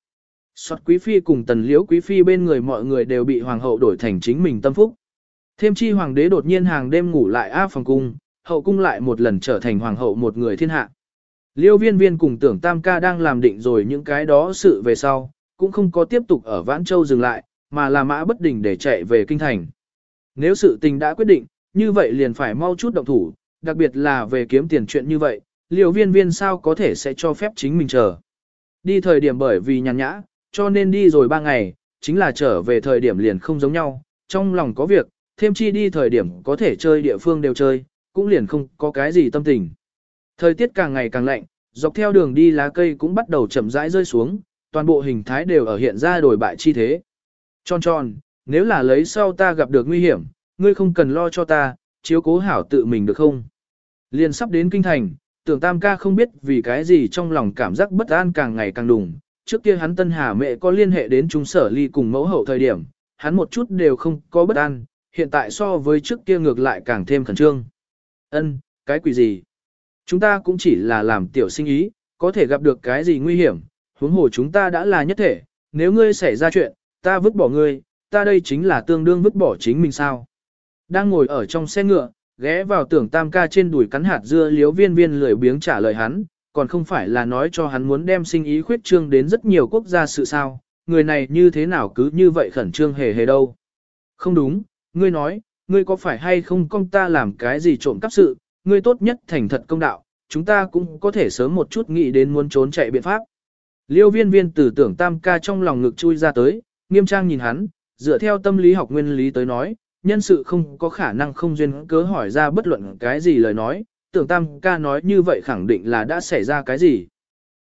Sọt quý phi cùng tần liễu quý phi bên người mọi người đều bị hoàng hậu đổi thành chính mình tâm phúc. Thêm chi hoàng đế đột nhiên hàng đêm ngủ lại A phòng cung, hậu cung lại một lần trở thành hoàng hậu một người thiên hạ. Liêu viên viên cùng tưởng tam ca đang làm định rồi những cái đó sự về sau, cũng không có tiếp tục ở Vãn Châu dừng lại, mà là mã bất đình để chạy về kinh thành. Nếu sự tình đã quyết định, như vậy liền phải mau chút động thủ, đặc biệt là về kiếm tiền chuyện như vậy, liều viên viên sao có thể sẽ cho phép chính mình chờ. Đi thời điểm bởi vì nhàn nhã, cho nên đi rồi ba ngày, chính là trở về thời điểm liền không giống nhau, trong lòng có việc, thêm chi đi thời điểm có thể chơi địa phương đều chơi, cũng liền không có cái gì tâm tình. Thời tiết càng ngày càng lạnh, dọc theo đường đi lá cây cũng bắt đầu chậm rãi rơi xuống, toàn bộ hình thái đều ở hiện ra đổi bại chi thế. Tròn tròn, nếu là lấy sau ta gặp được nguy hiểm, ngươi không cần lo cho ta, chiếu cố hảo tự mình được không? Liền sắp đến kinh thành, tưởng tam ca không biết vì cái gì trong lòng cảm giác bất an càng ngày càng đùng. Trước kia hắn tân hà mẹ có liên hệ đến trung sở ly cùng mẫu hậu thời điểm, hắn một chút đều không có bất an, hiện tại so với trước kia ngược lại càng thêm khẩn trương. Ân, cái quỷ gì? Chúng ta cũng chỉ là làm tiểu sinh ý, có thể gặp được cái gì nguy hiểm, huống hồ chúng ta đã là nhất thể, nếu ngươi xảy ra chuyện, ta vứt bỏ ngươi, ta đây chính là tương đương vứt bỏ chính mình sao. Đang ngồi ở trong xe ngựa, ghé vào tưởng tam ca trên đùi cắn hạt dưa liếu viên viên lười biếng trả lời hắn, còn không phải là nói cho hắn muốn đem sinh ý khuyết trương đến rất nhiều quốc gia sự sao, người này như thế nào cứ như vậy khẩn trương hề hề đâu. Không đúng, ngươi nói, ngươi có phải hay không công ta làm cái gì trộm cắp sự, ngươi tốt nhất thành thật công đạo, chúng ta cũng có thể sớm một chút nghĩ đến muốn trốn chạy biện pháp. Liêu viên viên từ tưởng tam ca trong lòng ngực chui ra tới, nghiêm trang nhìn hắn, dựa theo tâm lý học nguyên lý tới nói, nhân sự không có khả năng không duyên cớ hỏi ra bất luận cái gì lời nói, tưởng tam ca nói như vậy khẳng định là đã xảy ra cái gì.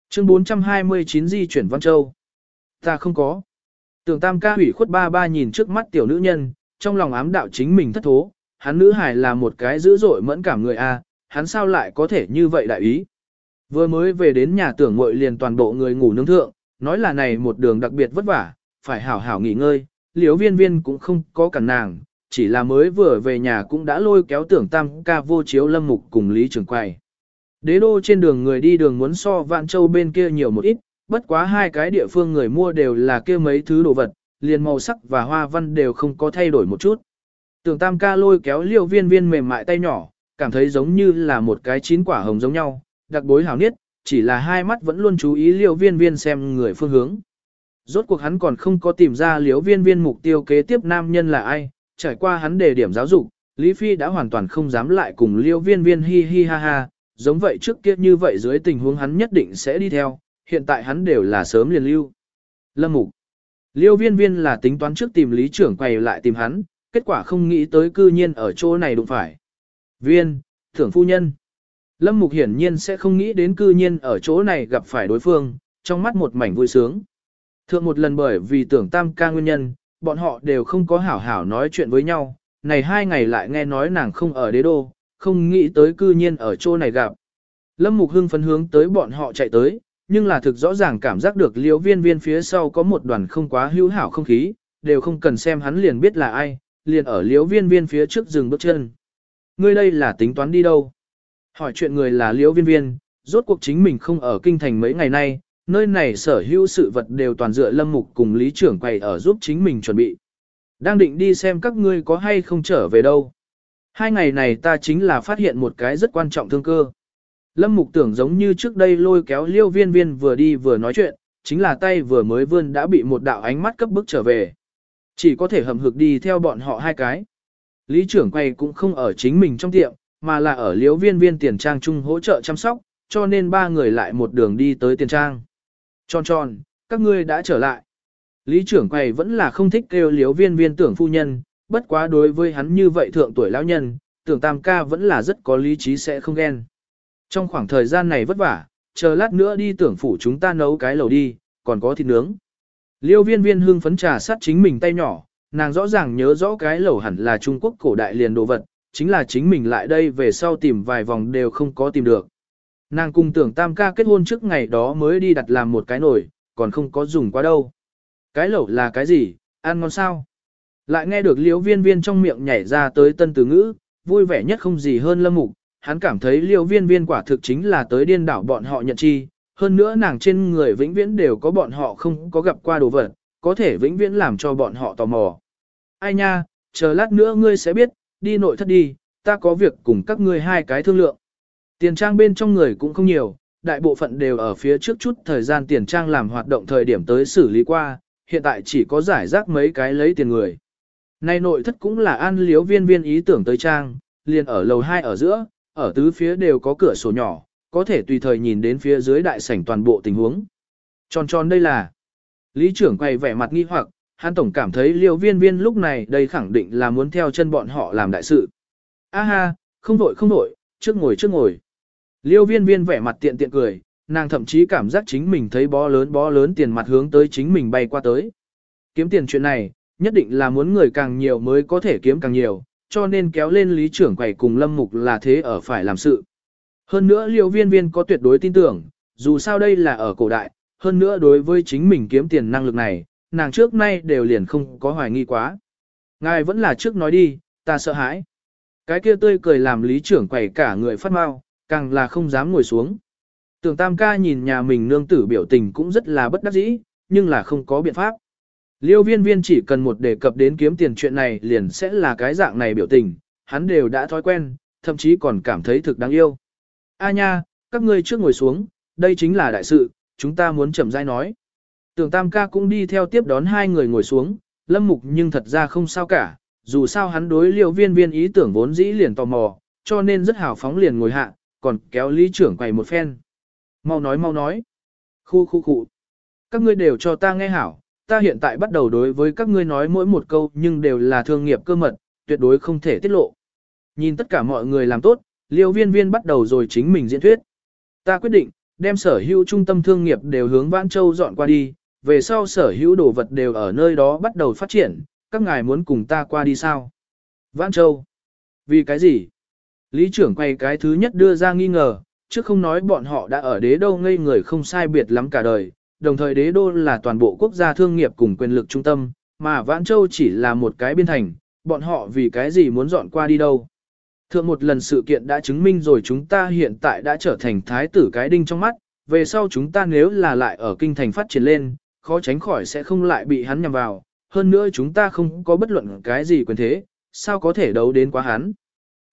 Chương 429 di chuyển Văn Châu. Ta không có. Tưởng tam ca hủy khuất ba ba nhìn trước mắt tiểu nữ nhân, trong lòng ám đạo chính mình thất thố, hắn nữ hải là một cái dữ dội mẫn cảm người a, hắn sao lại có thể như vậy đại ý. Vừa mới về đến nhà tưởng muội liền toàn bộ người ngủ nướng thượng, nói là này một đường đặc biệt vất vả, phải hảo hảo nghỉ ngơi, liếu viên viên cũng không có cản nàng, chỉ là mới vừa về nhà cũng đã lôi kéo tưởng tam ca vô chiếu lâm mục cùng Lý Trường Quay. Đế đô trên đường người đi đường muốn so Vạn Châu bên kia nhiều một ít, bất quá hai cái địa phương người mua đều là kia mấy thứ đồ vật, liền màu sắc và hoa văn đều không có thay đổi một chút. Tưởng tam ca lôi kéo liêu viên viên mềm mại tay nhỏ, cảm thấy giống như là một cái chín quả hồng giống nhau, đặc bối hảo niết, chỉ là hai mắt vẫn luôn chú ý liêu viên viên xem người phương hướng. Rốt cuộc hắn còn không có tìm ra liêu viên viên mục tiêu kế tiếp nam nhân là ai, trải qua hắn đề điểm giáo dục, Lý Phi đã hoàn toàn không dám lại cùng liêu viên viên hi hi ha ha, giống vậy trước kia như vậy dưới tình huống hắn nhất định sẽ đi theo, hiện tại hắn đều là sớm liền lưu. Lâm Mục Liêu viên viên là tính toán trước tìm lý trưởng quay lại tìm hắn, kết quả không nghĩ tới cư nhiên ở chỗ này đụng phải. Viên, thưởng phu nhân. Lâm Mục hiển nhiên sẽ không nghĩ đến cư nhiên ở chỗ này gặp phải đối phương, trong mắt một mảnh vui sướng. Thượng một lần bởi vì tưởng tam ca nguyên nhân, bọn họ đều không có hảo hảo nói chuyện với nhau, này hai ngày lại nghe nói nàng không ở đế đô, không nghĩ tới cư nhiên ở chỗ này gặp. Lâm Mục hưng phấn hướng tới bọn họ chạy tới, nhưng là thực rõ ràng cảm giác được liễu viên viên phía sau có một đoàn không quá hữu hảo không khí, đều không cần xem hắn liền biết là ai, liền ở liễu viên viên phía trước dừng bước chân. Ngươi đây là tính toán đi đâu? Hỏi chuyện người là liễu viên viên, rốt cuộc chính mình không ở kinh thành mấy ngày nay, nơi này sở hữu sự vật đều toàn dựa lâm mục cùng lý trưởng quầy ở giúp chính mình chuẩn bị. Đang định đi xem các ngươi có hay không trở về đâu. Hai ngày này ta chính là phát hiện một cái rất quan trọng thương cơ. Lâm Mục tưởng giống như trước đây lôi kéo liêu viên viên vừa đi vừa nói chuyện, chính là tay vừa mới vươn đã bị một đạo ánh mắt cấp bức trở về. Chỉ có thể hầm hực đi theo bọn họ hai cái. Lý trưởng quay cũng không ở chính mình trong tiệm, mà là ở liêu viên viên tiền trang chung hỗ trợ chăm sóc, cho nên ba người lại một đường đi tới tiền trang. Tròn tròn, các ngươi đã trở lại. Lý trưởng quay vẫn là không thích kêu liêu viên viên tưởng phu nhân, bất quá đối với hắn như vậy thượng tuổi lão nhân, tưởng tam ca vẫn là rất có lý trí sẽ không ghen. Trong khoảng thời gian này vất vả, chờ lát nữa đi tưởng phủ chúng ta nấu cái lẩu đi, còn có thịt nướng. Liêu viên viên hương phấn trà sát chính mình tay nhỏ, nàng rõ ràng nhớ rõ cái lẩu hẳn là Trung Quốc cổ đại liền đồ vật, chính là chính mình lại đây về sau tìm vài vòng đều không có tìm được. Nàng cùng tưởng tam ca kết hôn trước ngày đó mới đi đặt làm một cái nồi, còn không có dùng qua đâu. Cái lẩu là cái gì, ăn ngon sao? Lại nghe được liêu viên viên trong miệng nhảy ra tới tân từ ngữ, vui vẻ nhất không gì hơn lâm mục, hắn cảm thấy liêu viên viên quả thực chính là tới điên đảo bọn họ nhận chi, hơn nữa nàng trên người vĩnh viễn đều có bọn họ không có gặp qua đồ vật, có thể vĩnh viễn làm cho bọn họ tò mò. Ai nha, chờ lát nữa ngươi sẽ biết, đi nội thất đi, ta có việc cùng các ngươi hai cái thương lượng. Tiền trang bên trong người cũng không nhiều, đại bộ phận đều ở phía trước chút thời gian tiền trang làm hoạt động thời điểm tới xử lý qua, hiện tại chỉ có giải rác mấy cái lấy tiền người. Này nội thất cũng là an liếu viên viên ý tưởng tới trang, liền ở lầu 2 ở giữa, ở tứ phía đều có cửa sổ nhỏ, có thể tùy thời nhìn đến phía dưới đại sảnh toàn bộ tình huống. Tròn tròn đây là. Lý trưởng quay vẻ mặt nghi hoặc, hắn tổng cảm thấy liêu viên viên lúc này đây khẳng định là muốn theo chân bọn họ làm đại sự. A ha, không vội không vội, trước ngồi trước ngồi. Liêu viên viên vẻ mặt tiện tiện cười, nàng thậm chí cảm giác chính mình thấy bó lớn bó lớn tiền mặt hướng tới chính mình bay qua tới. Kiếm tiền chuyện này, nhất định là muốn người càng nhiều mới có thể kiếm càng nhiều, cho nên kéo lên lý trưởng quầy cùng lâm mục là thế ở phải làm sự. Hơn nữa liêu viên viên có tuyệt đối tin tưởng, dù sao đây là ở cổ đại, hơn nữa đối với chính mình kiếm tiền năng lực này, nàng trước nay đều liền không có hoài nghi quá. Ngài vẫn là trước nói đi, ta sợ hãi. Cái kia tươi cười làm lý trưởng quầy cả người phát mau, càng là không dám ngồi xuống. Tưởng tam ca nhìn nhà mình nương tử biểu tình cũng rất là bất đắc dĩ, nhưng là không có biện pháp. Liêu viên viên chỉ cần một đề cập đến kiếm tiền chuyện này liền sẽ là cái dạng này biểu tình, hắn đều đã thói quen, thậm chí còn cảm thấy thực đáng yêu. A nha, các ngươi trước ngồi xuống, đây chính là đại sự, chúng ta muốn chậm rãi nói. Tưởng tam ca cũng đi theo tiếp đón hai người ngồi xuống, lâm mục nhưng thật ra không sao cả, dù sao hắn đối liêu viên viên ý tưởng vốn dĩ liền tò mò, cho nên rất hào phóng liền ngồi hạ, còn kéo lý trưởng quầy một phen. Mau nói mau nói. Khu khu khu. Các ngươi đều cho ta nghe hảo, ta hiện tại bắt đầu đối với các ngươi nói mỗi một câu nhưng đều là thương nghiệp cơ mật, tuyệt đối không thể tiết lộ. Nhìn tất cả mọi người làm tốt, liêu viên viên bắt đầu rồi chính mình diễn thuyết. Ta quyết định, đem sở hữu trung tâm thương nghiệp đều hướng Vãn Châu dọn qua đi, về sau sở hữu đồ vật đều ở nơi đó bắt đầu phát triển, các ngài muốn cùng ta qua đi sao? Vãn Châu. Vì cái gì? Lý trưởng quay cái thứ nhất đưa ra nghi ngờ, chứ không nói bọn họ đã ở đế đâu ngây người không sai biệt lắm cả đời, đồng thời đế đô là toàn bộ quốc gia thương nghiệp cùng quyền lực trung tâm, mà Vãn Châu chỉ là một cái biên thành, bọn họ vì cái gì muốn dọn qua đi đâu. Thượng một lần sự kiện đã chứng minh rồi chúng ta hiện tại đã trở thành thái tử cái đinh trong mắt, về sau chúng ta nếu là lại ở kinh thành phát triển lên, khó tránh khỏi sẽ không lại bị hắn nhằm vào, hơn nữa chúng ta không có bất luận cái gì quyền thế, sao có thể đấu đến quá hắn.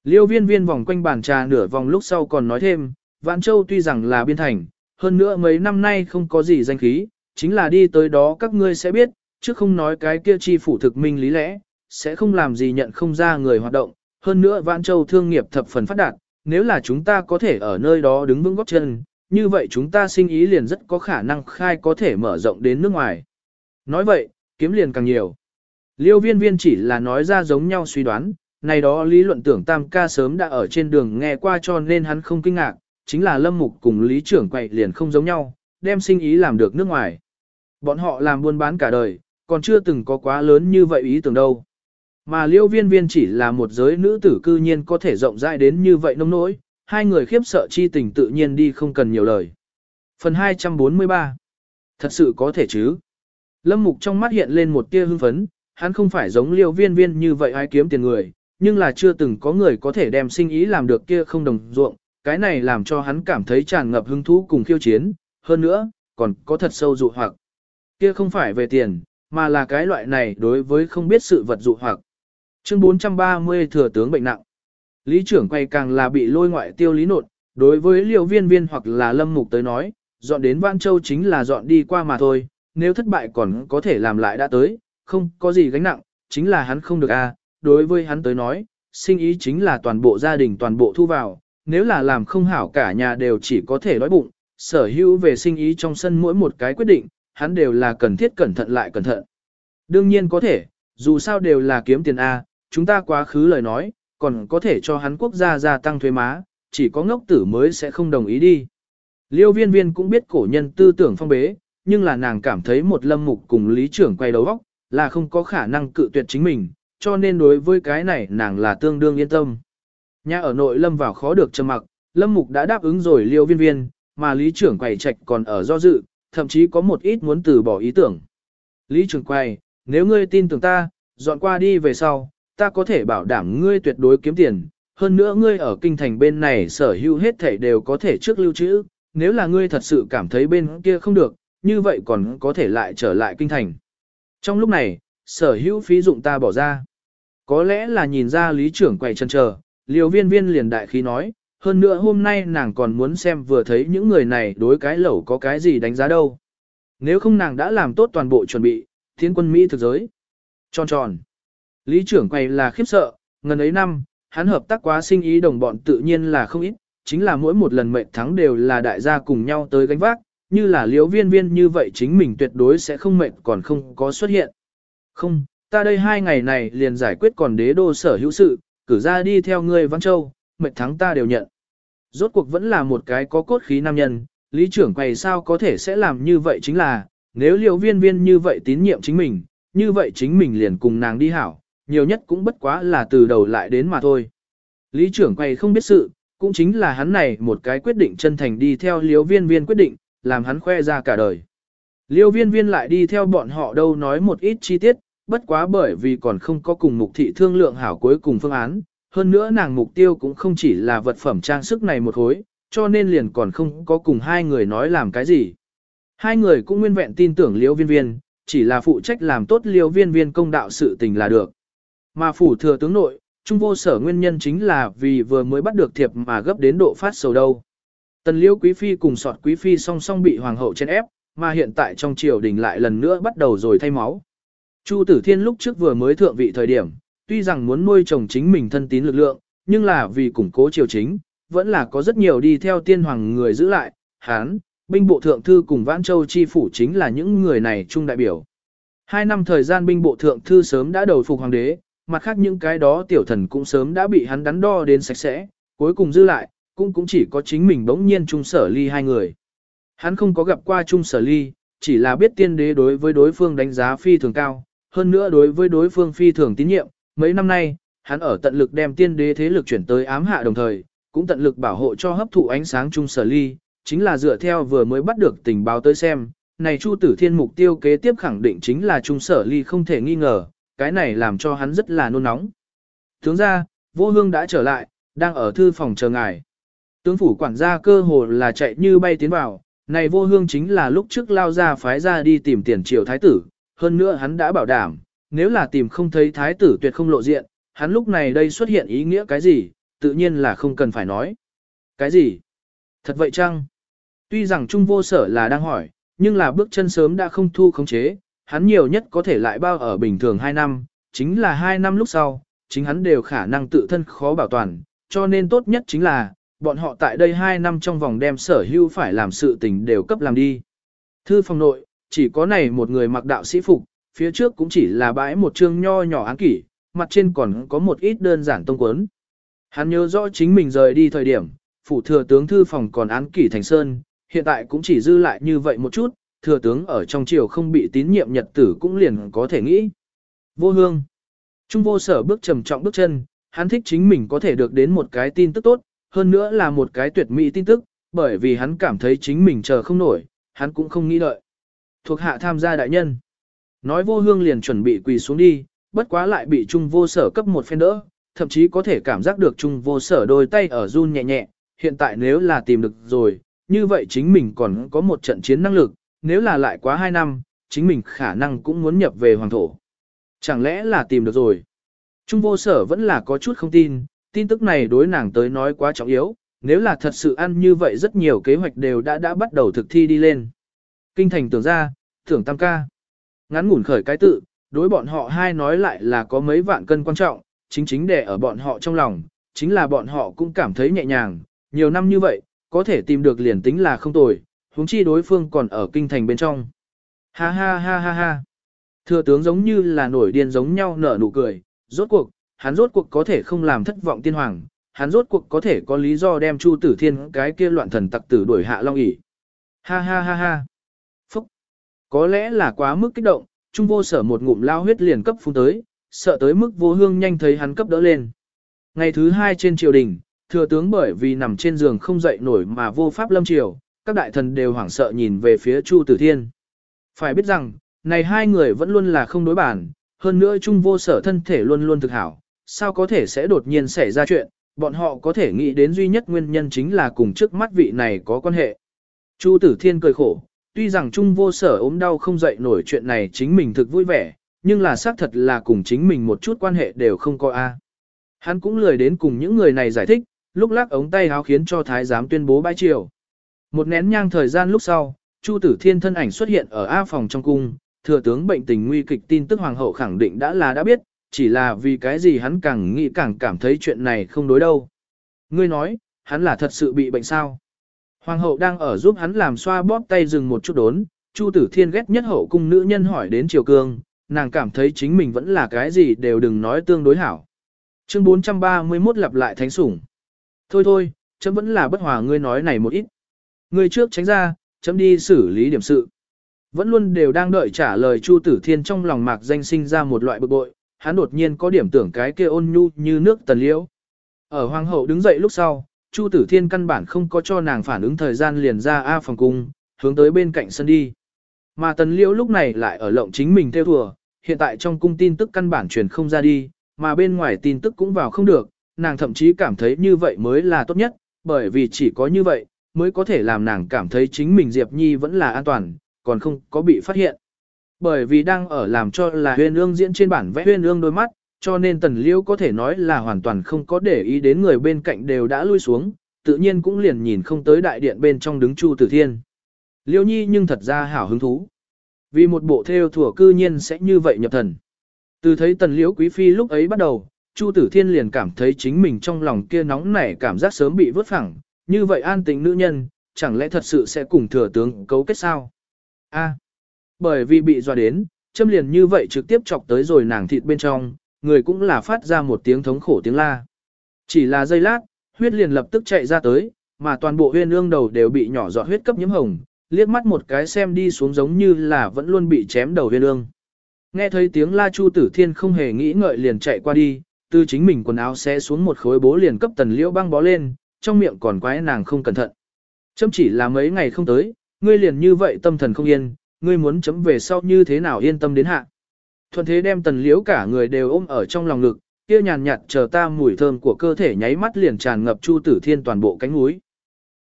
Liêu viên viên vòng quanh bàn trà nửa vòng lúc sau còn nói thêm, Vạn Châu tuy rằng là biên thành, hơn nữa mấy năm nay không có gì danh khí, chính là đi tới đó các ngươi sẽ biết, chứ không nói cái kia chi phủ thực minh lý lẽ, sẽ không làm gì nhận không ra người hoạt động, hơn nữa Vạn Châu thương nghiệp thập phần phát đạt, nếu là chúng ta có thể ở nơi đó đứng vững góp chân, như vậy chúng ta sinh ý liền rất có khả năng khai có thể mở rộng đến nước ngoài. Nói vậy, kiếm liền càng nhiều. Liêu viên viên chỉ là nói ra giống nhau suy đoán, này đó lý luận tưởng tam ca sớm đã ở trên đường nghe qua cho nên hắn không kinh ngạc, chính là lâm mục cùng lý trưởng quậy liền không giống nhau, đem sinh ý làm được nước ngoài. Bọn họ làm buôn bán cả đời, còn chưa từng có quá lớn như vậy ý tưởng đâu. Mà liêu viên viên chỉ là một giới nữ tử cư nhiên có thể rộng rãi đến như vậy nông nỗi, hai người khiếp sợ chi tình tự nhiên đi không cần nhiều lời. Phần 243 Thật sự có thể chứ? Lâm Mục trong mắt hiện lên một tia hưng phấn, hắn không phải giống liêu viên viên như vậy ai kiếm tiền người, nhưng là chưa từng có người có thể đem sinh ý làm được kia không đồng ruộng, cái này làm cho hắn cảm thấy tràn ngập hứng thú cùng khiêu chiến, hơn nữa, còn có thật sâu dụ hoặc. Kia không phải về tiền, mà là cái loại này đối với không biết sự vật dụ hoặc. Chương 430 thừa tướng bệnh nặng. Lý trưởng quay càng là bị lôi ngoại tiêu lý nột, đối với liều viên viên hoặc là lâm mục tới nói, dọn đến Vãn Châu chính là dọn đi qua mà thôi, nếu thất bại còn có thể làm lại đã tới, không có gì gánh nặng, chính là hắn không được a. đối với hắn tới nói, sinh ý chính là toàn bộ gia đình toàn bộ thu vào, nếu là làm không hảo cả nhà đều chỉ có thể đói bụng, sở hữu về sinh ý trong sân mỗi một cái quyết định, hắn đều là cần thiết cẩn thận lại cẩn thận. Đương nhiên có thể, dù sao đều là kiếm tiền A, chúng ta quá khứ lời nói, còn có thể cho hắn quốc gia gia tăng thuế má, chỉ có ngốc tử mới sẽ không đồng ý đi. Liêu viên viên cũng biết cổ nhân tư tưởng phong bế, nhưng là nàng cảm thấy một lâm mục cùng lý trưởng quay đầu góc, là không có khả năng cự tuyệt chính mình, cho nên đối với cái này nàng là tương đương yên tâm. Nhà ở nội lâm vào khó được trầm mặc, lâm mục đã đáp ứng rồi liêu viên viên, mà lý trưởng quầy trạch còn ở do dự, thậm chí có một ít muốn từ bỏ ý tưởng. Lý trưởng quầy, nếu ngươi tin tưởng ta, dọn qua đi về sau, ta có thể bảo đảm ngươi tuyệt đối kiếm tiền, hơn nữa ngươi ở kinh thành bên này sở hữu hết thảy đều có thể trước lưu trữ, nếu là ngươi thật sự cảm thấy bên kia không được, như vậy còn có thể lại trở lại kinh thành. Trong lúc này, sở hữu phí dụng ta bỏ ra. Có lẽ là nhìn ra lý trưởng quầy chân chờ, liều viên viên liền đại khí nói, hơn nữa hôm nay nàng còn muốn xem vừa thấy những người này đối cái lẩu có cái gì đánh giá đâu. Nếu không nàng đã làm tốt toàn bộ chuẩn bị, thiên quân Mỹ thực giới. Tròn tròn. Lý trưởng quầy là khiếp sợ, ngần ấy năm, hắn hợp tác quá sinh ý đồng bọn tự nhiên là không ít, chính là mỗi một lần mệnh thắng đều là đại gia cùng nhau tới gánh vác, như là liếu viên viên như vậy chính mình tuyệt đối sẽ không mệnh còn không có xuất hiện. Không, ta đây hai ngày này liền giải quyết còn đế đô sở hữu sự, cử ra đi theo ngươi Văn Châu, mệnh thắng ta đều nhận. Rốt cuộc vẫn là một cái có cốt khí nam nhân, lý trưởng quầy sao có thể sẽ làm như vậy chính là, nếu liều viên viên như vậy tín nhiệm chính mình, như vậy chính mình liền cùng nàng đi hảo, nhiều nhất cũng bất quá là từ đầu lại đến mà thôi. Lý trưởng quầy không biết sự, cũng chính là hắn này một cái quyết định chân thành đi theo liêu viên viên quyết định, làm hắn khoe ra cả đời. Liêu viên viên lại đi theo bọn họ đâu nói một ít chi tiết, bất quá bởi vì còn không có cùng mục thị thương lượng hảo cuối cùng phương án, hơn nữa nàng mục tiêu cũng không chỉ là vật phẩm trang sức này một hối, cho nên liền còn không có cùng hai người nói làm cái gì. Hai người cũng nguyên vẹn tin tưởng liễu viên viên, chỉ là phụ trách làm tốt liễu viên viên công đạo sự tình là được. Mà phủ thừa tướng nội, trung vô sở nguyên nhân chính là vì vừa mới bắt được thiệp mà gấp đến độ phát sầu đâu. Tần liễu quý phi cùng sọt quý phi song song bị hoàng hậu chen ép, mà hiện tại trong triều đình lại lần nữa bắt đầu rồi thay máu. Chu tử thiên lúc trước vừa mới thượng vị thời điểm, tuy rằng muốn nuôi chồng chính mình thân tín lực lượng, nhưng là vì củng cố triều chính, vẫn là có rất nhiều đi theo tiên hoàng người giữ lại, hán, binh bộ thượng thư cùng vãn châu chi phủ chính là những người này trung đại biểu. Hai năm thời gian binh bộ thượng thư sớm đã đầu phục hoàng đế, mặt khác những cái đó tiểu thần cũng sớm đã bị hắn đắn đo đến sạch sẽ, cuối cùng dư lại, cũng cũng chỉ có chính mình bỗng nhiên trung sở ly hai người. Hắn không có gặp qua trung sở ly, chỉ là biết tiên đế đối với đối phương đánh giá phi thường cao, hơn nữa đối với đối phương phi thường tín nhiệm, mấy năm nay, hắn ở tận lực đem tiên đế thế lực chuyển tới ám hạ đồng thời, cũng tận lực bảo hộ cho hấp thụ ánh sáng trung sở ly, chính là dựa theo vừa mới bắt được tình báo tới xem, này Chu Tử Thiên mục tiêu kế tiếp khẳng định chính là trung sở ly không thể nghi ngờ, cái này làm cho hắn rất là nôn nóng. Tướng ra, vô hương đã trở lại, đang ở thư phòng chờ ngài. Tướng phủ quản gia cơ hồ là chạy như bay tiến vào, này vô hương chính là lúc trước lao ra phái ra đi tìm tiền triều thái tử, hơn nữa hắn đã bảo đảm, nếu là tìm không thấy thái tử tuyệt không lộ diện, hắn lúc này đây xuất hiện ý nghĩa cái gì, tự nhiên là không cần phải nói. Cái gì? Thật vậy chăng? Tuy rằng Trung vô sở là đang hỏi, nhưng là bước chân sớm đã không thu khống chế, hắn nhiều nhất có thể lại bao ở bình thường 2 năm, chính là 2 năm lúc sau, chính hắn đều khả năng tự thân khó bảo toàn, cho nên tốt nhất chính là, bọn họ tại đây 2 năm trong vòng đem sở hữu phải làm sự tình đều cấp làm đi. Thư phòng nội, chỉ có này một người mặc đạo sĩ phục, phía trước cũng chỉ là bãi một chương nho nhỏ án kỷ, mặt trên còn có một ít đơn giản tông quấn. Hắn nhớ rõ chính mình rời đi thời điểm, phủ thừa tướng thư phòng còn án kỷ thành sơn, hiện tại cũng chỉ dư lại như vậy một chút, thừa tướng ở trong triều không bị tín nhiệm nhật tử cũng liền có thể nghĩ. Vô hương. Trung vô sở bước trầm trọng bước chân, hắn thích chính mình có thể được đến một cái tin tức tốt, hơn nữa là một cái tuyệt mỹ tin tức, bởi vì hắn cảm thấy chính mình chờ không nổi, hắn cũng không nghĩ đợi. Thuộc hạ tham gia đại nhân. Nói vô hương liền chuẩn bị quỳ xuống đi, bất quá lại bị Trung vô sở cấp một phen đỡ, thậm chí có thể cảm giác được Trung vô sở đôi tay ở run nhẹ nhẹ, hiện tại nếu là tìm được rồi, như vậy chính mình còn có một trận chiến năng lực, nếu là lại quá 2 năm, chính mình khả năng cũng muốn nhập về hoàng thổ. Chẳng lẽ là tìm được rồi? Trung vô sở vẫn là có chút không tin, tin tức này đối nàng tới nói quá trọng yếu, nếu là thật sự ăn như vậy rất nhiều kế hoạch đều đã đã bắt đầu thực thi đi lên. Kinh thành tưởng ra, thưởng tam ca. Ngắn ngủn khởi cái tự, đối bọn họ hai nói lại là có mấy vạn cân quan trọng, chính chính để ở bọn họ trong lòng, chính là bọn họ cũng cảm thấy nhẹ nhàng, nhiều năm như vậy, có thể tìm được liền tính là không tồi, huống chi đối phương còn ở kinh thành bên trong. Ha ha ha ha ha. Thừa tướng giống như là nổi điên giống nhau nở nụ cười, rốt cuộc, hắn rốt cuộc có thể không làm thất vọng tiên hoàng, hắn rốt cuộc có thể có lý do đem Chu Tử Thiên cái kia loạn thần tặc tử đuổi hạ long ỷ. Ha ha ha ha. Có lẽ là quá mức kích động, Trung vô sở một ngụm lao huyết liền cấp phun tới, sợ tới mức vô hương nhanh thấy hắn cấp đỡ lên. Ngày thứ hai trên triều đình, thừa tướng bởi vì nằm trên giường không dậy nổi mà vô pháp lâm triều, các đại thần đều hoảng sợ nhìn về phía Chu Tử Thiên. Phải biết rằng, này hai người vẫn luôn là không đối bản, hơn nữa Trung vô sở thân thể luôn luôn thực hảo, sao có thể sẽ đột nhiên xảy ra chuyện, bọn họ có thể nghĩ đến duy nhất nguyên nhân chính là cùng trước mắt vị này có quan hệ. Chu Tử Thiên cười khổ, tuy rằng Trung vô sở ốm đau không dậy nổi chuyện này chính mình thực vui vẻ, nhưng là xác thật là cùng chính mình một chút quan hệ đều không có a. Hắn cũng lười đến cùng những người này giải thích, lúc lắc ống tay háo khiến cho thái giám tuyên bố bãi triều. Một nén nhang thời gian lúc sau, Chu Tử Thiên thân ảnh xuất hiện ở A phòng trong cung, thừa tướng bệnh tình nguy kịch tin tức hoàng hậu khẳng định đã là đã biết, chỉ là vì cái gì hắn càng nghĩ càng cảm thấy chuyện này không đối đâu. Ngươi nói, hắn là thật sự bị bệnh sao? Hoàng hậu đang ở giúp hắn làm xoa bóp tay dừng một chút đốn, Chu Tử Thiên ghét nhất hậu cung nữ nhân hỏi đến Triều Cương, nàng cảm thấy chính mình vẫn là cái gì đều đừng nói tương đối hảo. Chương 431 lặp lại thánh sủng. Thôi thôi, chấm vẫn là bất hòa ngươi nói này một ít. Ngươi trước tránh ra, chấm đi xử lý điểm sự. Vẫn luôn đều đang đợi trả lời Chu Tử Thiên trong lòng mạc danh sinh ra một loại bực bội, hắn đột nhiên có điểm tưởng cái kia ôn nhu như nước tần liễu. Ở hoàng hậu đứng dậy lúc sau, Chu Tử Thiên căn bản không có cho nàng phản ứng thời gian liền ra A phòng cung, hướng tới bên cạnh sân đi. Mà tần liễu lúc này lại ở lộng chính mình theo thùa, hiện tại trong cung tin tức căn bản truyền không ra đi, mà bên ngoài tin tức cũng vào không được, nàng thậm chí cảm thấy như vậy mới là tốt nhất, bởi vì chỉ có như vậy, mới có thể làm nàng cảm thấy chính mình Diệp Nhi vẫn là an toàn, còn không có bị phát hiện. Bởi vì đang ở làm cho là huyên ương diễn trên bản vẽ huyên ương đôi mắt, cho nên tần liễu có thể nói là hoàn toàn không có để ý đến người bên cạnh đều đã lui xuống, tự nhiên cũng liền nhìn không tới đại điện bên trong đứng Chu Tử Thiên. Liêu Nhi nhưng thật ra hảo hứng thú. Vì một bộ theo thủa cư nhiên sẽ như vậy nhập thần. Từ thấy tần liễu quý phi lúc ấy bắt đầu, Chu Tử Thiên liền cảm thấy chính mình trong lòng kia nóng nảy cảm giác sớm bị vớt phẳng, như vậy an tình nữ nhân, chẳng lẽ thật sự sẽ cùng thừa tướng cấu kết sao? A. bởi vì bị dọa đến, châm liền như vậy trực tiếp chọc tới rồi nàng thịt bên trong, người cũng là phát ra một tiếng thống khổ tiếng la. Chỉ là giây lát, huyết liền lập tức chạy ra tới, mà toàn bộ huyên ương đầu đều bị nhỏ giọt huyết cấp nhiễm hồng, liếc mắt một cái xem đi xuống giống như là vẫn luôn bị chém đầu huyên ương. Nghe thấy tiếng la Chu Tử Thiên không hề nghĩ ngợi liền chạy qua đi, từ chính mình quần áo xé xuống một khối bố liền cấp tần liễu băng bó lên, trong miệng còn quái nàng không cẩn thận. Chấm chỉ là mấy ngày không tới, ngươi liền như vậy tâm thần không yên, ngươi muốn chấm về sau như thế nào yên tâm đến hạ. Thuận thế đem tần liễu cả người đều ôm ở trong lòng ngực, kia nhàn nhạt chờ ta mùi thơm của cơ thể nháy mắt liền tràn ngập Chu Tử Thiên toàn bộ cánh núi.